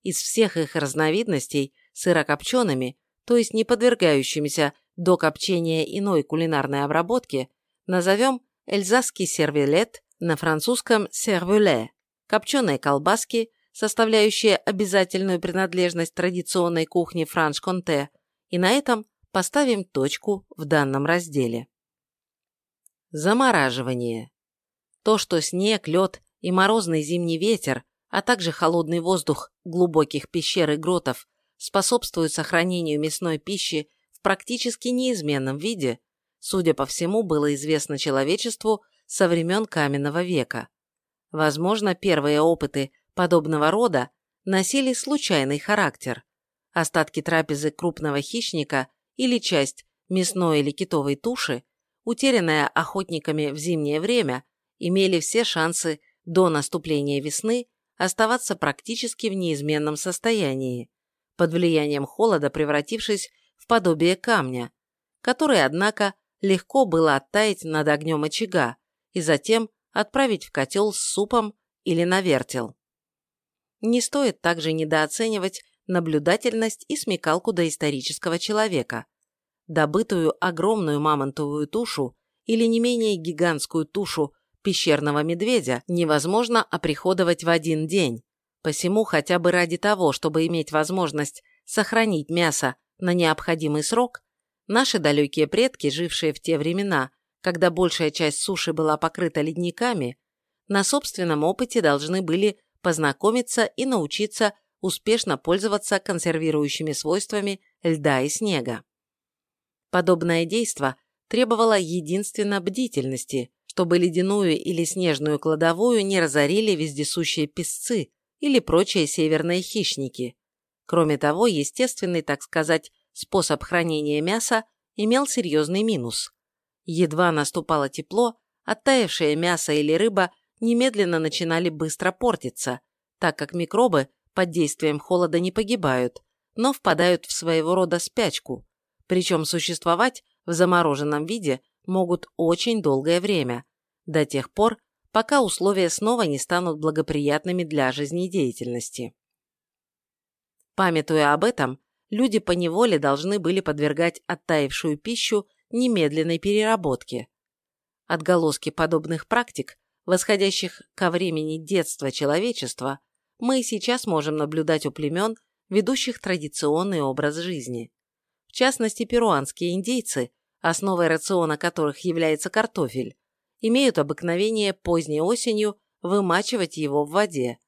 Из всех их разновидностей сырокопчеными, то есть не подвергающимися до копчения иной кулинарной обработки, назовем эльзасский сервелет на французском сервеле, копченые колбаски, составляющие обязательную принадлежность традиционной кухни франш-конте, и на этом поставим точку в данном разделе. Замораживание. То, что снег, лед и морозный зимний ветер, а также холодный воздух глубоких пещер и гротов способствуют сохранению мясной пищи в практически неизменном виде, судя по всему, было известно человечеству со времен каменного века. Возможно, первые опыты подобного рода носили случайный характер. Остатки трапезы крупного хищника или часть мясной или китовой туши утерянная охотниками в зимнее время, имели все шансы до наступления весны оставаться практически в неизменном состоянии, под влиянием холода превратившись в подобие камня, который, однако, легко было оттаять над огнем очага и затем отправить в котел с супом или на вертел. Не стоит также недооценивать наблюдательность и смекалку доисторического человека, добытую огромную мамонтовую тушу или не менее гигантскую тушу пещерного медведя невозможно оприходовать в один день. Посему хотя бы ради того, чтобы иметь возможность сохранить мясо на необходимый срок, наши далекие предки, жившие в те времена, когда большая часть суши была покрыта ледниками, на собственном опыте должны были познакомиться и научиться успешно пользоваться консервирующими свойствами льда и снега. Подобное действо требовало единственно бдительности, чтобы ледяную или снежную кладовую не разорили вездесущие песцы или прочие северные хищники. Кроме того, естественный, так сказать, способ хранения мяса имел серьезный минус. Едва наступало тепло, оттаившее мясо или рыба немедленно начинали быстро портиться, так как микробы под действием холода не погибают, но впадают в своего рода спячку, причем существовать в замороженном виде могут очень долгое время, до тех пор, пока условия снова не станут благоприятными для жизнедеятельности. Памятуя об этом, люди поневоле должны были подвергать оттаившую пищу немедленной переработке. Отголоски подобных практик, восходящих ко времени детства человечества, мы и сейчас можем наблюдать у племен, ведущих традиционный образ жизни частности перуанские индейцы, основой рациона которых является картофель, имеют обыкновение поздней осенью вымачивать его в воде,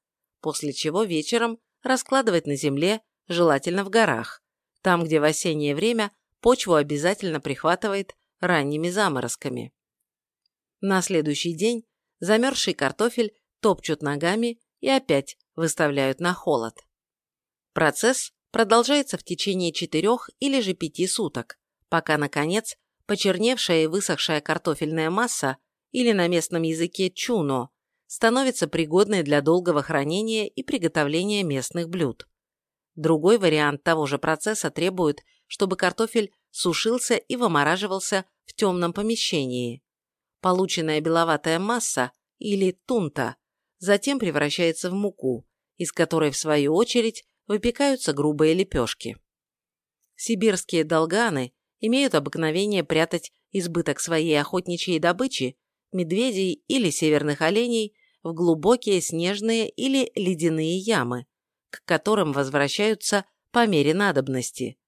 после чего вечером раскладывать на земле, желательно в горах, там, где в осеннее время почву обязательно прихватывает ранними заморозками. На следующий день замерзший картофель топчут ногами и опять выставляют на холод. Процесс продолжается в течение четырех или же пяти суток, пока, наконец, почерневшая и высохшая картофельная масса, или на местном языке чуно, становится пригодной для долгого хранения и приготовления местных блюд. Другой вариант того же процесса требует, чтобы картофель сушился и вымораживался в темном помещении. Полученная беловатая масса, или тунта, затем превращается в муку, из которой, в свою очередь, выпекаются грубые лепешки. Сибирские долганы имеют обыкновение прятать избыток своей охотничьей добычи, медведей или северных оленей, в глубокие снежные или ледяные ямы, к которым возвращаются по мере надобности.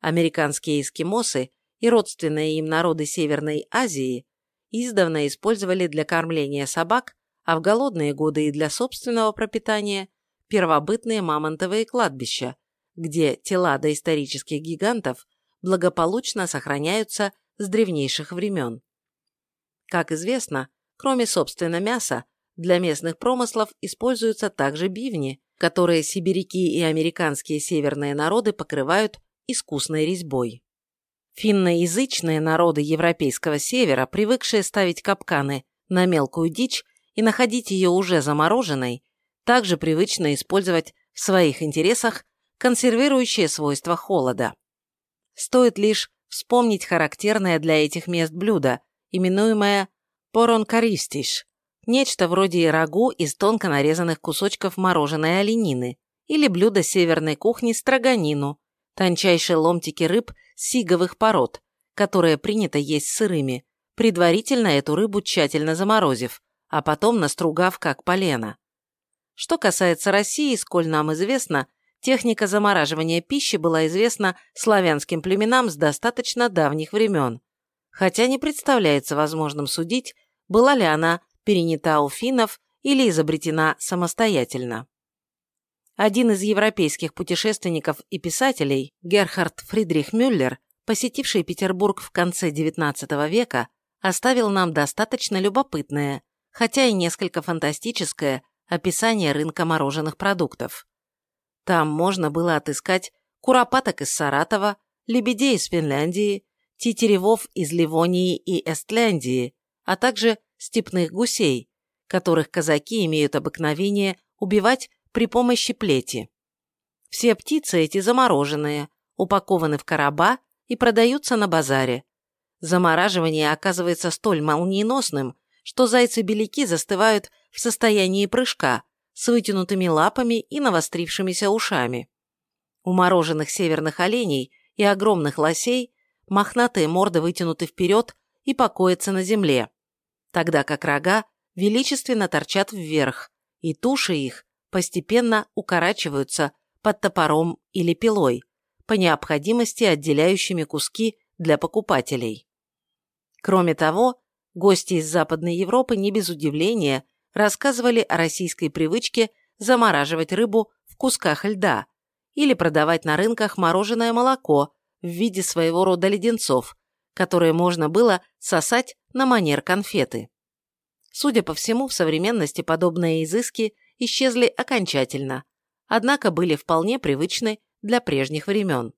Американские эскимосы и родственные им народы Северной Азии издавна использовали для кормления собак, а в голодные годы и для собственного пропитания первобытные мамонтовые кладбища, где тела доисторических гигантов благополучно сохраняются с древнейших времен. Как известно, кроме собственно мяса, для местных промыслов используются также бивни, которые сибиряки и американские северные народы покрывают искусной резьбой. Финноязычные народы европейского севера, привыкшие ставить капканы на мелкую дичь и находить ее уже замороженной, также привычно использовать в своих интересах консервирующие свойства холода. Стоит лишь вспомнить характерное для этих мест блюдо, именуемое поронкаристиш, нечто вроде рагу из тонко нарезанных кусочков мороженой оленины или блюдо северной кухни строганину, тончайшие ломтики рыб сиговых пород, которые принято есть сырыми, предварительно эту рыбу тщательно заморозив, а потом настругав как полено. Что касается России, сколь нам известно, техника замораживания пищи была известна славянским племенам с достаточно давних времен, хотя не представляется возможным судить, была ли она перенята у финнов или изобретена самостоятельно. Один из европейских путешественников и писателей, Герхард Фридрих Мюллер, посетивший Петербург в конце XIX века, оставил нам достаточно любопытное, хотя и несколько фантастическое описание рынка мороженых продуктов. Там можно было отыскать куропаток из Саратова, лебедей из Финляндии, тетеревов из Ливонии и Эстляндии, а также степных гусей, которых казаки имеют обыкновение убивать при помощи плети. Все птицы эти замороженные, упакованы в короба и продаются на базаре. Замораживание оказывается столь молниеносным, что зайцы-беляки застывают в состоянии прыжка, с вытянутыми лапами и навострившимися ушами. У мороженых северных оленей и огромных лосей мохнатые морды вытянуты вперед и покоятся на земле, тогда как рога величественно торчат вверх, и туши их постепенно укорачиваются под топором или пилой, по необходимости отделяющими куски для покупателей. Кроме того, Гости из Западной Европы не без удивления рассказывали о российской привычке замораживать рыбу в кусках льда или продавать на рынках мороженое молоко в виде своего рода леденцов, которые можно было сосать на манер конфеты. Судя по всему, в современности подобные изыски исчезли окончательно, однако были вполне привычны для прежних времен.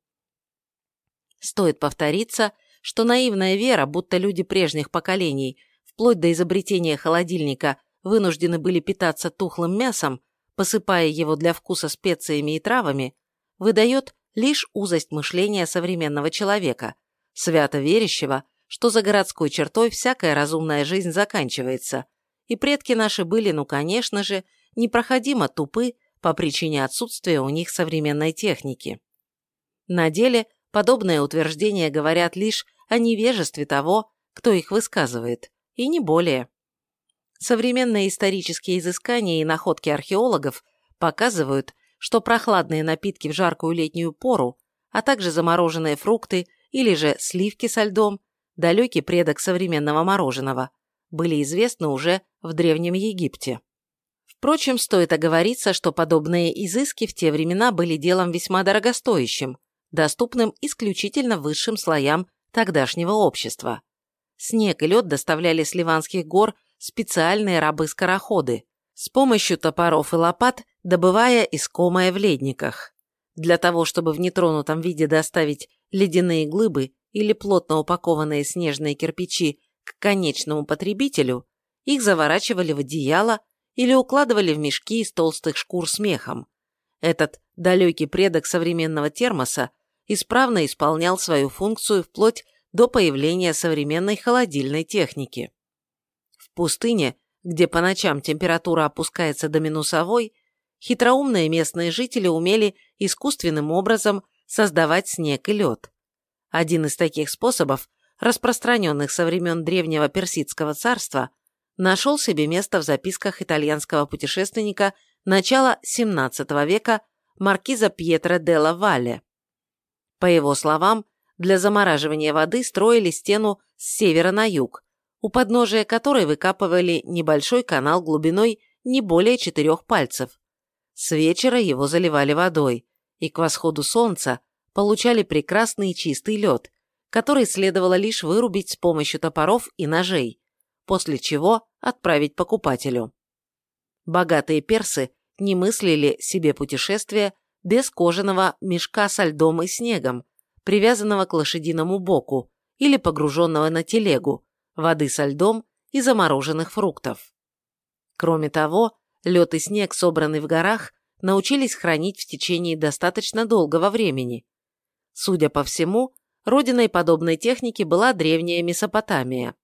Стоит повториться, что наивная вера, будто люди прежних поколений, вплоть до изобретения холодильника, вынуждены были питаться тухлым мясом, посыпая его для вкуса специями и травами, выдает лишь узость мышления современного человека, свято верящего, что за городской чертой всякая разумная жизнь заканчивается, и предки наши были, ну конечно же, непроходимо тупы по причине отсутствия у них современной техники. На деле подобные утверждения говорят лишь о невежестве того, кто их высказывает, и не более. Современные исторические изыскания и находки археологов показывают, что прохладные напитки в жаркую летнюю пору, а также замороженные фрукты или же сливки со льдом, далекий предок современного мороженого, были известны уже в Древнем Египте. Впрочем, стоит оговориться, что подобные изыски в те времена были делом весьма дорогостоящим, доступным исключительно высшим слоям тогдашнего общества. Снег и лед доставляли с Ливанских гор специальные рабы-скороходы, с помощью топоров и лопат добывая искомое в ледниках. Для того, чтобы в нетронутом виде доставить ледяные глыбы или плотно упакованные снежные кирпичи к конечному потребителю, их заворачивали в одеяло или укладывали в мешки из толстых шкур с мехом. Этот далекий предок современного термоса исправно исполнял свою функцию вплоть до появления современной холодильной техники. В пустыне, где по ночам температура опускается до минусовой, хитроумные местные жители умели искусственным образом создавать снег и лед. Один из таких способов, распространенных со времен древнего персидского царства, нашел себе место в записках итальянского путешественника начала XVII века маркиза Пьетро де ла Валле. По его словам, для замораживания воды строили стену с севера на юг, у подножия которой выкапывали небольшой канал глубиной не более четырех пальцев. С вечера его заливали водой, и к восходу солнца получали прекрасный чистый лед, который следовало лишь вырубить с помощью топоров и ножей, после чего отправить покупателю. Богатые персы не мыслили себе путешествия без кожаного мешка со льдом и снегом, привязанного к лошадиному боку или погруженного на телегу, воды со льдом и замороженных фруктов. Кроме того, лед и снег, собранный в горах, научились хранить в течение достаточно долгого времени. Судя по всему, родиной подобной техники была древняя Месопотамия.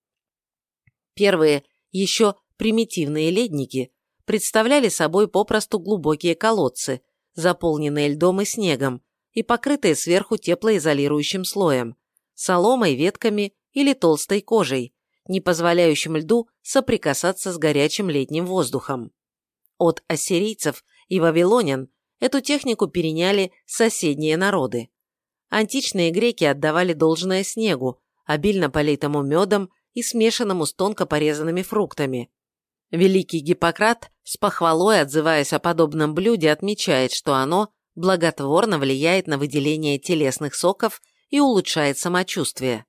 Первые, еще примитивные ледники, представляли собой попросту глубокие колодцы, заполненные льдом и снегом, и покрытые сверху теплоизолирующим слоем, соломой, ветками или толстой кожей, не позволяющим льду соприкасаться с горячим летним воздухом. От ассирийцев и вавилонян эту технику переняли соседние народы. Античные греки отдавали должное снегу, обильно политому медом и смешанному с тонко порезанными фруктами. Великий Гиппократ, с похвалой отзываясь о подобном блюде, отмечает, что оно благотворно влияет на выделение телесных соков и улучшает самочувствие.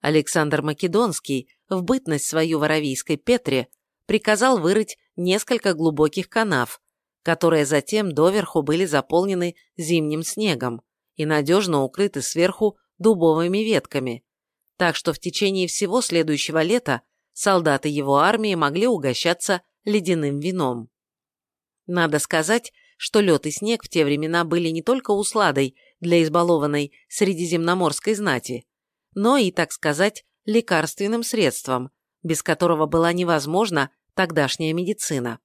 Александр Македонский в бытность свою в Петре приказал вырыть несколько глубоких канав, которые затем доверху были заполнены зимним снегом и надежно укрыты сверху дубовыми ветками, так что в течение всего следующего лета солдаты его армии могли угощаться ледяным вином. Надо сказать, что лед и снег в те времена были не только усладой для избалованной средиземноморской знати, но и, так сказать, лекарственным средством, без которого была невозможна тогдашняя медицина.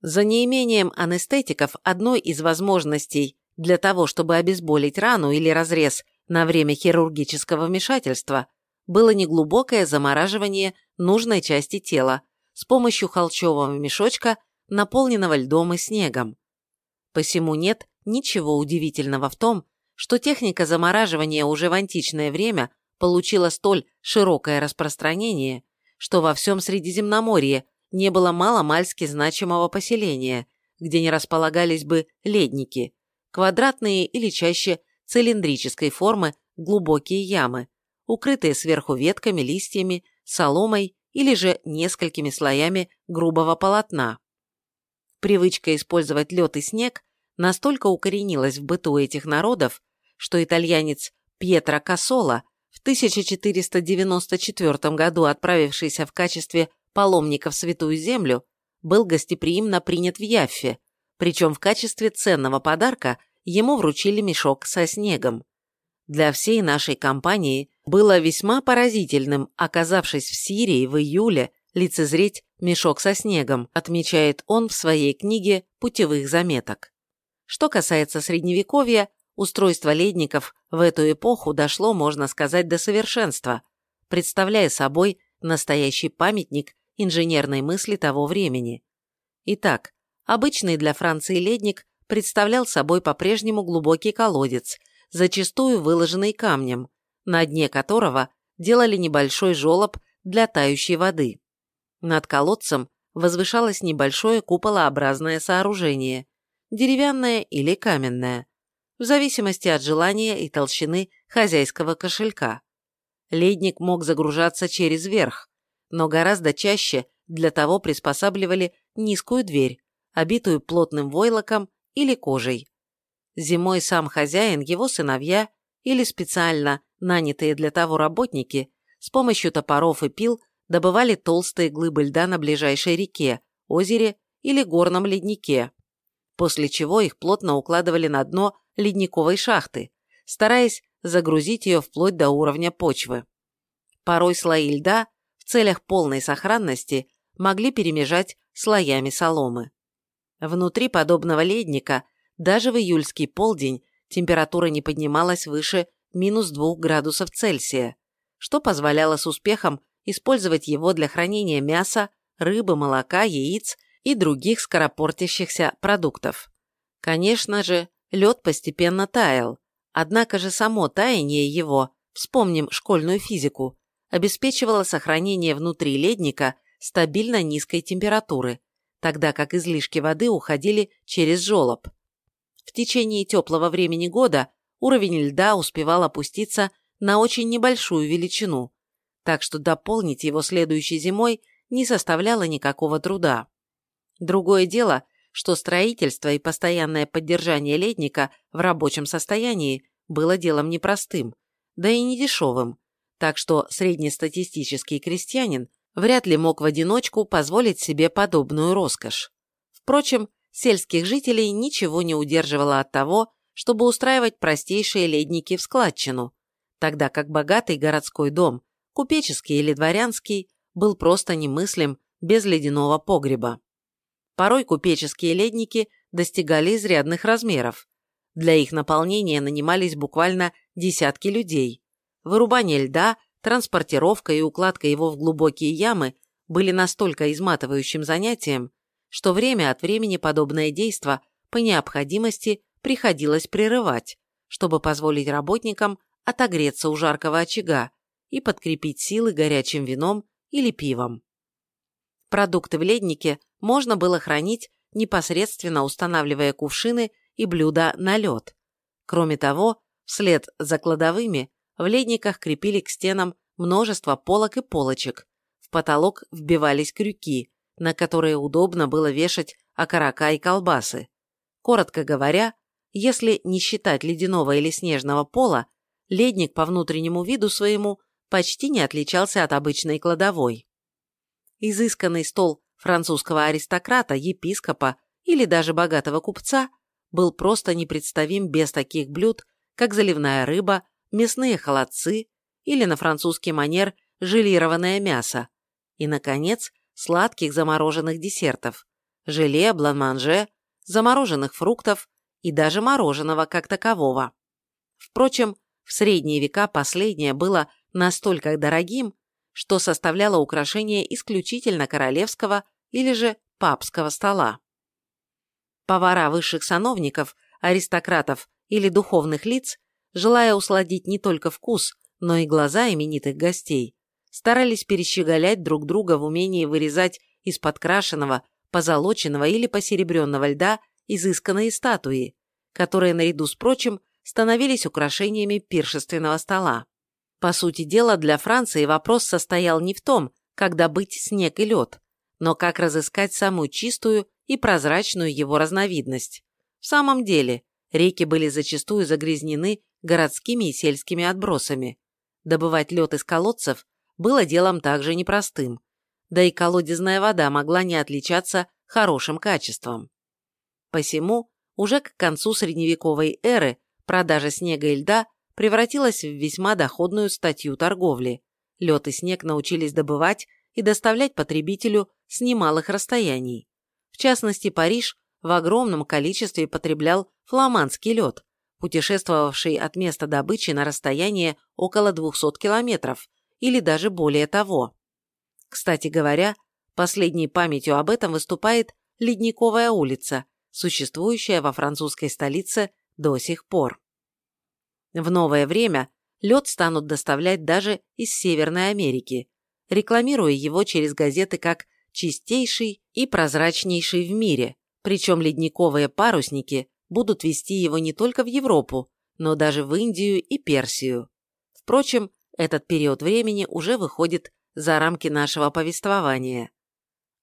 За неимением анестетиков одной из возможностей для того, чтобы обезболить рану или разрез на время хирургического вмешательства, было неглубокое замораживание нужной части тела с помощью холчевого мешочка, наполненного льдом и снегом. Посему нет ничего удивительного в том, что техника замораживания уже в античное время получила столь широкое распространение, что во всем Средиземноморье не было мало-мальски значимого поселения, где не располагались бы ледники, квадратные или чаще цилиндрической формы глубокие ямы, укрытые сверху ветками, листьями, соломой или же несколькими слоями грубого полотна. Привычка использовать лед и снег настолько укоренилась в быту этих народов, что итальянец Пьетро Кассола, в 1494 году отправившийся в качестве паломника в Святую Землю, был гостеприимно принят в Яффе, причем в качестве ценного подарка ему вручили мешок со снегом. Для всей нашей компании было весьма поразительным, оказавшись в Сирии в июле, лицезреть мешок со снегом, отмечает он в своей книге «Путевых заметок». Что касается Средневековья, устройство ледников в эту эпоху дошло, можно сказать, до совершенства, представляя собой настоящий памятник инженерной мысли того времени. Итак, обычный для Франции ледник представлял собой по-прежнему глубокий колодец, зачастую выложенный камнем, на дне которого делали небольшой желоб для тающей воды. Над колодцем возвышалось небольшое куполообразное сооружение, деревянное или каменное. в зависимости от желания и толщины хозяйского кошелька. Ледник мог загружаться через верх, но гораздо чаще для того приспосабливали низкую дверь, обитую плотным войлоком или кожей. Зимой сам хозяин, его сыновья или специально нанятые для того работники с помощью топоров и пил добывали толстые глыбы льда на ближайшей реке, озере или горном леднике, после чего их плотно укладывали на дно ледниковой шахты, стараясь загрузить ее вплоть до уровня почвы. Порой слои льда целях полной сохранности могли перемежать слоями соломы. Внутри подобного ледника даже в июльский полдень температура не поднималась выше минус 2 градусов Цельсия, что позволяло с успехом использовать его для хранения мяса, рыбы, молока, яиц и других скоропортящихся продуктов. Конечно же, лед постепенно таял, однако же само таяние его, вспомним школьную физику, обеспечивало сохранение внутри ледника стабильно низкой температуры, тогда как излишки воды уходили через желоб. В течение теплого времени года уровень льда успевал опуститься на очень небольшую величину, так что дополнить его следующей зимой не составляло никакого труда. Другое дело, что строительство и постоянное поддержание ледника в рабочем состоянии было делом непростым, да и недешевым, так что среднестатистический крестьянин вряд ли мог в одиночку позволить себе подобную роскошь. Впрочем, сельских жителей ничего не удерживало от того, чтобы устраивать простейшие ледники в складчину, тогда как богатый городской дом, купеческий или дворянский, был просто немыслим без ледяного погреба. Порой купеческие ледники достигали изрядных размеров. Для их наполнения нанимались буквально десятки людей. Вырубание льда, транспортировка и укладка его в глубокие ямы были настолько изматывающим занятием, что время от времени подобное действо по необходимости приходилось прерывать, чтобы позволить работникам отогреться у жаркого очага и подкрепить силы горячим вином или пивом. Продукты в леднике можно было хранить, непосредственно устанавливая кувшины и блюда на лед. Кроме того, вслед за кладовыми в ледниках крепили к стенам множество полок и полочек, в потолок вбивались крюки, на которые удобно было вешать окорока и колбасы. Коротко говоря, если не считать ледяного или снежного пола, ледник по внутреннему виду своему почти не отличался от обычной кладовой. Изысканный стол французского аристократа, епископа или даже богатого купца был просто непредставим без таких блюд, как заливная рыба, мясные холодцы или на французский манер желированное мясо и, наконец, сладких замороженных десертов, желе, бланманже, замороженных фруктов и даже мороженого как такового. Впрочем, в средние века последнее было настолько дорогим, что составляло украшение исключительно королевского или же папского стола. Повара высших сановников, аристократов или духовных лиц, желая усладить не только вкус, но и глаза именитых гостей, старались перещеголять друг друга в умении вырезать из подкрашенного, позолоченного или посеребренного льда изысканные статуи, которые наряду с прочим становились украшениями пиршественного стола. По сути дела, для Франции вопрос состоял не в том, как добыть снег и лед, но как разыскать самую чистую и прозрачную его разновидность. В самом деле, реки были зачастую загрязнены городскими и сельскими отбросами. Добывать лед из колодцев было делом также непростым, да и колодезная вода могла не отличаться хорошим качеством. Посему, уже к концу средневековой эры продажа снега и льда превратилась в весьма доходную статью торговли. Лед и снег научились добывать и доставлять потребителю с немалых расстояний. В частности, Париж в огромном количестве потреблял фламандский лед, путешествовавший от места добычи на расстояние около 200 километров или даже более того. Кстати говоря, последней памятью об этом выступает Ледниковая улица, существующая во французской столице до сих пор. В новое время лед станут доставлять даже из Северной Америки, рекламируя его через газеты как чистейший и прозрачнейший в мире, причем ледниковые парусники будут вести его не только в Европу, но даже в Индию и Персию. Впрочем, этот период времени уже выходит за рамки нашего повествования.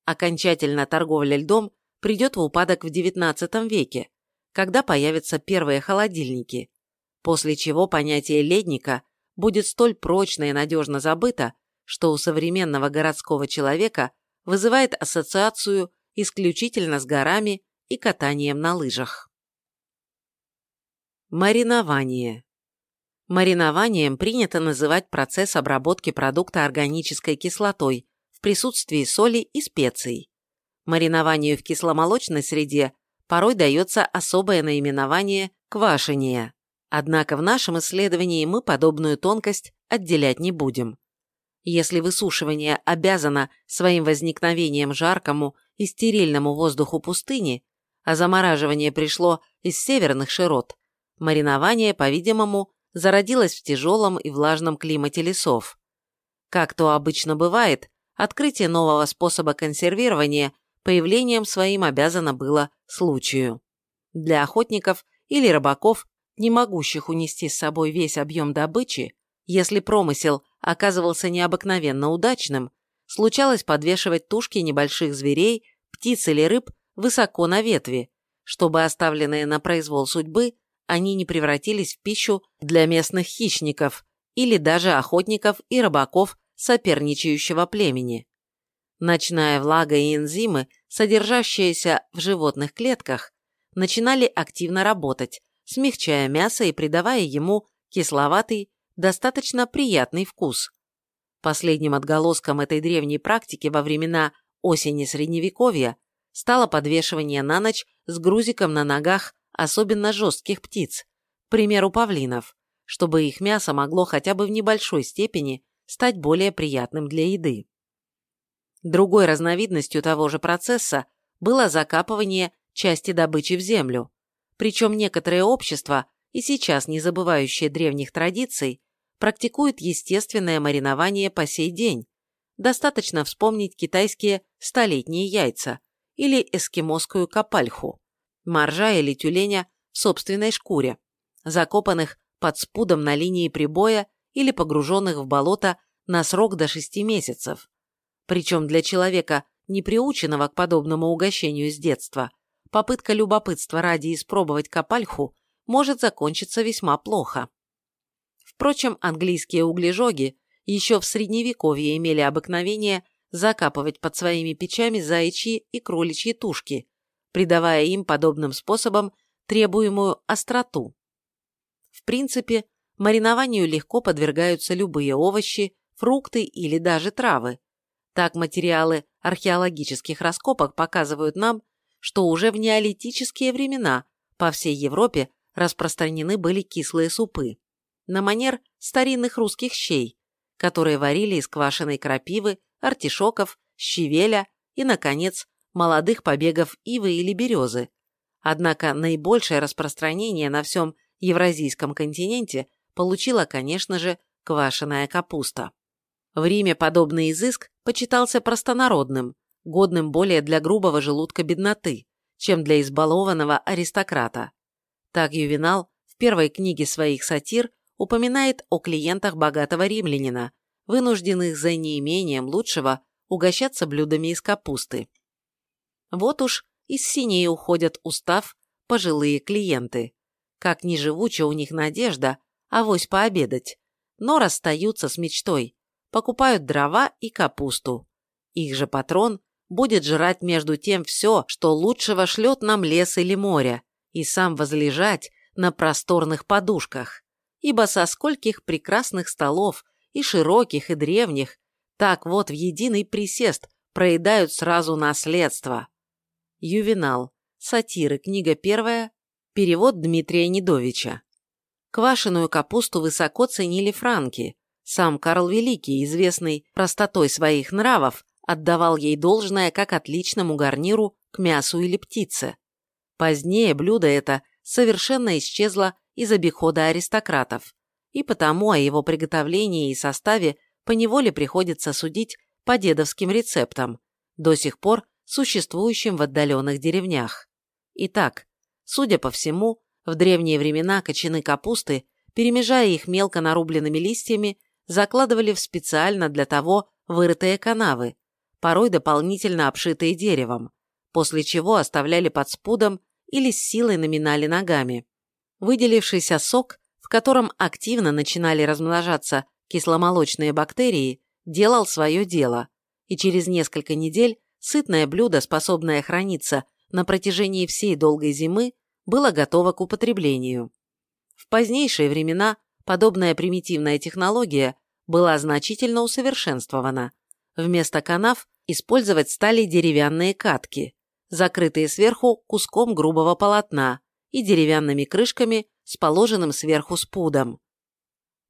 Окончательно торговля льдом придет в упадок в XIX веке, когда появятся первые холодильники, после чего понятие ледника будет столь прочно и надежно забыто, что у современного городского человека вызывает ассоциацию исключительно с горами и катанием на лыжах. Маринование. Маринованием принято называть процесс обработки продукта органической кислотой в присутствии соли и специй. Маринованию в кисломолочной среде порой дается особое наименование квашение. Однако в нашем исследовании мы подобную тонкость отделять не будем. Если высушивание обязано своим возникновением жаркому и стерильному воздуху пустыни, а замораживание пришло из северных широт, маринование, по-видимому, зародилось в тяжелом и влажном климате лесов. Как то обычно бывает, открытие нового способа консервирования появлением своим обязано было случаю. Для охотников или рыбаков, не могущих унести с собой весь объем добычи, если промысел оказывался необыкновенно удачным, случалось подвешивать тушки небольших зверей, птиц или рыб высоко на ветви, чтобы оставленные на произвол судьбы они не превратились в пищу для местных хищников или даже охотников и рыбаков соперничающего племени. Ночная влага и энзимы, содержащиеся в животных клетках, начинали активно работать, смягчая мясо и придавая ему кисловатый достаточно приятный вкус. Последним отголоском этой древней практики во времена осени Средневековья стало подвешивание на ночь с грузиком на ногах особенно жестких птиц, к примеру, павлинов, чтобы их мясо могло хотя бы в небольшой степени стать более приятным для еды. Другой разновидностью того же процесса было закапывание части добычи в землю, причем некоторые общества, и сейчас не забывающие древних традиций, практикует естественное маринование по сей день. Достаточно вспомнить китайские столетние яйца или эскимосскую капальху, моржа или тюленя в собственной шкуре, закопанных под спудом на линии прибоя или погруженных в болото на срок до 6 месяцев. Причем для человека, не приученного к подобному угощению с детства, попытка любопытства ради испробовать капальху может закончиться весьма плохо. Впрочем, английские углежоги еще в средневековье имели обыкновение закапывать под своими печами заячьи и кроличьи тушки, придавая им подобным способом требуемую остроту. В принципе, маринованию легко подвергаются любые овощи, фрукты или даже травы. Так материалы археологических раскопок показывают нам, что уже в неолитические времена по всей Европе распространены были кислые супы на манер старинных русских щей, которые варили из квашеной крапивы, артишоков, щавеля и, наконец, молодых побегов ивы или березы. Однако наибольшее распространение на всем Евразийском континенте получила, конечно же, квашеная капуста. В Риме подобный изыск почитался простонародным, годным более для грубого желудка бедноты, чем для избалованного аристократа. Так Ювенал в первой книге своих сатир упоминает о клиентах богатого римлянина, вынужденных за неимением лучшего угощаться блюдами из капусты. Вот уж из синей уходят устав пожилые клиенты. Как ни живуча у них надежда, авось пообедать, но расстаются с мечтой, покупают дрова и капусту. Их же патрон будет жрать между тем все, что лучшего шлет нам лес или море, и сам возлежать на просторных подушках ибо со скольких прекрасных столов, и широких, и древних, так вот в единый присест проедают сразу наследство. Ювенал. Сатиры. Книга первая. Перевод Дмитрия Недовича. Квашеную капусту высоко ценили франки. Сам Карл Великий, известный простотой своих нравов, отдавал ей должное как отличному гарниру к мясу или птице. Позднее блюдо это совершенно исчезло из обихода аристократов, и потому о его приготовлении и составе поневоле приходится судить по дедовским рецептам, до сих пор существующим в отдаленных деревнях. Итак, Судя по всему, в древние времена кочаны капусты, перемежая их мелко нарубленными листьями, закладывали в специально для того вырытые канавы, порой дополнительно обшитые деревом, после чего оставляли под спудом или с силой наминали ногами. Выделившийся сок, в котором активно начинали размножаться кисломолочные бактерии, делал свое дело, и через несколько недель сытное блюдо, способное храниться на протяжении всей долгой зимы, было готово к употреблению. В позднейшие времена подобная примитивная технология была значительно усовершенствована. Вместо канав использовать стали деревянные катки, закрытые сверху куском грубого полотна и деревянными крышками с положенным сверху спудом.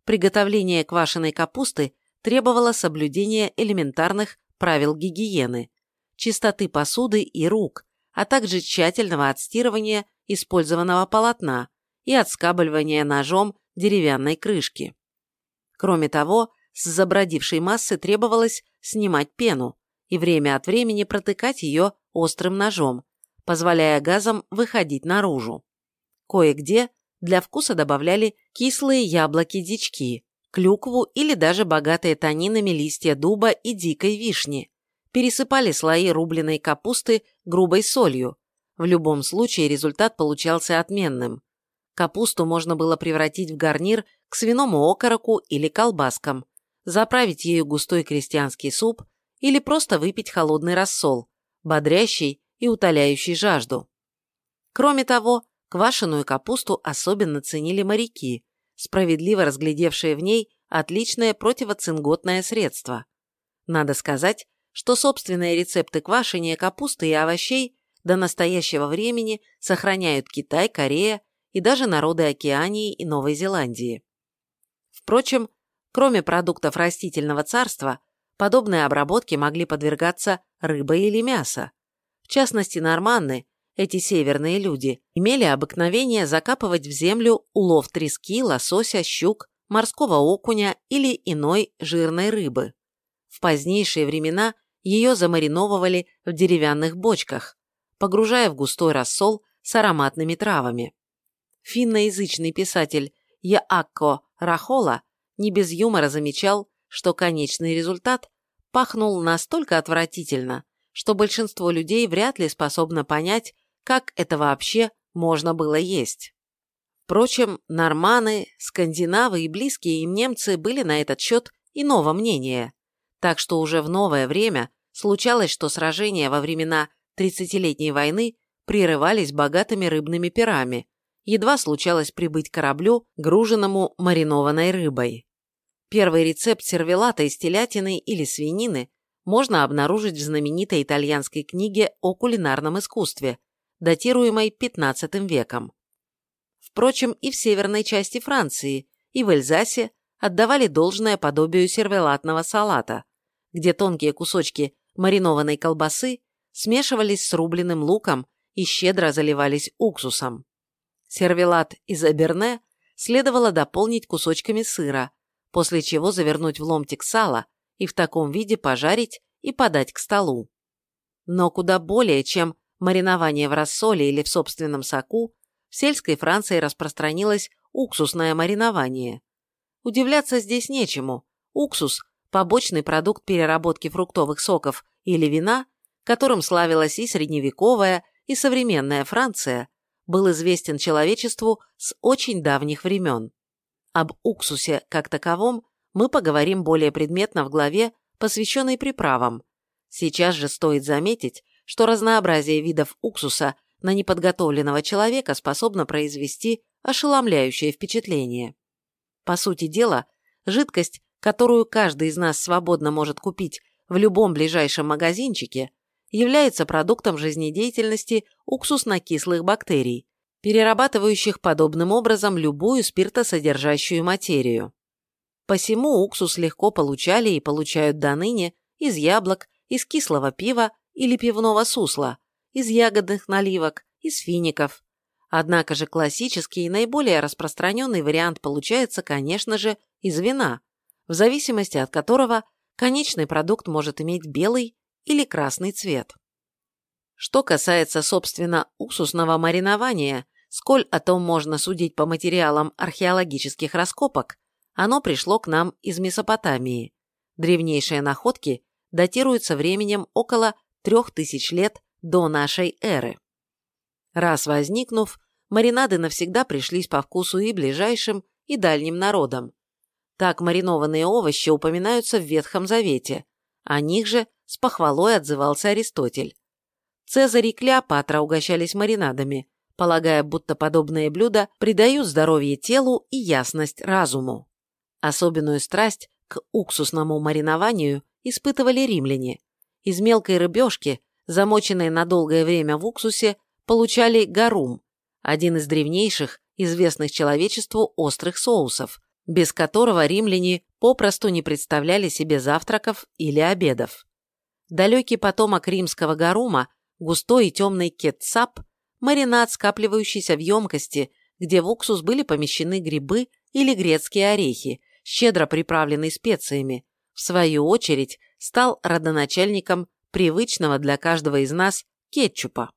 Приготовление квашеной капусты требовало соблюдения элементарных правил гигиены, чистоты посуды и рук, а также тщательного отстирывания использованного полотна и отскабливания ножом деревянной крышки. Кроме того, с забродившей массы требовалось снимать пену и время от времени протыкать ее острым ножом, позволяя газам выходить наружу. Кое-где для вкуса добавляли кислые яблоки-дички, клюкву или даже богатые танинами листья дуба и дикой вишни, пересыпали слои рубленой капусты грубой солью. В любом случае результат получался отменным. Капусту можно было превратить в гарнир к свиному окороку или колбаскам, заправить ею густой крестьянский суп или просто выпить холодный рассол, бодрящий и утоляющий жажду. Кроме того, квашеную капусту особенно ценили моряки, справедливо разглядевшие в ней отличное противоцинготное средство. Надо сказать, что собственные рецепты квашения капусты и овощей до настоящего времени сохраняют Китай, Корея и даже народы Океании и Новой Зеландии. Впрочем, кроме продуктов растительного царства, подобные обработки могли подвергаться рыба или мясо. В частности, норманны, эти северные люди, имели обыкновение закапывать в землю улов трески, лосося, щук, морского окуня или иной жирной рыбы. В позднейшие времена ее замариновывали в деревянных бочках, погружая в густой рассол с ароматными травами. Финноязычный писатель Яакко Рахола не без юмора замечал, что конечный результат пахнул настолько отвратительно, что большинство людей вряд ли способно понять, как это вообще можно было есть. Впрочем, норманы, скандинавы и близкие им немцы были на этот счет иного мнения, так что уже в новое время Случалось, что сражения во времена Тридцатилетней войны прерывались богатыми рыбными пирами. Едва случалось прибыть кораблю, груженному маринованной рыбой. Первый рецепт сервелата из телятины или свинины можно обнаружить в знаменитой итальянской книге о кулинарном искусстве, датируемой XV веком. Впрочем, и в северной части Франции, и в Эльзасе отдавали должное подобию сервелатного салата, где тонкие кусочки маринованной колбасы смешивались с рубленым луком и щедро заливались уксусом. Сервелат из Эберне следовало дополнить кусочками сыра, после чего завернуть в ломтик сала и в таком виде пожарить и подать к столу. Но куда более, чем маринование в рассоле или в собственном соку, в сельской Франции распространилось уксусное маринование. Удивляться здесь нечему. Уксус побочный продукт переработки фруктовых соков или вина, которым славилась и средневековая, и современная Франция, был известен человечеству с очень давних времен. Об уксусе как таковом мы поговорим более предметно в главе, посвященной приправам. Сейчас же стоит заметить, что разнообразие видов уксуса на неподготовленного человека способно произвести ошеломляющее впечатление. По сути дела, жидкость которую каждый из нас свободно может купить в любом ближайшем магазинчике, является продуктом жизнедеятельности уксусно-кислых бактерий, перерабатывающих подобным образом любую спиртосодержащую материю. Посему уксус легко получали и получают до ныне из яблок, из кислого пива или пивного сусла, из ягодных наливок, из фиников. Однако же классический и наиболее распространенный вариант получается, конечно же, из вина, в зависимости от которого конечный продукт может иметь белый или красный цвет. Что касается, собственно, уксусного маринования, сколь о том можно судить по материалам археологических раскопок, оно пришло к нам из Месопотамии. Древнейшие находки датируются временем около 3000 лет до нашей эры. Раз возникнув, маринады навсегда пришлись по вкусу и ближайшим, и дальним народам. Так маринованные овощи упоминаются в Ветхом Завете, о них же с похвалой отзывался Аристотель. Цезарь и Клеопатра угощались маринадами, полагая, будто подобные блюда придают здоровье телу и ясность разуму. Особенную страсть к уксусному маринованию испытывали римляне. Из мелкой рыбешки, замоченной на долгое время в уксусе, получали гарум, один из древнейших, известных человечеству острых соусов, без которого римляне попросту не представляли себе завтраков или обедов. Далекий потомок римского гарума, густой и темный кетцап, маринад, скапливающийся в емкости, где в уксус были помещены грибы или грецкие орехи, щедро приправленный специями, в свою очередь стал родоначальником привычного для каждого из нас кетчупа.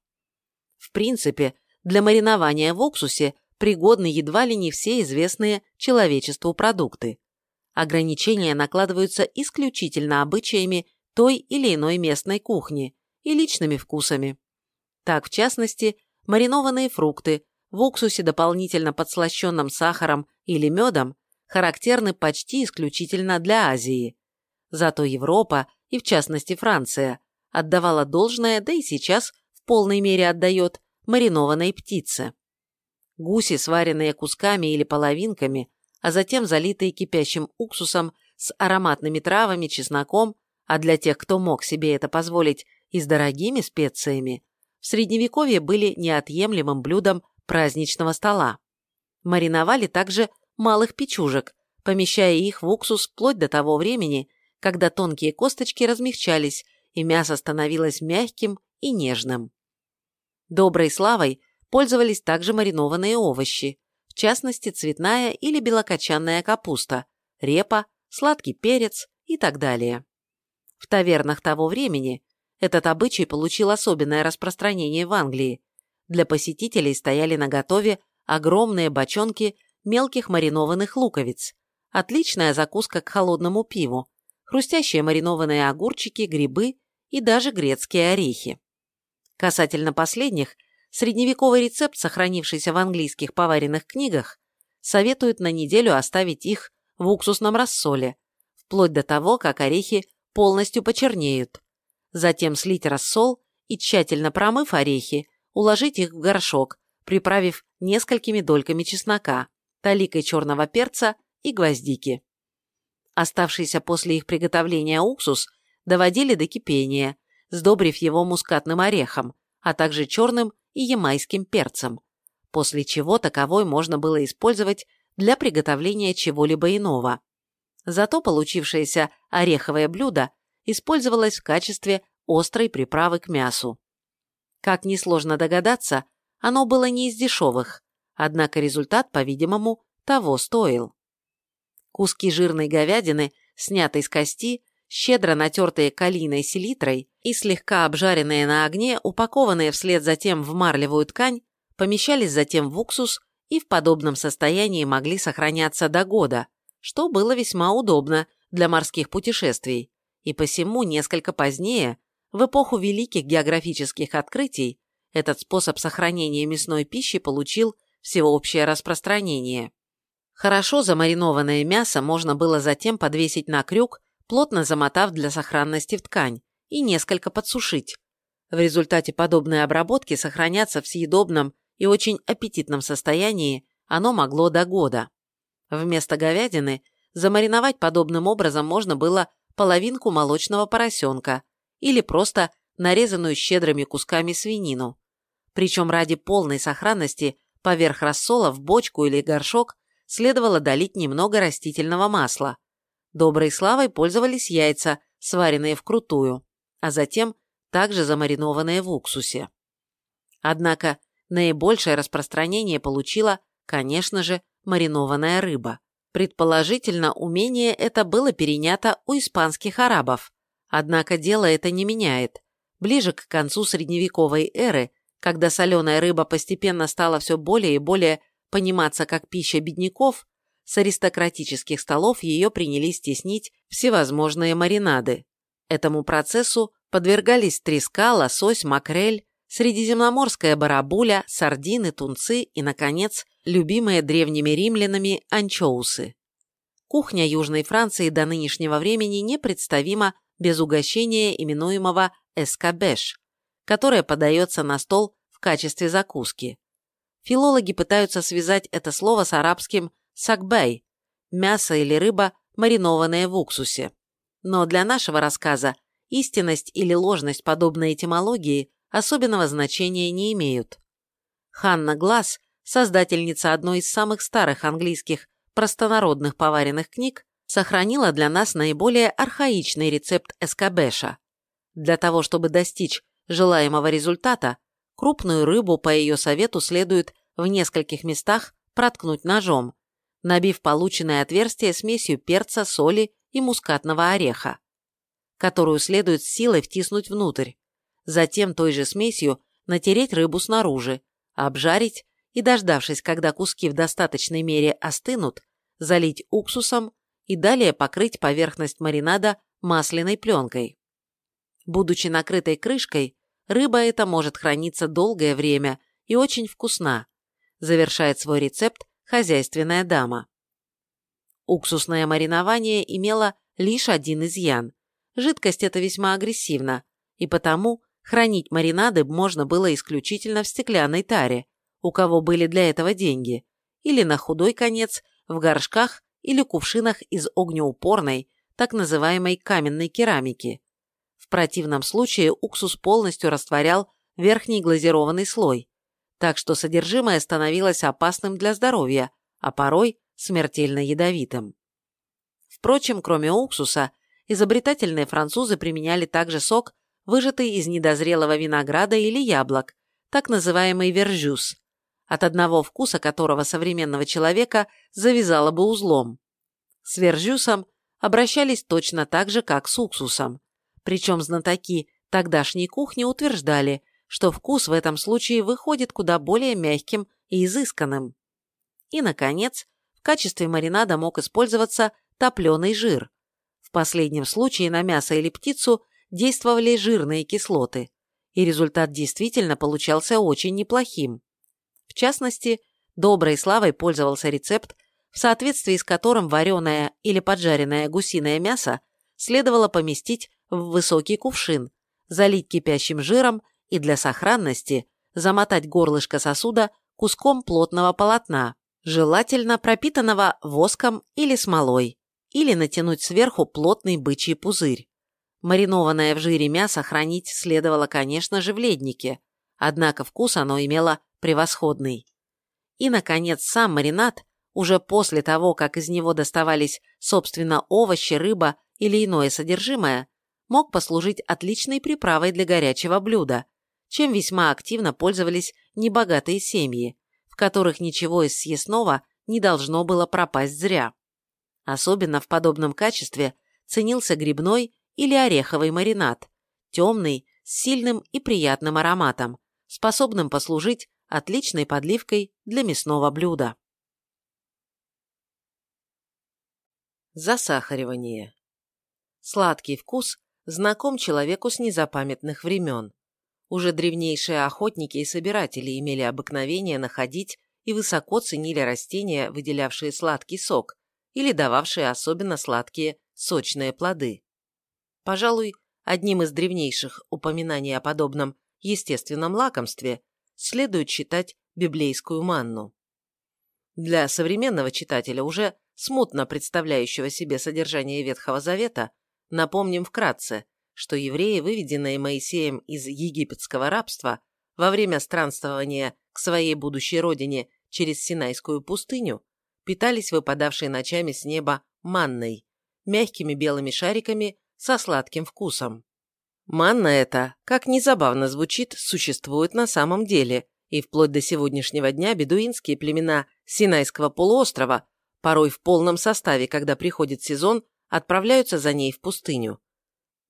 В принципе, для маринования в уксусе пригодны едва ли не все известные человечеству продукты. Ограничения накладываются исключительно обычаями той или иной местной кухни и личными вкусами. Так, в частности, маринованные фрукты в уксусе, дополнительно подслащенном сахаром или медом, характерны почти исключительно для Азии. Зато Европа, и в частности Франция, отдавала должное, да и сейчас в полной мере отдает, маринованной птице. Гуси, сваренные кусками или половинками, а затем залитые кипящим уксусом с ароматными травами, чесноком, а для тех, кто мог себе это позволить, и с дорогими специями, в Средневековье были неотъемлемым блюдом праздничного стола. Мариновали также малых печужек, помещая их в уксус вплоть до того времени, когда тонкие косточки размягчались и мясо становилось мягким и нежным. Доброй славой пользовались также маринованные овощи, в частности цветная или белокочанная капуста, репа, сладкий перец и так далее. В тавернах того времени этот обычай получил особенное распространение в Англии. Для посетителей стояли наготове огромные бочонки мелких маринованных луковиц, отличная закуска к холодному пиву, хрустящие маринованные огурчики, грибы и даже грецкие орехи. Касательно последних – Средневековый рецепт, сохранившийся в английских поваренных книгах, советует на неделю оставить их в уксусном рассоле, вплоть до того, как орехи полностью почернеют. Затем слить рассол и, тщательно промыв орехи, уложить их в горшок, приправив несколькими дольками чеснока, таликой черного перца и гвоздики. Оставшийся после их приготовления уксус доводили до кипения, сдобрив его мускатным орехом, а также черным и ямайским перцем, после чего таковой можно было использовать для приготовления чего-либо иного. Зато получившееся ореховое блюдо использовалось в качестве острой приправы к мясу. Как несложно догадаться, оно было не из дешевых, однако результат, по-видимому, того стоил. Куски жирной говядины, снятой с кости, щедро натертые калийной селитрой и слегка обжаренные на огне, упакованные вслед затем в марлевую ткань, помещались затем в уксус и в подобном состоянии могли сохраняться до года, что было весьма удобно для морских путешествий, и посему несколько позднее, в эпоху великих географических открытий, этот способ сохранения мясной пищи получил всеобщее распространение. Хорошо замаринованное мясо можно было затем подвесить на крюк плотно замотав для сохранности в ткань, и несколько подсушить. В результате подобной обработки сохраняться в съедобном и очень аппетитном состоянии оно могло до года. Вместо говядины замариновать подобным образом можно было половинку молочного поросенка или просто нарезанную щедрыми кусками свинину. Причем ради полной сохранности поверх рассола в бочку или горшок следовало долить немного растительного масла, Доброй славой пользовались яйца, сваренные вкрутую, а затем также замаринованные в уксусе. Однако наибольшее распространение получила, конечно же, маринованная рыба. Предположительно, умение это было перенято у испанских арабов, однако дело это не меняет. Ближе к концу средневековой эры, когда соленая рыба постепенно стала все более и более пониматься как пища бедняков, с аристократических столов ее принялись теснить всевозможные маринады. Этому процессу подвергались треска, лосось, макрель, средиземноморская барабуля, сардины, тунцы и, наконец, любимые древними римлянами анчоусы. Кухня Южной Франции до нынешнего времени непредставима без угощения, именуемого эскабеш, которое подается на стол в качестве закуски. Филологи пытаются связать это слово с арабским сакбей – мясо или рыба, маринованное в уксусе. Но для нашего рассказа истинность или ложность подобной этимологии особенного значения не имеют. Ханна Глаз, создательница одной из самых старых английских простонародных поваренных книг, сохранила для нас наиболее архаичный рецепт эскабеша. Для того, чтобы достичь желаемого результата, крупную рыбу по ее совету следует в нескольких местах проткнуть ножом, набив полученное отверстие смесью перца, соли и мускатного ореха, которую следует силой втиснуть внутрь, затем той же смесью натереть рыбу снаружи, обжарить и, дождавшись, когда куски в достаточной мере остынут, залить уксусом и далее покрыть поверхность маринада масляной пленкой. Будучи накрытой крышкой, рыба эта может храниться долгое время и очень вкусна. Завершает свой рецепт хозяйственная дама. Уксусное маринование имело лишь один изъян. Жидкость эта весьма агрессивна, и потому хранить маринады можно было исключительно в стеклянной таре, у кого были для этого деньги, или на худой конец в горшках или кувшинах из огнеупорной, так называемой каменной керамики. В противном случае уксус полностью растворял верхний глазированный слой, так что содержимое становилось опасным для здоровья, а порой смертельно ядовитым. Впрочем, кроме уксуса, изобретательные французы применяли также сок, выжатый из недозрелого винограда или яблок, так называемый вержюс, от одного вкуса которого современного человека завязало бы узлом. С вержюсом обращались точно так же, как с уксусом. Причем знатоки тогдашней кухни утверждали, что вкус в этом случае выходит куда более мягким и изысканным. И, наконец, в качестве маринада мог использоваться топленый жир. В последнем случае на мясо или птицу действовали жирные кислоты, и результат действительно получался очень неплохим. В частности, доброй славой пользовался рецепт, в соответствии с которым вареное или поджаренное гусиное мясо следовало поместить в высокий кувшин, залить кипящим жиром и для сохранности замотать горлышко сосуда куском плотного полотна, желательно пропитанного воском или смолой, или натянуть сверху плотный бычий пузырь. Маринованное в жире мясо хранить следовало, конечно же, в леднике, однако вкус оно имело превосходный. И, наконец, сам маринад, уже после того, как из него доставались, собственно, овощи, рыба или иное содержимое, мог послужить отличной приправой для горячего блюда, чем весьма активно пользовались небогатые семьи, которых ничего из съестного не должно было пропасть зря. Особенно в подобном качестве ценился грибной или ореховый маринад, темный, с сильным и приятным ароматом, способным послужить отличной подливкой для мясного блюда. Засахаривание. Сладкий вкус знаком человеку с незапамятных времен. Уже древнейшие охотники и собиратели имели обыкновение находить и высоко ценили растения, выделявшие сладкий сок или дававшие особенно сладкие сочные плоды. Пожалуй, одним из древнейших упоминаний о подобном естественном лакомстве следует считать библейскую манну. Для современного читателя, уже смутно представляющего себе содержание Ветхого Завета, напомним вкратце, что евреи, выведенные Моисеем из египетского рабства, во время странствования к своей будущей родине через Синайскую пустыню, питались выпадавшей ночами с неба манной, мягкими белыми шариками со сладким вкусом. Манна эта, как незабавно звучит, существует на самом деле, и вплоть до сегодняшнего дня бедуинские племена Синайского полуострова порой в полном составе, когда приходит сезон, отправляются за ней в пустыню.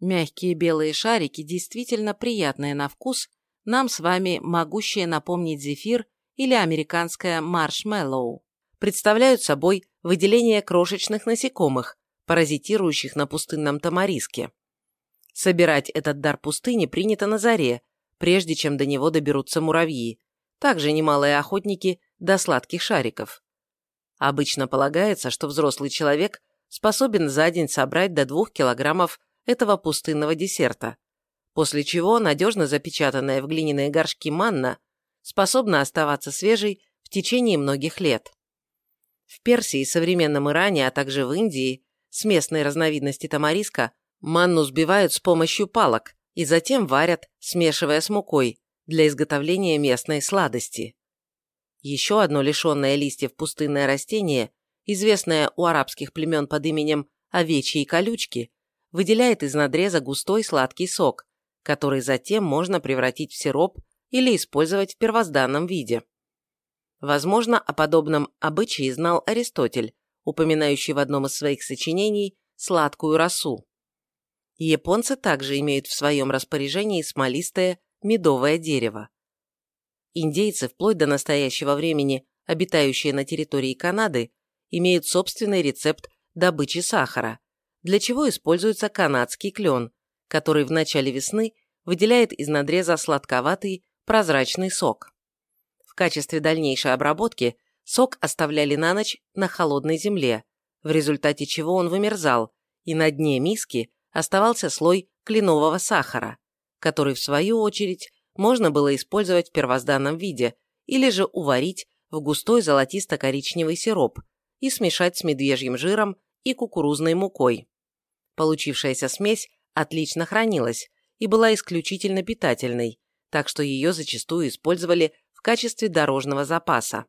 Мягкие белые шарики, действительно приятные на вкус, нам с вами могущие напомнить зефир или американское маршмеллоу, представляют собой выделение крошечных насекомых, паразитирующих на пустынном тамариске. Собирать этот дар пустыни принято на заре, прежде чем до него доберутся муравьи, также немалые охотники до сладких шариков. Обычно полагается, что взрослый человек способен за день собрать до 2 килограммов этого пустынного десерта, после чего надежно запечатанная в глиняные горшки манна способна оставаться свежей в течение многих лет. В Персии, современном Иране, а также в Индии с местной разновидности тамариска манну сбивают с помощью палок и затем варят, смешивая с мукой, для изготовления местной сладости. Еще одно лишенное листьев пустынное растение, известное у арабских племен под именем овечьей колючки, выделяет из надреза густой сладкий сок, который затем можно превратить в сироп или использовать в первозданном виде. Возможно, о подобном обычае знал Аристотель, упоминающий в одном из своих сочинений сладкую росу. Японцы также имеют в своем распоряжении смолистое медовое дерево. Индейцы вплоть до настоящего времени, обитающие на территории Канады, имеют собственный рецепт добычи сахара, для чего используется канадский клен, который в начале весны выделяет из надреза сладковатый прозрачный сок. В качестве дальнейшей обработки сок оставляли на ночь на холодной земле, в результате чего он вымерзал, и на дне миски оставался слой кленового сахара, который, в свою очередь, можно было использовать в первозданном виде или же уварить в густой золотисто-коричневый сироп и смешать с медвежьим жиром и кукурузной мукой. Получившаяся смесь отлично хранилась и была исключительно питательной, так что ее зачастую использовали в качестве дорожного запаса.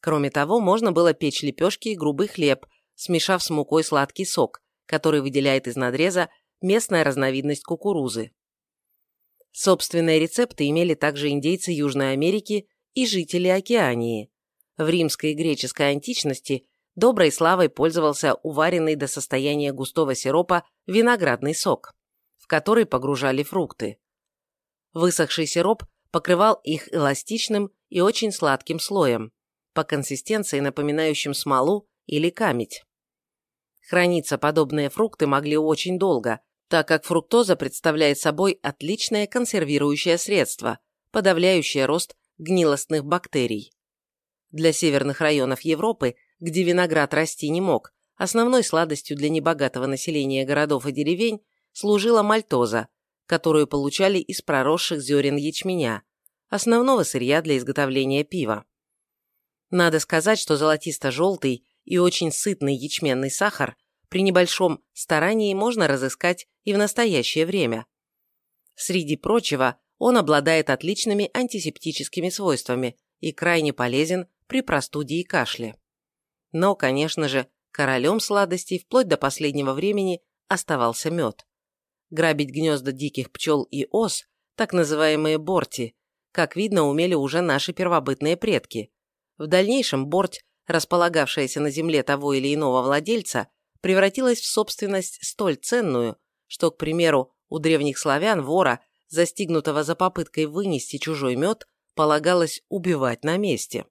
Кроме того, можно было печь лепешки и грубый хлеб, смешав с мукой сладкий сок, который выделяет из надреза местная разновидность кукурузы. Собственные рецепты имели также индейцы Южной Америки и жители Океании. В римской и греческой античности доброй славой пользовался уваренный до состояния густого сиропа виноградный сок, в который погружали фрукты. Высохший сироп покрывал их эластичным и очень сладким слоем, по консистенции напоминающим смолу или камедь. Храниться подобные фрукты могли очень долго, так как фруктоза представляет собой отличное консервирующее средство, подавляющее рост гнилостных бактерий. Для северных районов Европы, где виноград расти не мог, основной сладостью для небогатого населения городов и деревень служила мальтоза, которую получали из проросших зерен ячменя, основного сырья для изготовления пива. Надо сказать, что золотисто-желтый и очень сытный ячменный сахар при небольшом старании можно разыскать и в настоящее время. Среди прочего, он обладает отличными антисептическими свойствами и крайне полезен при простуде и кашле. Но, конечно же, королем сладостей вплоть до последнего времени оставался мед. Грабить гнезда диких пчел и ос, так называемые борти, как видно, умели уже наши первобытные предки. В дальнейшем борть, располагавшаяся на земле того или иного владельца, превратилась в собственность столь ценную, что, к примеру, у древних славян вора, застигнутого за попыткой вынести чужой мед, полагалось убивать на месте.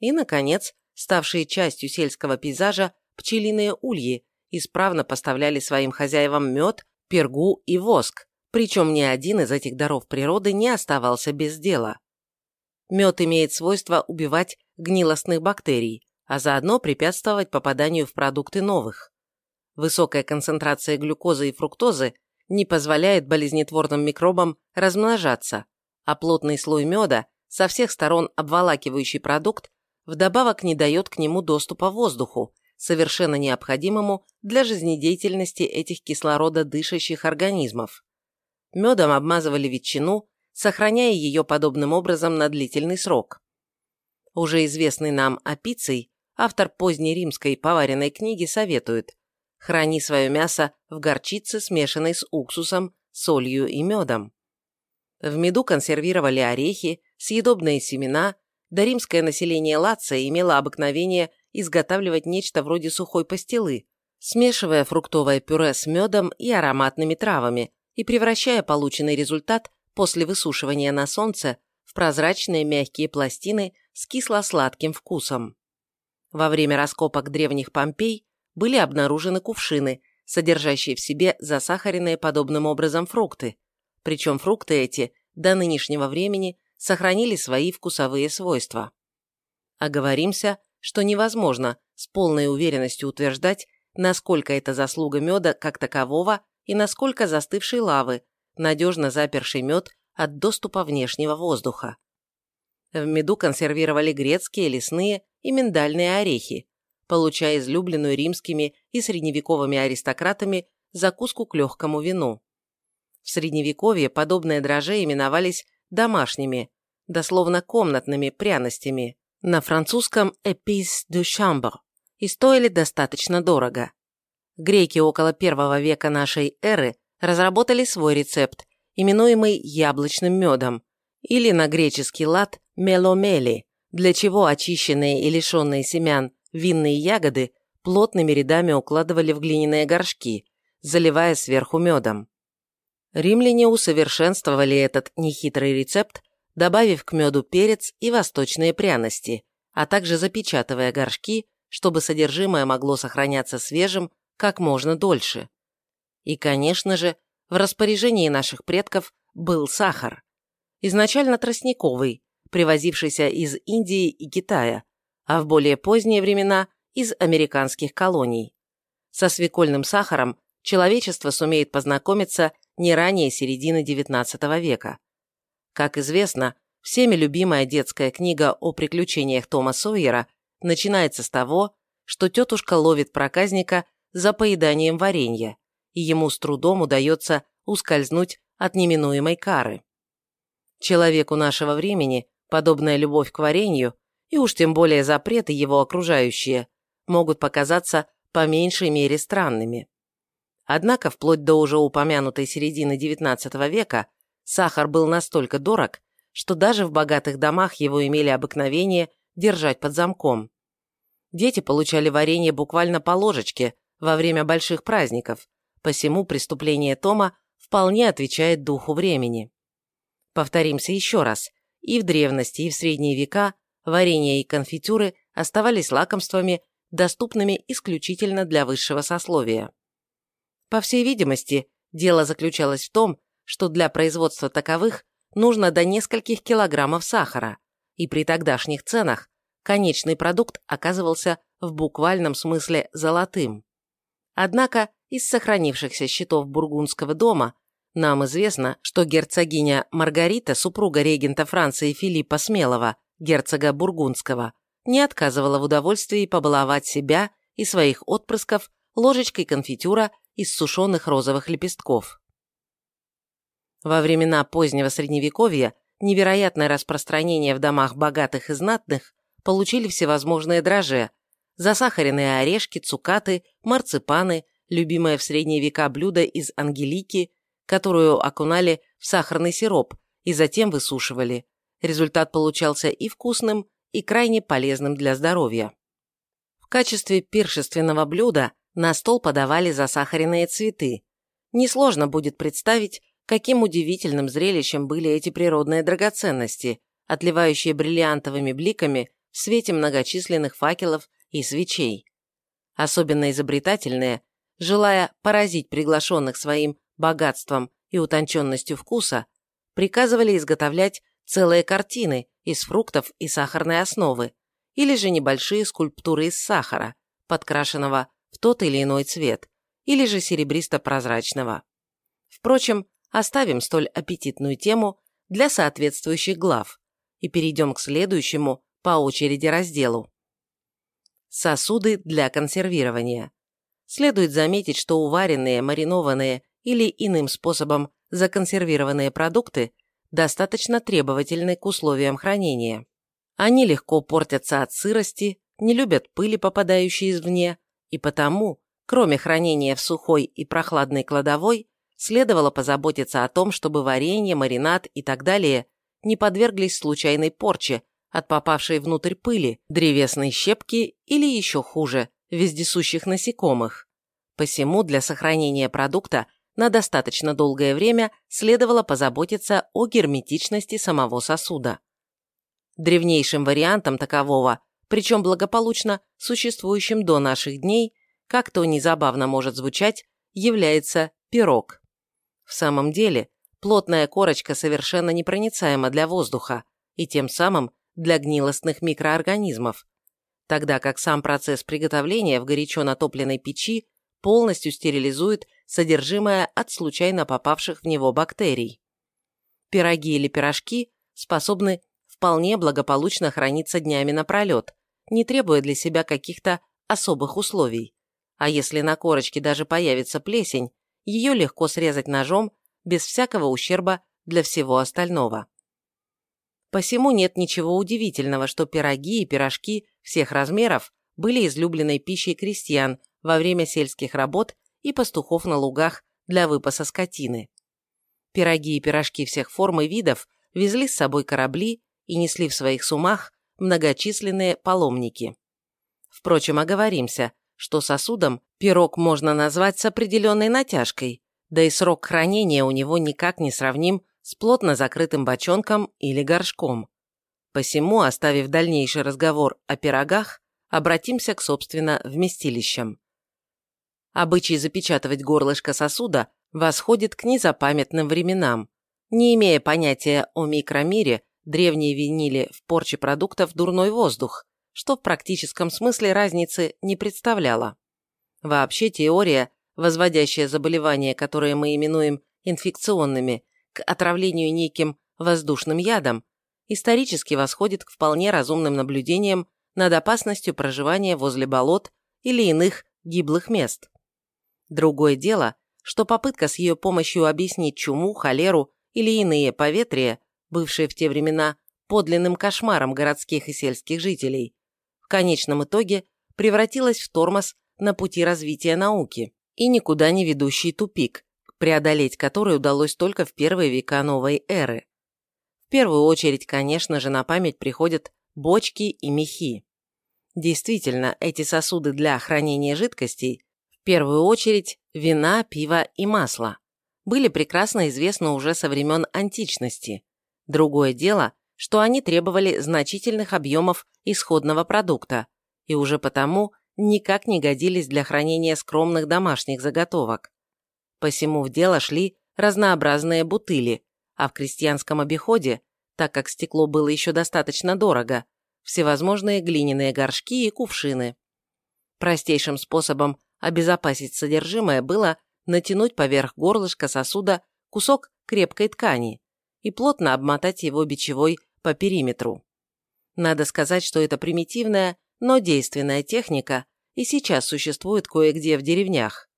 И, наконец, ставшие частью сельского пейзажа пчелиные ульи исправно поставляли своим хозяевам мед, пергу и воск, причем ни один из этих даров природы не оставался без дела. Мед имеет свойство убивать гнилостных бактерий, а заодно препятствовать попаданию в продукты новых. Высокая концентрация глюкозы и фруктозы не позволяет болезнетворным микробам размножаться, а плотный слой меда, со всех сторон обволакивающий продукт, вдобавок не дает к нему доступа воздуху, совершенно необходимому для жизнедеятельности этих кислорододышащих организмов. Медом обмазывали ветчину, сохраняя ее подобным образом на длительный срок. Уже известный нам апиций автор поздней римской поваренной книги советует храни свое мясо в горчице, смешанной с уксусом, солью и медом. В меду консервировали орехи, съедобные семена, да римское население Лация имело обыкновение изготавливать нечто вроде сухой пастилы, смешивая фруктовое пюре с медом и ароматными травами и превращая полученный результат после высушивания на солнце в прозрачные мягкие пластины с кисло-сладким вкусом. Во время раскопок древних Помпей были обнаружены кувшины, содержащие в себе засахаренные подобным образом фрукты, причем фрукты эти до нынешнего времени сохранили свои вкусовые свойства. Оговоримся, что невозможно с полной уверенностью утверждать, насколько это заслуга меда как такового и насколько застывшей лавы, надежно заперший мед от доступа внешнего воздуха. В меду консервировали грецкие, лесные и миндальные орехи, получая излюбленную римскими и средневековыми аристократами закуску к легкому вину. В Средневековье подобные дрожжи именовались домашними, дословно комнатными пряностями, на французском «épices de chambre» и стоили достаточно дорого. Греки около первого века нашей эры разработали свой рецепт, именуемый яблочным медом, или на греческий лад меломели, для чего очищенные и лишенные семян винные ягоды плотными рядами укладывали в глиняные горшки, заливая сверху медом. Римляне усовершенствовали этот нехитрый рецепт, добавив к меду перец и восточные пряности, а также запечатывая горшки, чтобы содержимое могло сохраняться свежим как можно дольше. И, конечно же, в распоряжении наших предков был сахар. Изначально тростниковый, привозившийся из Индии и Китая, а в более поздние времена из американских колоний. Со свекольным сахаром человечество сумеет познакомиться не ранее середины XIX века. Как известно, всеми любимая детская книга о приключениях Тома Сойера начинается с того, что тетушка ловит проказника за поеданием варенья, и ему с трудом удается ускользнуть от неминуемой кары. Человеку нашего времени подобная любовь к варенью, и уж тем более запреты его окружающие, могут показаться по меньшей мере странными. Однако вплоть до уже упомянутой середины XIX века сахар был настолько дорог, что даже в богатых домах его имели обыкновение держать под замком. Дети получали варенье буквально по ложечке во время больших праздников, посему преступление Тома вполне отвечает духу времени. Повторимся еще раз, и в древности, и в средние века варенье и конфитюры оставались лакомствами, доступными исключительно для высшего сословия. По всей видимости, дело заключалось в том, что для производства таковых нужно до нескольких килограммов сахара, и при тогдашних ценах конечный продукт оказывался в буквальном смысле золотым. Однако из сохранившихся счетов бургундского дома нам известно, что герцогиня Маргарита, супруга регента Франции Филиппа Смелого, герцога Бургундского, не отказывала в удовольствии побаловать себя и своих отпрысков ложечкой конфитюра из сушеных розовых лепестков. Во времена позднего Средневековья невероятное распространение в домах богатых и знатных получили всевозможные дрожжи, засахаренные орешки, цукаты, марципаны, любимое в средние века блюдо из ангелики, которую окунали в сахарный сироп и затем высушивали. Результат получался и вкусным, и крайне полезным для здоровья. В качестве пиршественного блюда на стол подавали засахаренные цветы. Несложно будет представить, каким удивительным зрелищем были эти природные драгоценности, отливающие бриллиантовыми бликами в свете многочисленных факелов и свечей. Особенно изобретательные, желая поразить приглашенных своим богатством и утонченностью вкуса, приказывали изготовлять целые картины из фруктов и сахарной основы, или же небольшие скульптуры из сахара, подкрашенного в тот или иной цвет, или же серебристо-прозрачного. Впрочем, оставим столь аппетитную тему для соответствующих глав и перейдем к следующему по очереди разделу. Сосуды для консервирования. Следует заметить, что уваренные, маринованные или иным способом законсервированные продукты достаточно требовательны к условиям хранения. Они легко портятся от сырости, не любят пыли, попадающей извне, и потому, кроме хранения в сухой и прохладной кладовой, следовало позаботиться о том, чтобы варенье, маринад и так далее не подверглись случайной порче от попавшей внутрь пыли, древесной щепки или еще хуже, вездесущих насекомых. Посему для сохранения продукта на достаточно долгое время следовало позаботиться о герметичности самого сосуда. Древнейшим вариантом такового, причем благополучно существующим до наших дней, как то незабавно может звучать, является пирог. В самом деле, плотная корочка совершенно непроницаема для воздуха и тем самым для гнилостных микроорганизмов, тогда как сам процесс приготовления в горячо натопленной печи полностью стерилизует содержимое от случайно попавших в него бактерий. Пироги или пирожки способны вполне благополучно храниться днями напролет, не требуя для себя каких-то особых условий. А если на корочке даже появится плесень, ее легко срезать ножом без всякого ущерба для всего остального. Посему нет ничего удивительного, что пироги и пирожки всех размеров были излюбленной пищей крестьян во время сельских работ и пастухов на лугах для выпаса скотины. Пироги и пирожки всех форм и видов везли с собой корабли и несли в своих сумах многочисленные паломники. Впрочем, оговоримся, что сосудом пирог можно назвать с определенной натяжкой, да и срок хранения у него никак не сравним с плотно закрытым бочонком или горшком. Посему, оставив дальнейший разговор о пирогах, обратимся к, собственно, вместилищам. Обычай запечатывать горлышко сосуда восходит к незапамятным временам. Не имея понятия о микромире, древние винили в порче продуктов дурной воздух, что в практическом смысле разницы не представляло. Вообще теория, возводящая заболевания, которые мы именуем инфекционными, к отравлению неким воздушным ядом, исторически восходит к вполне разумным наблюдениям над опасностью проживания возле болот или иных гиблых мест. Другое дело, что попытка с ее помощью объяснить чуму, холеру или иные поветрия, бывшие в те времена подлинным кошмаром городских и сельских жителей, в конечном итоге превратилась в тормоз на пути развития науки и никуда не ведущий тупик, преодолеть который удалось только в первые века новой эры. В первую очередь, конечно же, на память приходят бочки и мехи. Действительно, эти сосуды для хранения жидкостей первую очередь вина, пиво и масло, были прекрасно известны уже со времен античности. Другое дело, что они требовали значительных объемов исходного продукта и уже потому никак не годились для хранения скромных домашних заготовок. Посему в дело шли разнообразные бутыли, а в крестьянском обиходе, так как стекло было еще достаточно дорого, всевозможные глиняные горшки и кувшины. Простейшим способом обезопасить содержимое было натянуть поверх горлышка сосуда кусок крепкой ткани и плотно обмотать его бичевой по периметру. Надо сказать, что это примитивная, но действенная техника и сейчас существует кое-где в деревнях.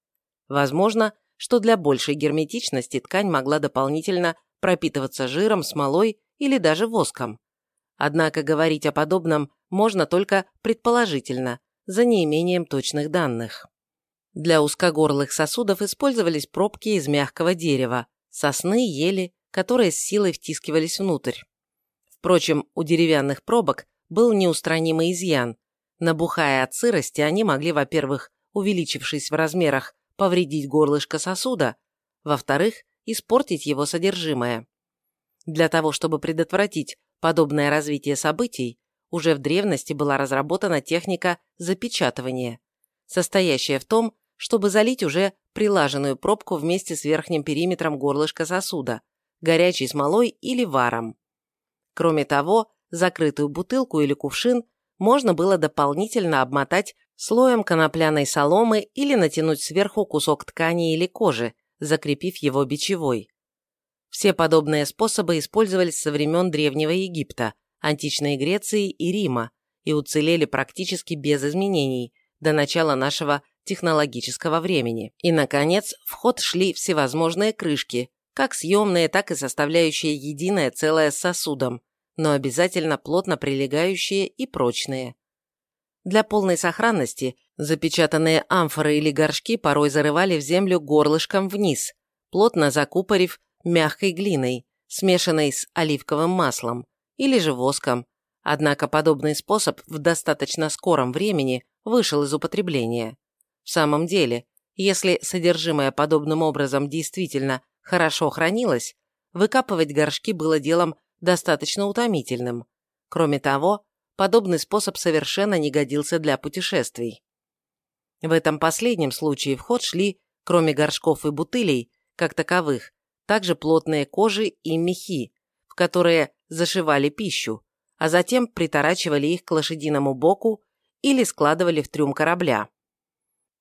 Возможно, что для большей герметичности ткань могла дополнительно пропитываться жиром, смолой или даже воском. Однако говорить о подобном можно только предположительно, за неимением точных данных. Для узкогорлых сосудов использовались пробки из мягкого дерева, сосны, ели, которые с силой втискивались внутрь. Впрочем, у деревянных пробок был неустранимый изъян. Набухая от сырости, они могли, во-первых, увеличившись в размерах, повредить горлышко сосуда, во-вторых, испортить его содержимое. Для того, чтобы предотвратить подобное развитие событий, уже в древности была разработана техника запечатывания, состоящая в том, чтобы залить уже прилаженную пробку вместе с верхним периметром горлышка сосуда, горячей смолой или варом. Кроме того, закрытую бутылку или кувшин можно было дополнительно обмотать слоем конопляной соломы или натянуть сверху кусок ткани или кожи, закрепив его бичевой. Все подобные способы использовались со времен Древнего Египта, античной Греции и Рима и уцелели практически без изменений до начала нашего технологического времени. И, наконец, в ход шли всевозможные крышки, как съемные, так и составляющие единое целое с сосудом, но обязательно плотно прилегающие и прочные. Для полной сохранности запечатанные амфоры или горшки порой зарывали в землю горлышком вниз, плотно закупорив мягкой глиной, смешанной с оливковым маслом, или же воском, однако подобный способ в достаточно скором времени вышел из употребления. В самом деле, Если содержимое подобным образом действительно хорошо хранилось, выкапывать горшки было делом достаточно утомительным. Кроме того, подобный способ совершенно не годился для путешествий. В этом последнем случае в ход шли, кроме горшков и бутылей, как таковых, также плотные кожи и мехи, в которые зашивали пищу, а затем приторачивали их к лошадиному боку или складывали в трюм корабля.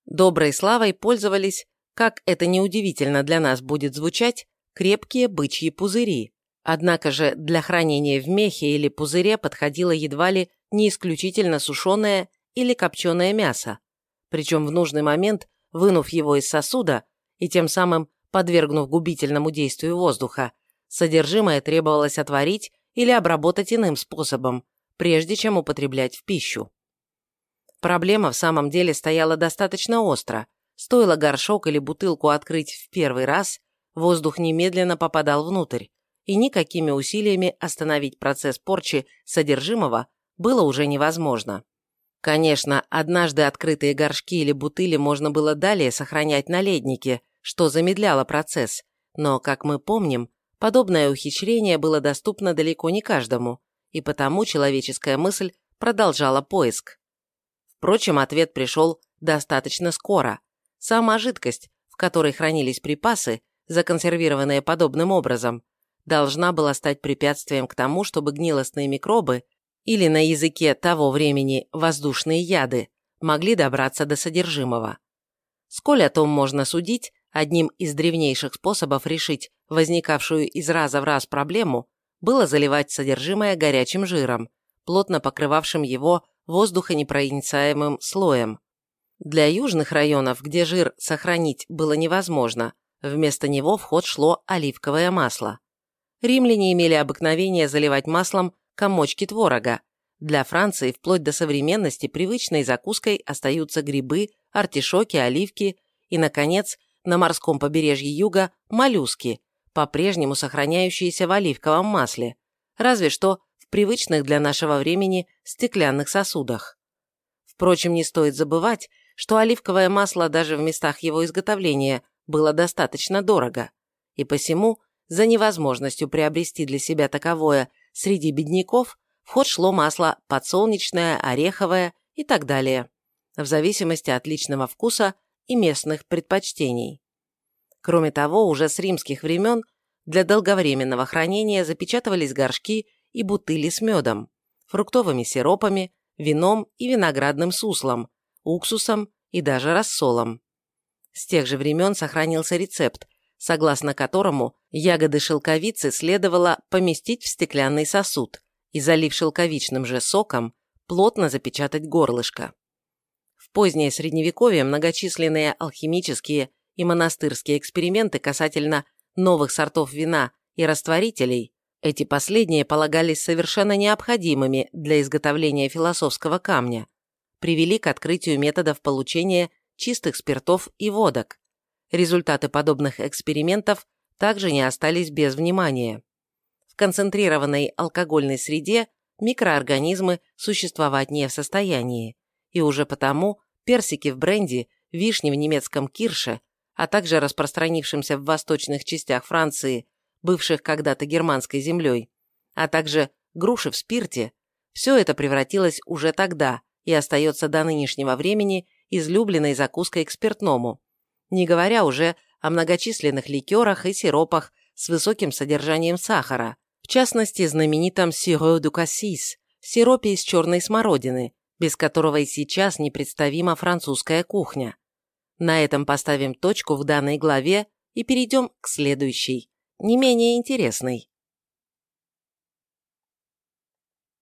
Доброй славой пользовались, как это неудивительно для нас будет звучать, крепкие бычьи пузыри. Однако же для хранения в мехе или пузыре подходило едва ли не исключительно сушеное или копченое мясо, причем в нужный момент, вынув его из сосуда и тем самым подвергнув губительному действию воздуха, содержимое требовалось отварить или обработать иным способом, прежде чем употреблять в пищу. Проблема в самом деле стояла достаточно остро. Стоило горшок или бутылку открыть в первый раз, воздух немедленно попадал внутрь, и никакими усилиями остановить процесс порчи содержимого было уже невозможно. Конечно, однажды открытые горшки или бутыли можно было далее сохранять на леднике, что замедляло процесс, но, как мы помним, подобное ухищрение было доступно далеко не каждому, и потому человеческая мысль продолжала поиск. Впрочем, ответ пришел достаточно скоро. Сама жидкость, в которой хранились припасы, законсервированные подобным образом, должна была стать препятствием к тому, чтобы гнилостные микробы, или на языке того времени воздушные яды, могли добраться до содержимого. Сколь о том можно судить, одним из древнейших способов решить возникавшую из раза в раз проблему было заливать содержимое горячим жиром, плотно покрывавшим его воздухонепроницаемым слоем. Для южных районов, где жир сохранить было невозможно, вместо него в ход шло оливковое масло. Римляне имели обыкновение заливать маслом комочки творога. Для Франции вплоть до современности привычной закуской остаются грибы, артишоки, оливки и, наконец, на морском побережье юга – моллюски, по-прежнему сохраняющиеся в оливковом масле, разве что привычных для нашего времени стеклянных сосудах. Впрочем, не стоит забывать, что оливковое масло даже в местах его изготовления было достаточно дорого, и посему за невозможностью приобрести для себя таковое среди бедняков в ход шло масло подсолнечное, ореховое и так далее, в зависимости от личного вкуса и местных предпочтений. Кроме того, уже с римских времен для долговременного хранения запечатывались горшки и бутыли с медом, фруктовыми сиропами, вином и виноградным суслом, уксусом и даже рассолом. С тех же времен сохранился рецепт, согласно которому ягоды шелковицы следовало поместить в стеклянный сосуд и, залив шелковичным же соком, плотно запечатать горлышко. В позднее Средневековье многочисленные алхимические и монастырские эксперименты касательно новых сортов вина и растворителей эти последние полагались совершенно необходимыми для изготовления философского камня, привели к открытию методов получения чистых спиртов и водок. Результаты подобных экспериментов также не остались без внимания. В концентрированной алкогольной среде микроорганизмы существовать не в состоянии, и уже потому персики в бренди, вишни в немецком кирше, а также распространившимся в восточных частях Франции бывших когда-то германской землей, а также груши в спирте, все это превратилось уже тогда и остается до нынешнего времени излюбленной закуской к спиртному, не говоря уже о многочисленных ликерах и сиропах с высоким содержанием сахара, в частности знаменитом сиро ду кассис, сиропе из черной смородины, без которого и сейчас непредставима французская кухня. На этом поставим точку в данной главе и перейдем к следующей не менее интересный.